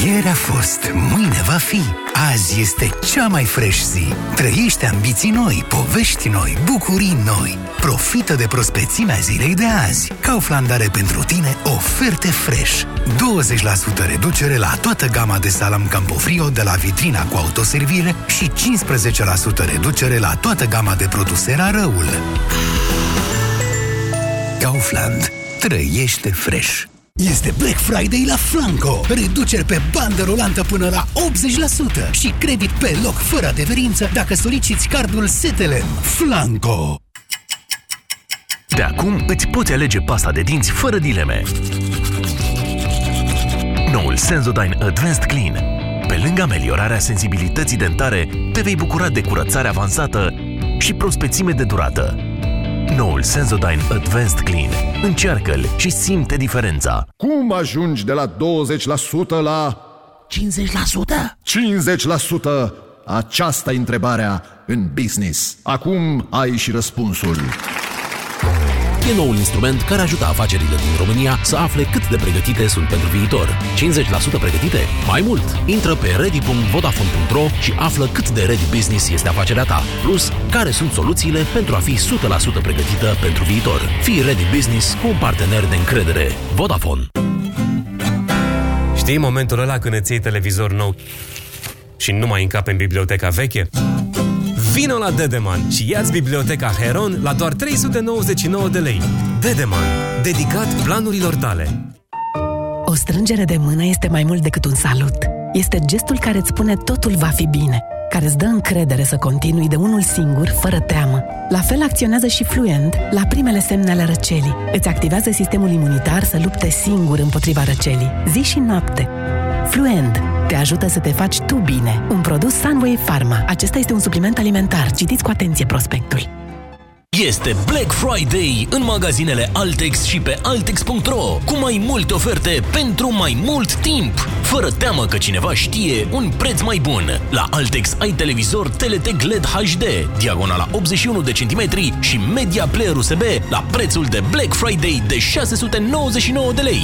Ieri a fost, mâine va fi. Azi este cea mai fresh zi. Trăiește ambiții noi, povești noi, bucurii noi. Profită de prospețimea zilei de azi. Kaufland are pentru tine oferte fresh. 20% reducere la toată gama de salam Campofrio de la vitrina cu autoservire și 15% reducere la toată gama de produse Rarăul. Kaufland. Trăiește fresh. Este Black Friday la Flanco. Reduceri pe bandă rulantă până la 80% și credit pe loc fără adeverință dacă soliciți cardul Setelem. Flanco. De acum îți poți alege pasta de dinți fără dileme. Noul Sensodyne Advanced Clean. Pe lângă ameliorarea sensibilității dentare, te vei bucura de curățare avansată și prospețime de durată. Noul Sensodyne Advanced Clean. Încearcă-l și simte diferența. Cum ajungi de la 20% la 50%? 50%! Aceasta e întrebarea în business. Acum ai și răspunsul. E noul instrument care ajută afacerile din România să afle cât de pregătite sunt pentru viitor. 50% pregătite? Mai mult! Intră pe ready.vodafone.ro și află cât de ready business este afacerea ta. Plus, care sunt soluțiile pentru a fi 100% pregătită pentru viitor. Fii ready business cu un partener de încredere. Vodafone. Știi momentul ăla când îți iei televizor nou și nu mai încape în biblioteca veche? Vino la Dedeman și ia-ți biblioteca Heron la doar 399 de lei. Dedeman, dedicat planurilor tale. O strângere de mână este mai mult decât un salut. Este gestul care îți spune totul va fi bine, care îți dă încredere să continui de unul singur, fără teamă. La fel acționează și Fluent la primele semne ale răcelii. Îți activează sistemul imunitar să lupte singur împotriva răcelii, zi și noapte. Fluent te ajută să te faci tu bine. Un produs Sunway Pharma. Acesta este un supliment alimentar. Citiți cu atenție prospectul. Este Black Friday în magazinele Altex și pe Altex.ro cu mai multe oferte pentru mai mult timp. Fără teamă că cineva știe un preț mai bun. La Altex ai televizor TLT LED HD, diagonala 81 de centimetri și media player USB la prețul de Black Friday de 699 de lei.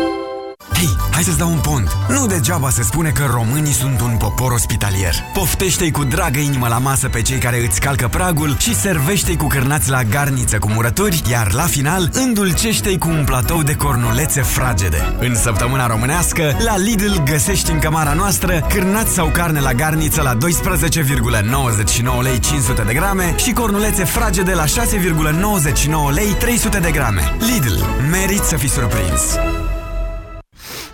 Hei, hai să-ți dau un pont. Nu degeaba se spune că românii sunt un popor ospitalier. Poftește-i cu dragă inimă la masă pe cei care îți calcă pragul și servește-i cu cârnați la garniță cu murături, iar la final îndulcește-i cu un platou de cornulețe fragede. În săptămâna românească, la Lidl găsești în cămara noastră cârnați sau carne la garniță la 12,99 lei 500 de grame și cornulețe fragede la 6,99 lei 300 de grame. Lidl, merit să fii surprins!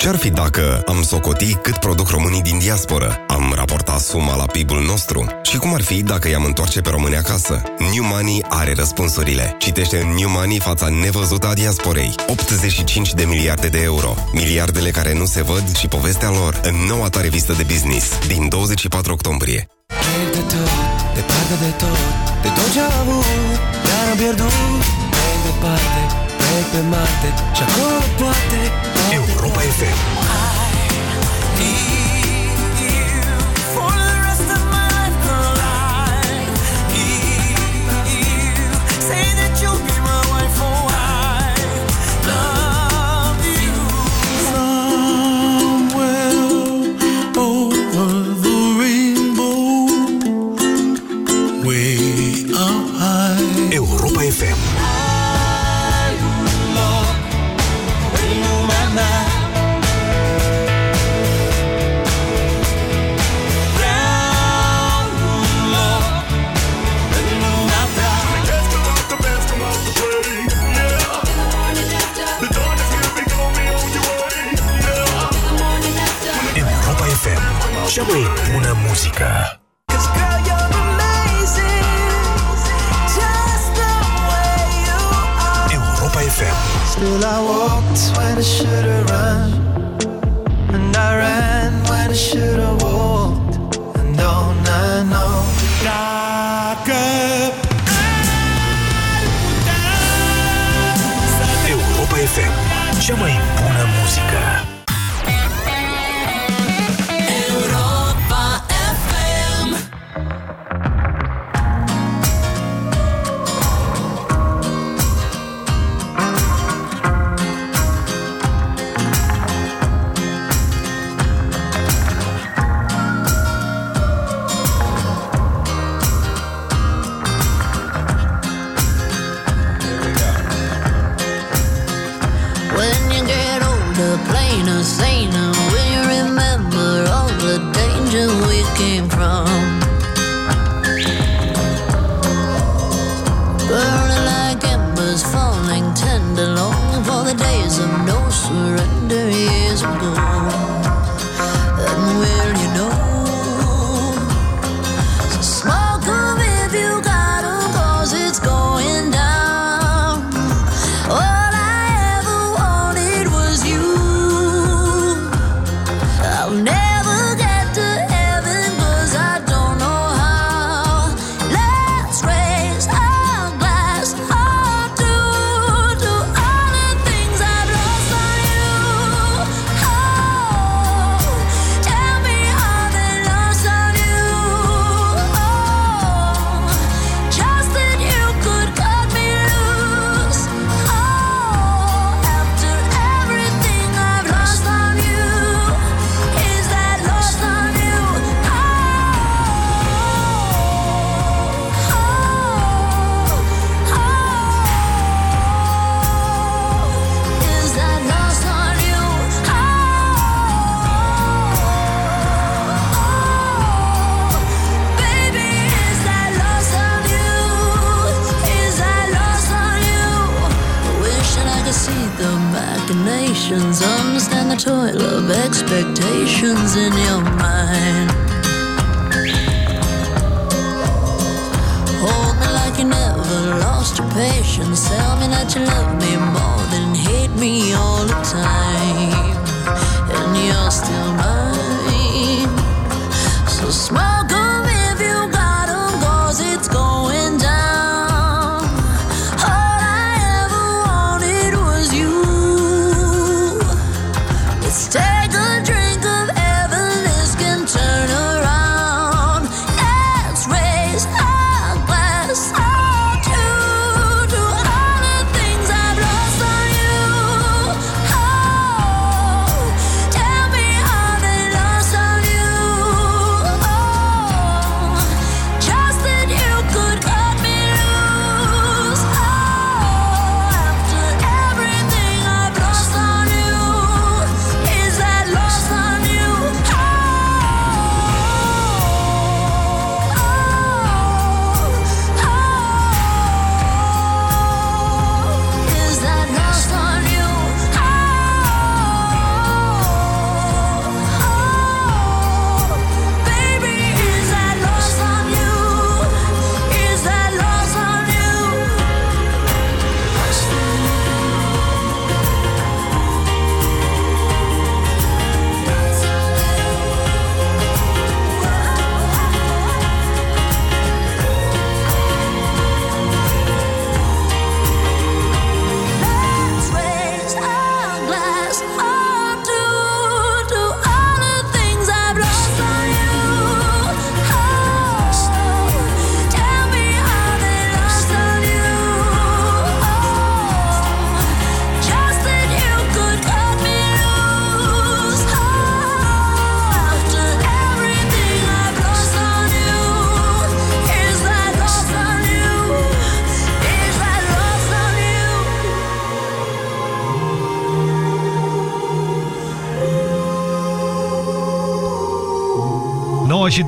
Ce-ar fi dacă am socoti cât produc românii din diasporă? Am raportat suma la PIB-ul nostru? Și cum ar fi dacă i-am întoarce pe români acasă? New Money are răspunsurile. Citește în New Money fața nevăzută a diasporei. 85 de miliarde de euro. Miliardele care nu se văd și povestea lor în noua ta revistă de business din 24 octombrie. Plec de tot, departe de tot De tot ce am avut, dar am pierdut Plec departe, plec pe Marte Și acolo poate Europa FM For Cea mai bună muzică. Europa FM Still I walked when I should have run. And I ran when I should have walked. And don't I know. Dacă Europa FM Cea mai bună muzică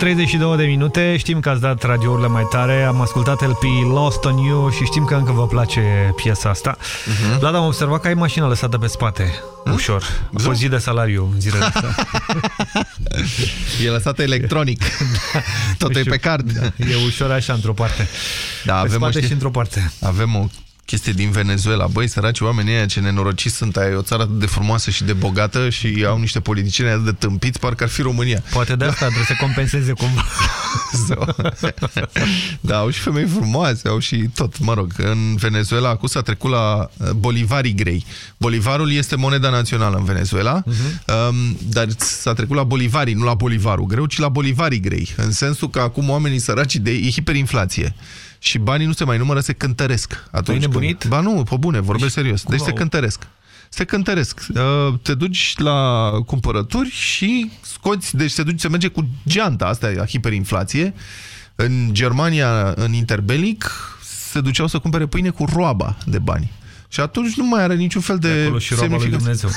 32 de minute, știm că ați dat radiourile mai tare, am ascultat LP Lost on You și știm că încă vă place piesa asta. Uh-huh. Vlad, am observat că ai mașina lăsată pe spate, ușor. A fost zi de salariu zilele astea. E lăsat electronic. Tot e pe card. Da, e ușor așa într-o parte. Da, pe avem spate o știre- și într-o parte. Avem o chestie din Venezuela. Băi, săraci oamenii ăia ce nenorociți sunt. Aia e o țară atât de frumoasă și de bogată și au niște politicieni atât de tâmpiți, parcă ar fi România. Poate de asta trebuie să compenseze cumva. da, au și femei frumoase, au și tot, mă rog. În Venezuela, acum s-a trecut la uh, bolivarii grei. Bolivarul este moneda națională în Venezuela, um, dar s-a trecut la bolivarii, nu la bolivarul greu, ci la bolivarii grei. În sensul că acum oamenii săraci de e hiperinflație. Și banii nu se mai numără, se cântăresc. Atunci nebunit? Când... Ba nu, pe bune, vorbesc serios. Deci Cum se au? cântăresc. Se cântăresc. Uh, Te duci la cumpărături și scoți, deci se duce, se merge cu geanta, asta e la hiperinflație. În Germania, în interbelic, se duceau să cumpere pâine cu roaba de bani. Și atunci nu mai are niciun fel de, Acolo și roaba lui Dumnezeu.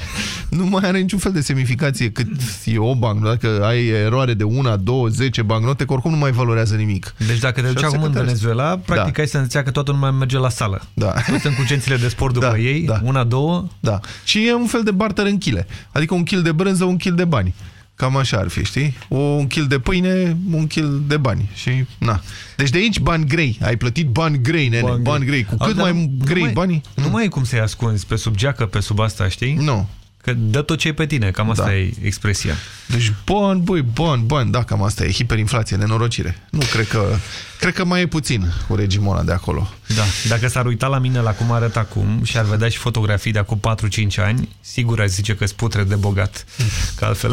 nu mai are niciun fel de semnificație cât e o bancnotă. Dacă ai eroare de 1, 2, 10 bancnote, că oricum nu mai valorează nimic. Deci dacă te Și duci asta acum în se cântăresc. Venezuela, practic Da. ai senzația că toată lumea merge la sală. Da. Toți sunt cu cențile de sport după Da, ei, da. una, două. Da. Și e un fel de barter în chile. Adică un kil de brânză, un kil de bani. Cam așa ar fi, știi? O, un kil de pâine, un kil de bani. Și, na. Deci de aici bani grei. Ai plătit bani grei, nene. Bani, bani grei. Cu Au, cât dar mai nu grei mai- banii... Nu mai e cum să-i ascunzi pe sub geacă, pe sub asta, știi? Nu. Că dă tot ce e pe tine, cam asta Da. e expresia. Deci bani, băi, bani, bani. Da, cam asta e. Hiperinflație, nenorocire. Nu, cred că... Cred că mai e puțin cu regimul ăla de acolo. Da. Dacă s-ar uita la mine la cum arăt acum și ar vedea și fotografii de acum 4-5 ani, sigur aș zice că putre de bogat. Că altfel...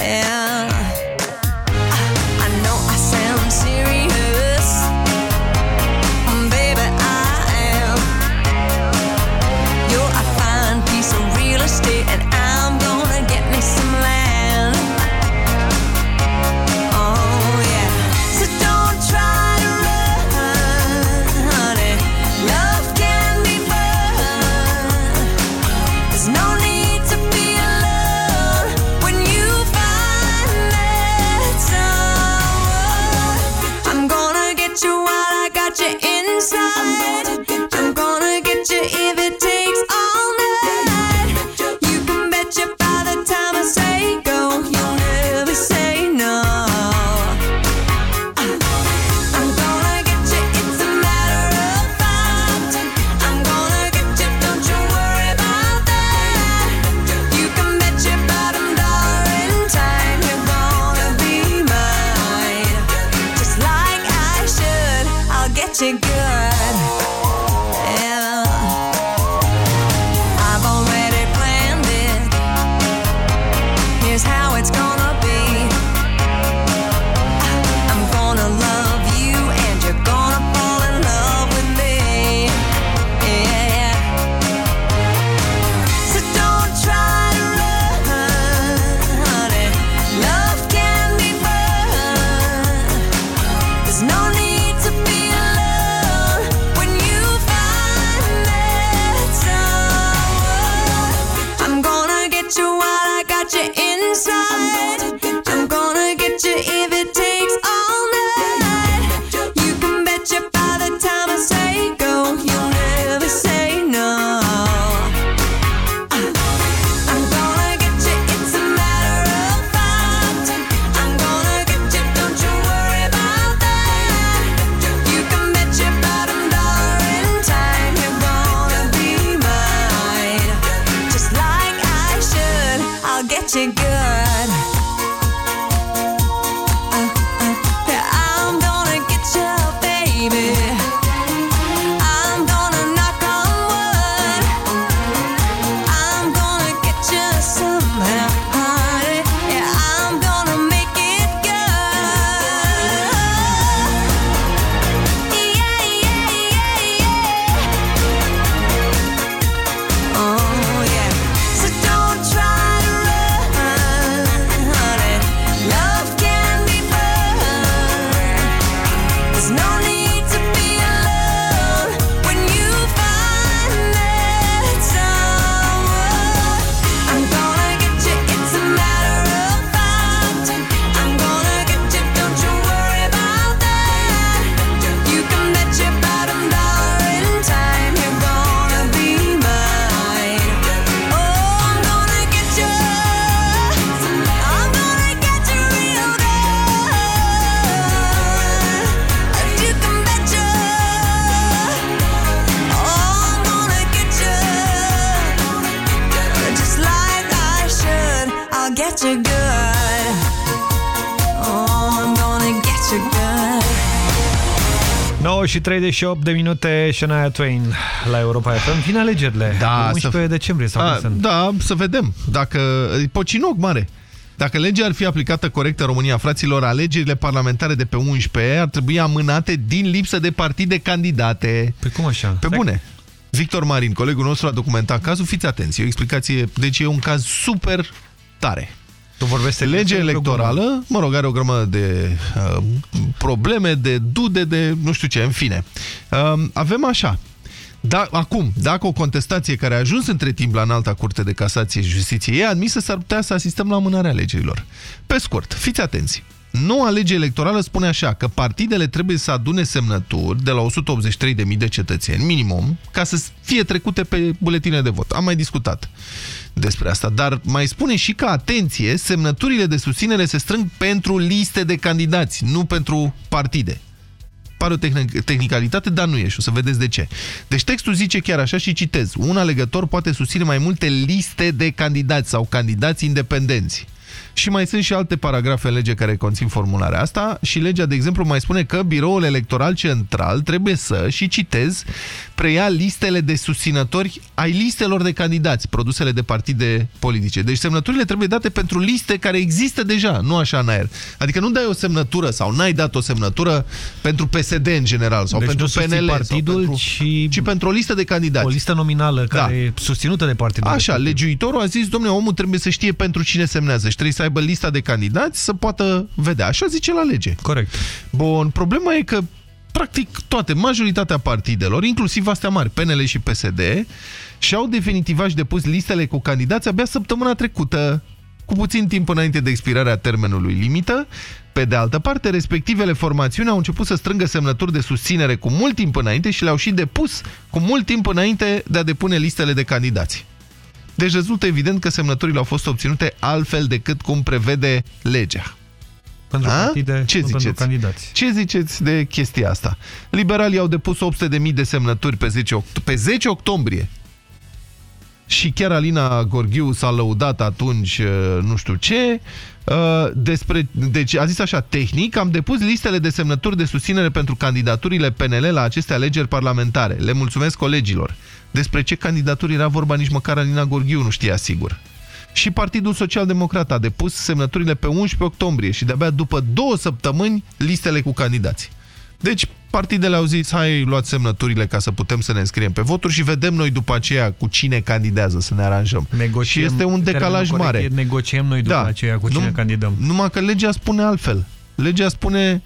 and și 38 de minute, Shania Twain la Europa FM. Vin alegerile. Da, 11 să- decembrie sau A, când sunt? Da, să vedem. Dacă... e Pocinoc mare. Dacă legea ar fi aplicată corect în România, fraților, alegerile parlamentare de pe 11 ar trebui amânate din lipsă de partide candidate. Pe cum așa? Pe bune. Victor Marin, colegul nostru, a documentat cazul. Fiți atenți, e o explicație. Deci e un caz super tare. Tu vorbești serios Legea sau e electorală, mă rog, are o grămadă de uh, probleme, de dude, de nu știu ce, în fine. Uh, avem așa. Da, acum, dacă o contestație care a ajuns între timp la înalta curte de casație și justiție e admisă, s-ar putea să asistăm la amânarea alegerilor. Pe scurt, fiți atenți. Noua lege electorală spune așa că partidele trebuie să adune semnături de la 183.000 de cetățeni, minimum, ca să fie trecute pe buletine de vot. Am mai discutat despre asta, dar mai spune și că, atenție, semnăturile de susținere se strâng pentru liste de candidați, nu pentru partide. Pare o tehn- tehnicalitate, dar nu e și o să vedeți de ce. Deci textul zice chiar așa și citez. Un alegător poate susține mai multe liste de candidați sau candidați independenți. Și mai sunt și alte paragrafe în lege care conțin formularea asta și legea, de exemplu, mai spune că biroul electoral central trebuie să, și citez, preia listele de susținători ai listelor de candidați, produsele de partide politice. Deci semnăturile trebuie date pentru liste care există deja, nu așa în aer. Adică nu dai o semnătură sau n-ai dat o semnătură pentru PSD în general sau Deci pentru nu susții PNL partidul, sau pentru, ci, ci pentru o listă de candidați. O listă nominală care e susținută de partidul. Așa, respectiv. legiuitorul a zis, domnule, omul trebuie să știe pentru cine semnează și trebuie să aibă lista de candidați să poată vedea. Așa zice la lege. Corect. Bun, problema e că practic toate, majoritatea partidelor, inclusiv astea mari, PNL și PSD, și-au definitivat și depus listele cu candidați abia săptămâna trecută, cu puțin timp înainte de expirarea termenului limită. Pe de altă parte, respectivele formațiuni au început să strângă semnături de susținere cu mult timp înainte și le-au și depus cu mult timp înainte de a depune listele de candidați. Deci rezultă evident că semnăturile au fost obținute altfel decât cum prevede legea. Pentru A? partide, Ce nu pentru ziceți? candidați. Ce ziceți de chestia asta? Liberalii au depus 800.000 de semnături pe 10, oct pe 10 octombrie. Și chiar Alina Gorghiu s-a lăudat atunci uh, nu știu ce, uh, despre, deci a zis așa, tehnic, am depus listele de semnături de susținere pentru candidaturile PNL la aceste alegeri parlamentare. Le mulțumesc colegilor. Despre ce candidaturi era vorba nici măcar Alina Gorghiu nu știa sigur. Și Partidul Social Democrat a depus semnăturile pe 11 octombrie și de-abia după două săptămâni listele cu candidați. Deci partidele au zis, hai luați semnăturile ca să putem să ne înscriem pe voturi și vedem noi după aceea cu cine candidează să ne aranjăm. Negociem, și este un decalaj termenul corect mare. e negociem noi după Da. aceea cu cine Nu- candidăm. Numai că legea spune altfel. Legea spune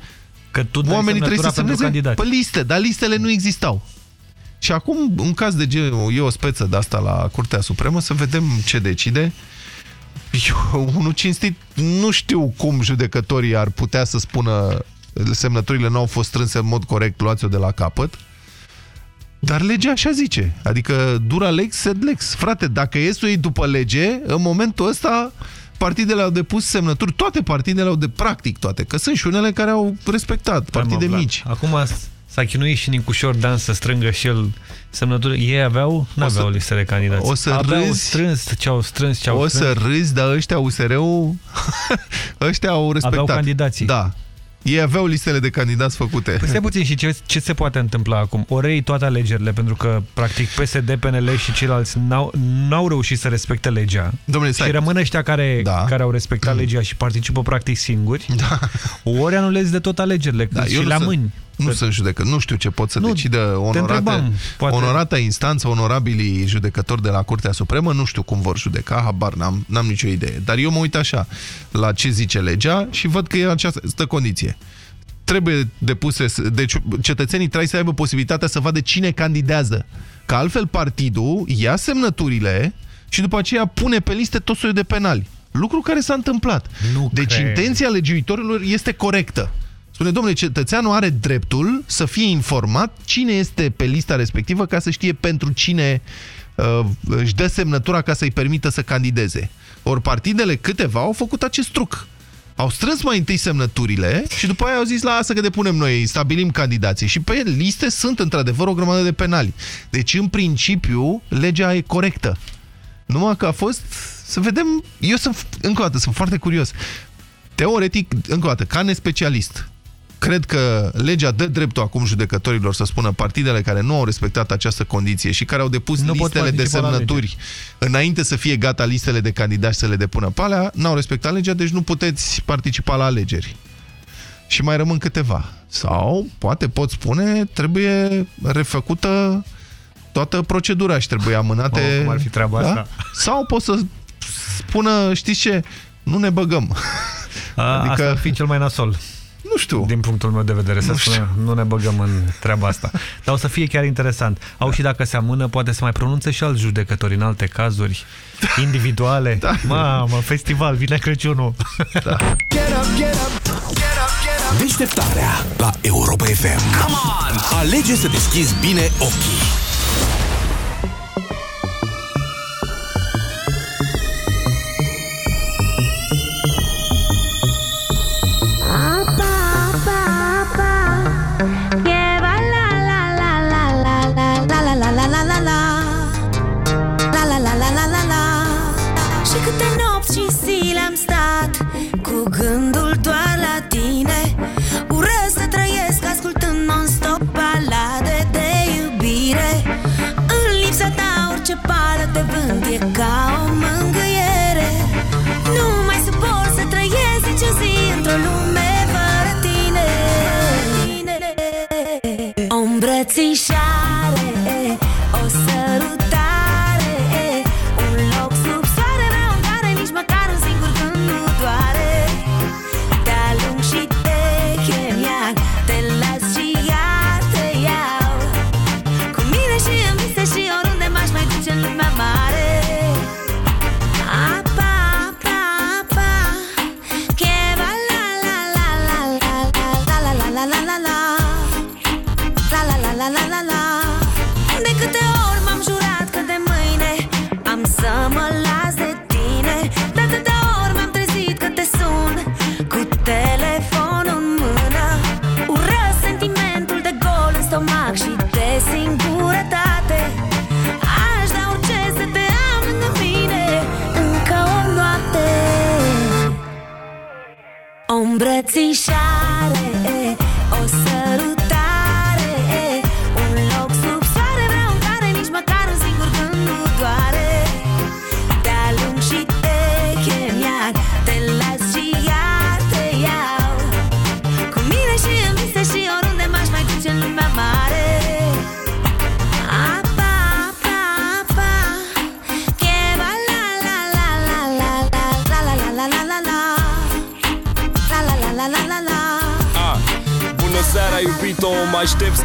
că tu dai oamenii trebuie să semnătura pentru semneze candidați. pe liste, dar listele nu existau. Și acum, în caz de genul, e o speță de asta la Curtea Supremă, să vedem ce decide. Eu, unul cinstit, nu știu cum judecătorii ar putea să spună semnăturile nu au fost strânse în mod corect, luați-o de la capăt. Dar legea așa zice. Adică dura lex sed lex. Frate, dacă e să o iei după lege, în momentul ăsta partidele au depus semnături, toate partidele au de practic toate, că sunt și unele care au respectat, partide Vlad, mici. Acum s-a chinuit și Nicușor Dan să strângă și el semnături. Ei aveau, nu O să- aveau listă de candidați. o să aveau râzi- strâns ce au strâns, ce au O strâns. să râzi, dar ăștia USR-ul ăștia au respectat. Aveau candidații. Da. Ei aveau listele de candidați făcute. Păi stai puțin și ce, ce se poate întâmpla acum? Ori iei toate alegerile, pentru că, practic, PSD, PNL și ceilalți n-au, n-au reușit să respecte legea. Domnule, și rămân ăștia care, da. care au respectat legea și participă, practic, singuri. Da. Ori anulezi de tot alegerile Da, și eu nu la sunt- mâini. Nu sunt judecă, nu știu ce pot să Nu, decidă te onorate, întrebam, poate- onorata instanță, onorabilii judecători de la Curtea Supremă, nu știu cum vor judeca, habar n-am n-am nicio idee. Dar eu mă uit așa la ce zice legea și văd că e această condiție. Trebuie depuse, deci cetățenii trebuie să aibă posibilitatea să vadă cine candidează. Că altfel partidul ia semnăturile și după aceea pune pe liste tot soiul de penali. Lucru care s-a întâmplat. Nu deci cred. intenția legiuitorilor este corectă. Spune, domnule, cetățeanul are dreptul să fie informat cine este pe lista respectivă ca să știe pentru cine uh, își dă semnătura ca să-i permită să candideze. Ori partidele câteva au făcut acest truc. Au strâns mai întâi semnăturile și după aia au zis, lasă că depunem noi, stabilim candidații. Și pe liste sunt într-adevăr o grămadă de penali. Deci, în principiu, legea e corectă. Numai că a fost, să vedem, eu sunt, încă o dată, sunt foarte curios. Teoretic, încă o dată, ca nespecialist, cred că legea dă dreptul acum judecătorilor să spună partidele care nu au respectat această condiție și care au depus Nu pot listele de participa la semnături înainte să fie gata listele de candidați să le depună pe alea, n-au respectat legea, deci nu puteți participa la alegeri. Și mai rămân câteva. Sau, poate pot spune, trebuie refăcută toată procedura și trebuie amânate... Oh, cum ar fi treaba asta? Sau pot să spună, știți ce, nu ne băgăm. A, adică... Asta ar fi cel mai nasol. Nu știu. Din punctul meu de vedere, să Nu spună, nu ne băgăm în treaba asta. Dar o să fie chiar interesant. Au și dacă se amână, poate să mai pronunțe și alți judecători în alte cazuri individuale. Da. Mamă, festival, vine Crăciunul. Da. Deșteptarea la Europa FM. Come on! Alege să deschizi bine ochii.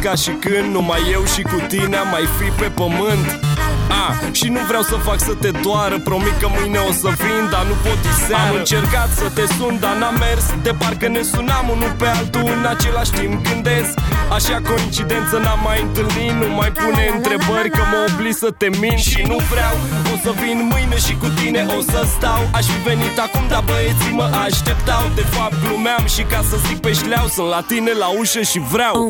Ca și când Numai eu și cu tine am mai fi pe pământ. Ah, și nu vreau să fac să te doară Promit că mâine o să vin, dar nu pot diseară. Am încercat să te sun, dar n-am mers De parcă ne sunam unul pe altul în același timp Gândesc, așa coincidență n-am mai întâlnit Nu mai pune întrebări că mă obli să te mint Și nu vreau, o să vin mâine și cu tine o să stau. Aș fi venit acum, dar băieții mă așteptau. De fapt glumeam și ca să zic pe șleau Sunt la tine la ușă și vreau. O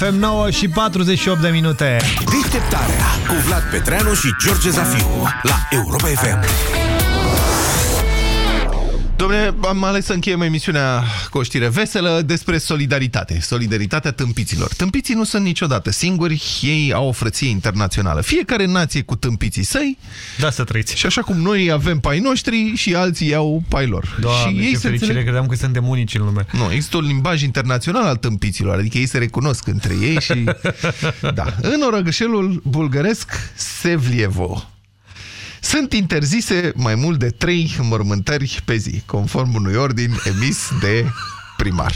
FM 9 și 48 de minute. Deșteptarea cu Vlad Petreanu și George Zafiu la Europa FM. Dom'le, am ales să încheiem emisiunea cu o știre veselă despre solidaritate. Solidaritatea tâmpiților. Tâmpiții nu sunt niciodată singuri, ei au o frăție internațională. Fiecare nație cu tâmpiții săi. Da, să trăiți. Și așa cum noi avem pai noștri și alții iau pai lor. Doamne, și ei ce se fericire, înțeleg... credeam că suntem unici în lume. Nu, există un limbaj internațional al tâmpiților, adică ei se recunosc între ei și... da. În orăgășelul bulgăresc Sevlievo sunt interzise mai mult de trei înmormântări pe zi, conform unui ordin emis de primar.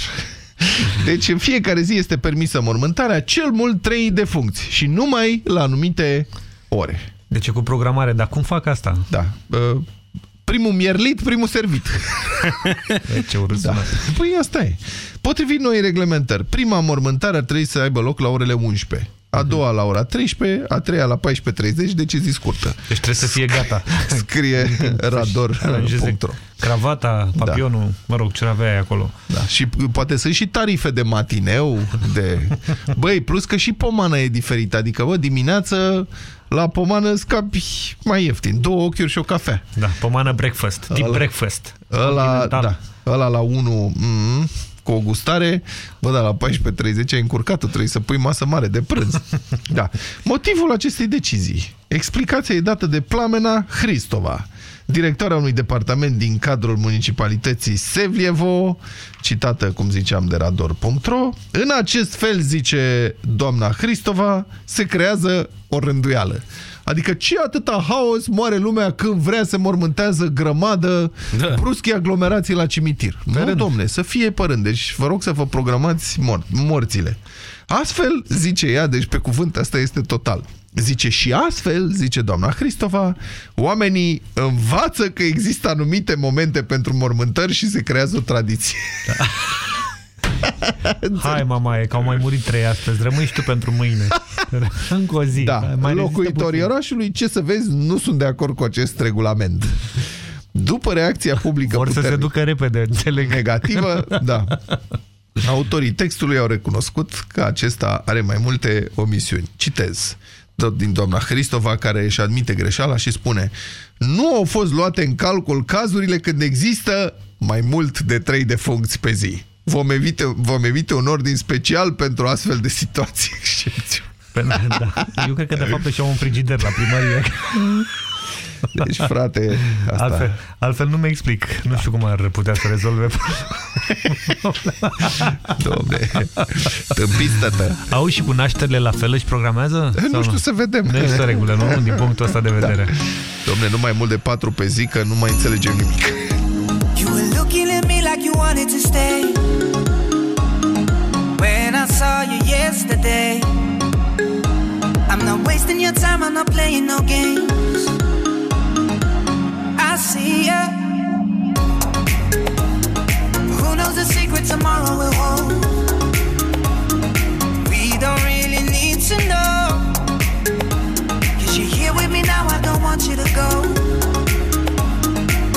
Deci în fiecare zi este permisă mormântarea cel mult trei defuncți și numai la anumite ore. Deci e cu programare, dar cum fac asta? Da. Uh, primul mierlit, primul servit. Ce urât da. Păi asta e. Potrivit noi reglementări, prima mormântare ar trebui să aibă loc la orele 11. A doua la ora 13, a treia la 14.30, deci e zi scurtă. Deci trebuie să fie gata. Scrie rador.ro Cravata, papionul, da. mă rog, ce avea acolo. Da. Și poate sunt și tarife de matineu, de... Băi, plus că și pomana e diferită, adică, bă, dimineață la pomană scapi mai ieftin, două ochiuri și o cafea. Da, pomană breakfast, deep Ăla- breakfast. Ăla, da, ăla la 1 mm, cu o gustare, bă, da, la 14.30 ai încurcat-o, trebuie să pui masă mare de prânz. Da. Motivul acestei decizii. Explicația e dată de Plamena Hristova, directoarea unui departament din cadrul municipalității Sevlievo, citată, cum ziceam, de rador.ro. În acest fel, zice doamna Hristova, se creează o rânduială. Adică ce atâta haos moare lumea când vrea să mormântează grămadă da. bruschi aglomerații la cimitir. Nu, domne, să fie părând. Deci vă rog să vă programați mor morțile. Astfel, zice ea, deci pe cuvânt asta este total. Zice și astfel, zice doamna Hristova, oamenii învață că există anumite momente pentru mormântări și se creează o tradiție. Da. Hai, mama, e că au mai murit trei astăzi. Rămâi și tu pentru mâine. Încă o zi. Da, mai locuitorii orașului, ce să vezi, nu sunt de acord cu acest regulament. După reacția publică Vor să se puternic- ducă repede, înțeleg. negativă, da. Autorii textului au recunoscut că acesta are mai multe omisiuni. Citez tot din doamna Hristova, care își admite greșeala și spune nu au fost luate în calcul cazurile când există mai mult de trei defuncți pe zi. Vom evite, vom evite un ordin special pentru astfel de situații. Da. Eu cred că de fapt și-au un frigider la primărie. Deci, frate, asta... Altfel, altfel nu mi explic. Nu știu cum ar putea să rezolve Domne, tâmpiți, tătă. Au și cu nașterile la fel își programează? Nu Sau știu, să vedem. Nu există regulă, nu? Din punctul ăsta de vedere. Da. Domne, nu mai mult de patru pe zi, că nu mai înțelegem nimic. Like you wanted to stay. When I saw you yesterday, I'm not wasting your time, I'm not playing no games. I see ya. Who knows the secret tomorrow will hold? We don't really need to know. Cause you're here with me now, I don't want you to go.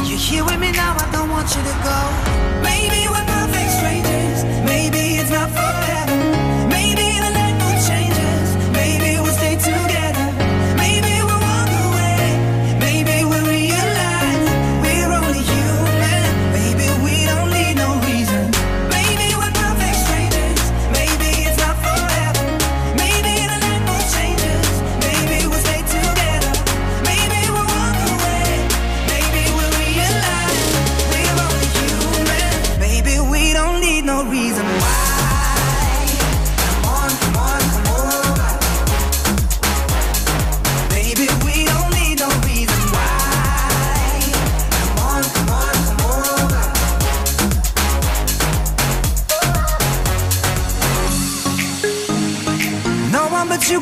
You're here with me now, I don't want you to go.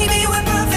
Baby, we're perfect.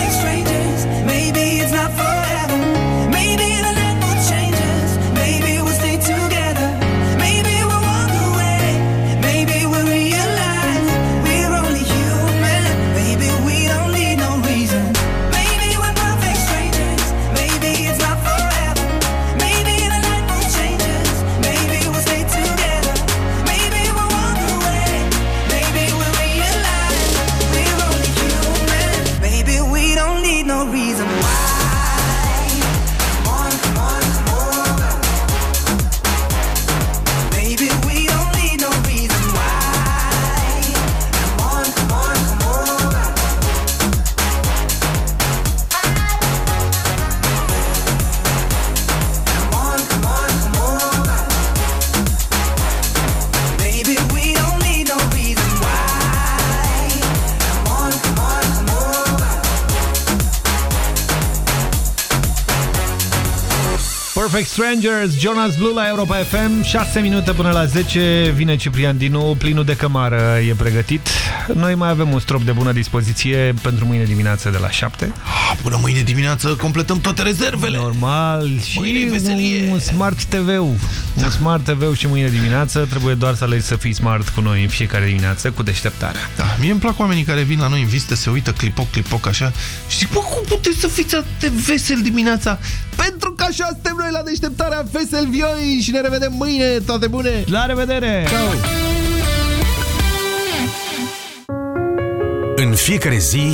Perfect Strangers, Jonas Blue la Europa FM 6 minute până la 10 Vine Ciprian Dinu, plinul de cămară e pregătit. Noi mai avem un strop de bună dispoziție Pentru mâine dimineață de la 7 Ah, Până mâine dimineață completăm toate rezervele. Normal Și Mâine-i veselie. un Smart TV Un Smart TV și mâine dimineață Trebuie doar să alegi să fii smart cu noi în fiecare dimineață Cu deșteptarea Da, mie îmi plac oamenii care vin la noi în vizită, se uită clipoc, clipoc așa și zic, bă, cum puteți să fiți atât de vesel dimineața? Pentru că așa suntem noi la deșteptarea vesel vioi și ne revedem mâine, toate bune! La revedere! Ciao! În fiecare zi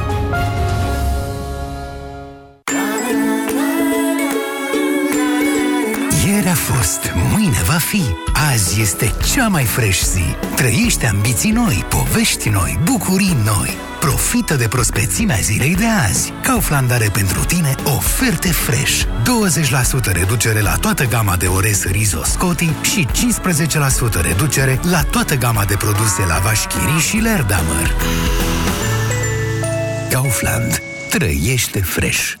Fost fost, mâine va fi. Azi este cea mai fresh zi. Trăiește ambiții noi, povești noi, bucurii noi. Profită de prospețimea zilei de azi. Kaufland are pentru tine oferte fresh. 20% reducere la toată gama de orez Rizo Scoti și 15% reducere la toată gama de produse lavaș Chiri și Lerdamer. Kaufland. Trăiește fresh.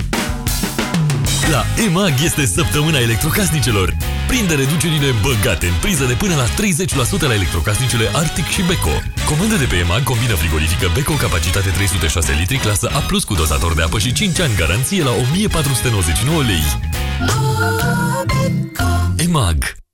La EMAG este săptămâna electrocasnicelor. Prinde reducerile băgate în priză de până la 30% la electrocasnicele Arctic și Beko. Comandă de pe EMAG combină frigorifică Beko capacitate 306 litri clasă A+, cu dozator de apă și 5 ani garanție la 1499 lei. EMAG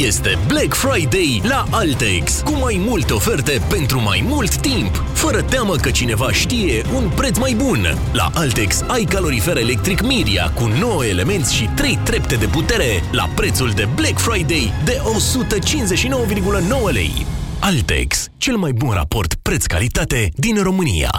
Este Black Friday la Altex, cu mai multe oferte pentru mai mult timp, fără teamă că cineva știe un preț mai bun. La Altex ai calorifer electric Miria cu 9 elemente și 3 trepte de putere la prețul de Black Friday de 159,9 lei. Altex, cel mai bun raport preț-calitate din România.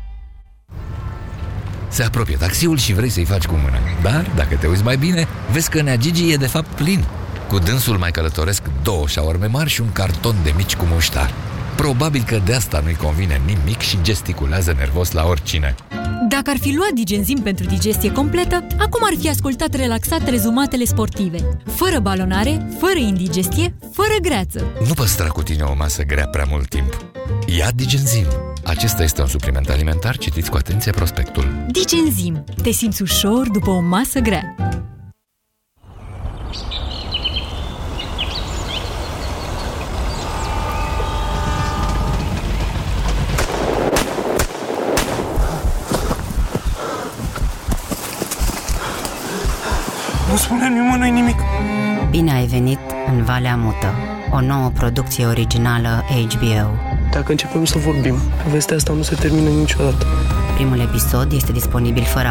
Se apropie taxiul și vrei să-i faci cu mâna. Dar, dacă te uiți mai bine, vezi că Nea Gigi e de fapt plin. Cu dânsul mai călătoresc două șaorme mari și un carton de mici cu muștar. Probabil că de asta nu-i convine nimic și gesticulează nervos la oricine. Dacă ar fi luat digenzim pentru digestie completă, acum ar fi ascultat relaxat rezumatele sportive. Fără balonare, fără indigestie, fără greață. Nu păstra cu tine o masă grea prea mult timp. Ia Digenzim. Acesta este un supliment alimentar, citiți cu atenție prospectul. Digenzim. Te simți ușor după o masă grea. Spune nimănui nimic. Bine ai venit în Valea Mută, o nouă producție originală HBO. Dacă începem să vorbim, povestea asta nu se termină niciodată. Primul episod este disponibil fără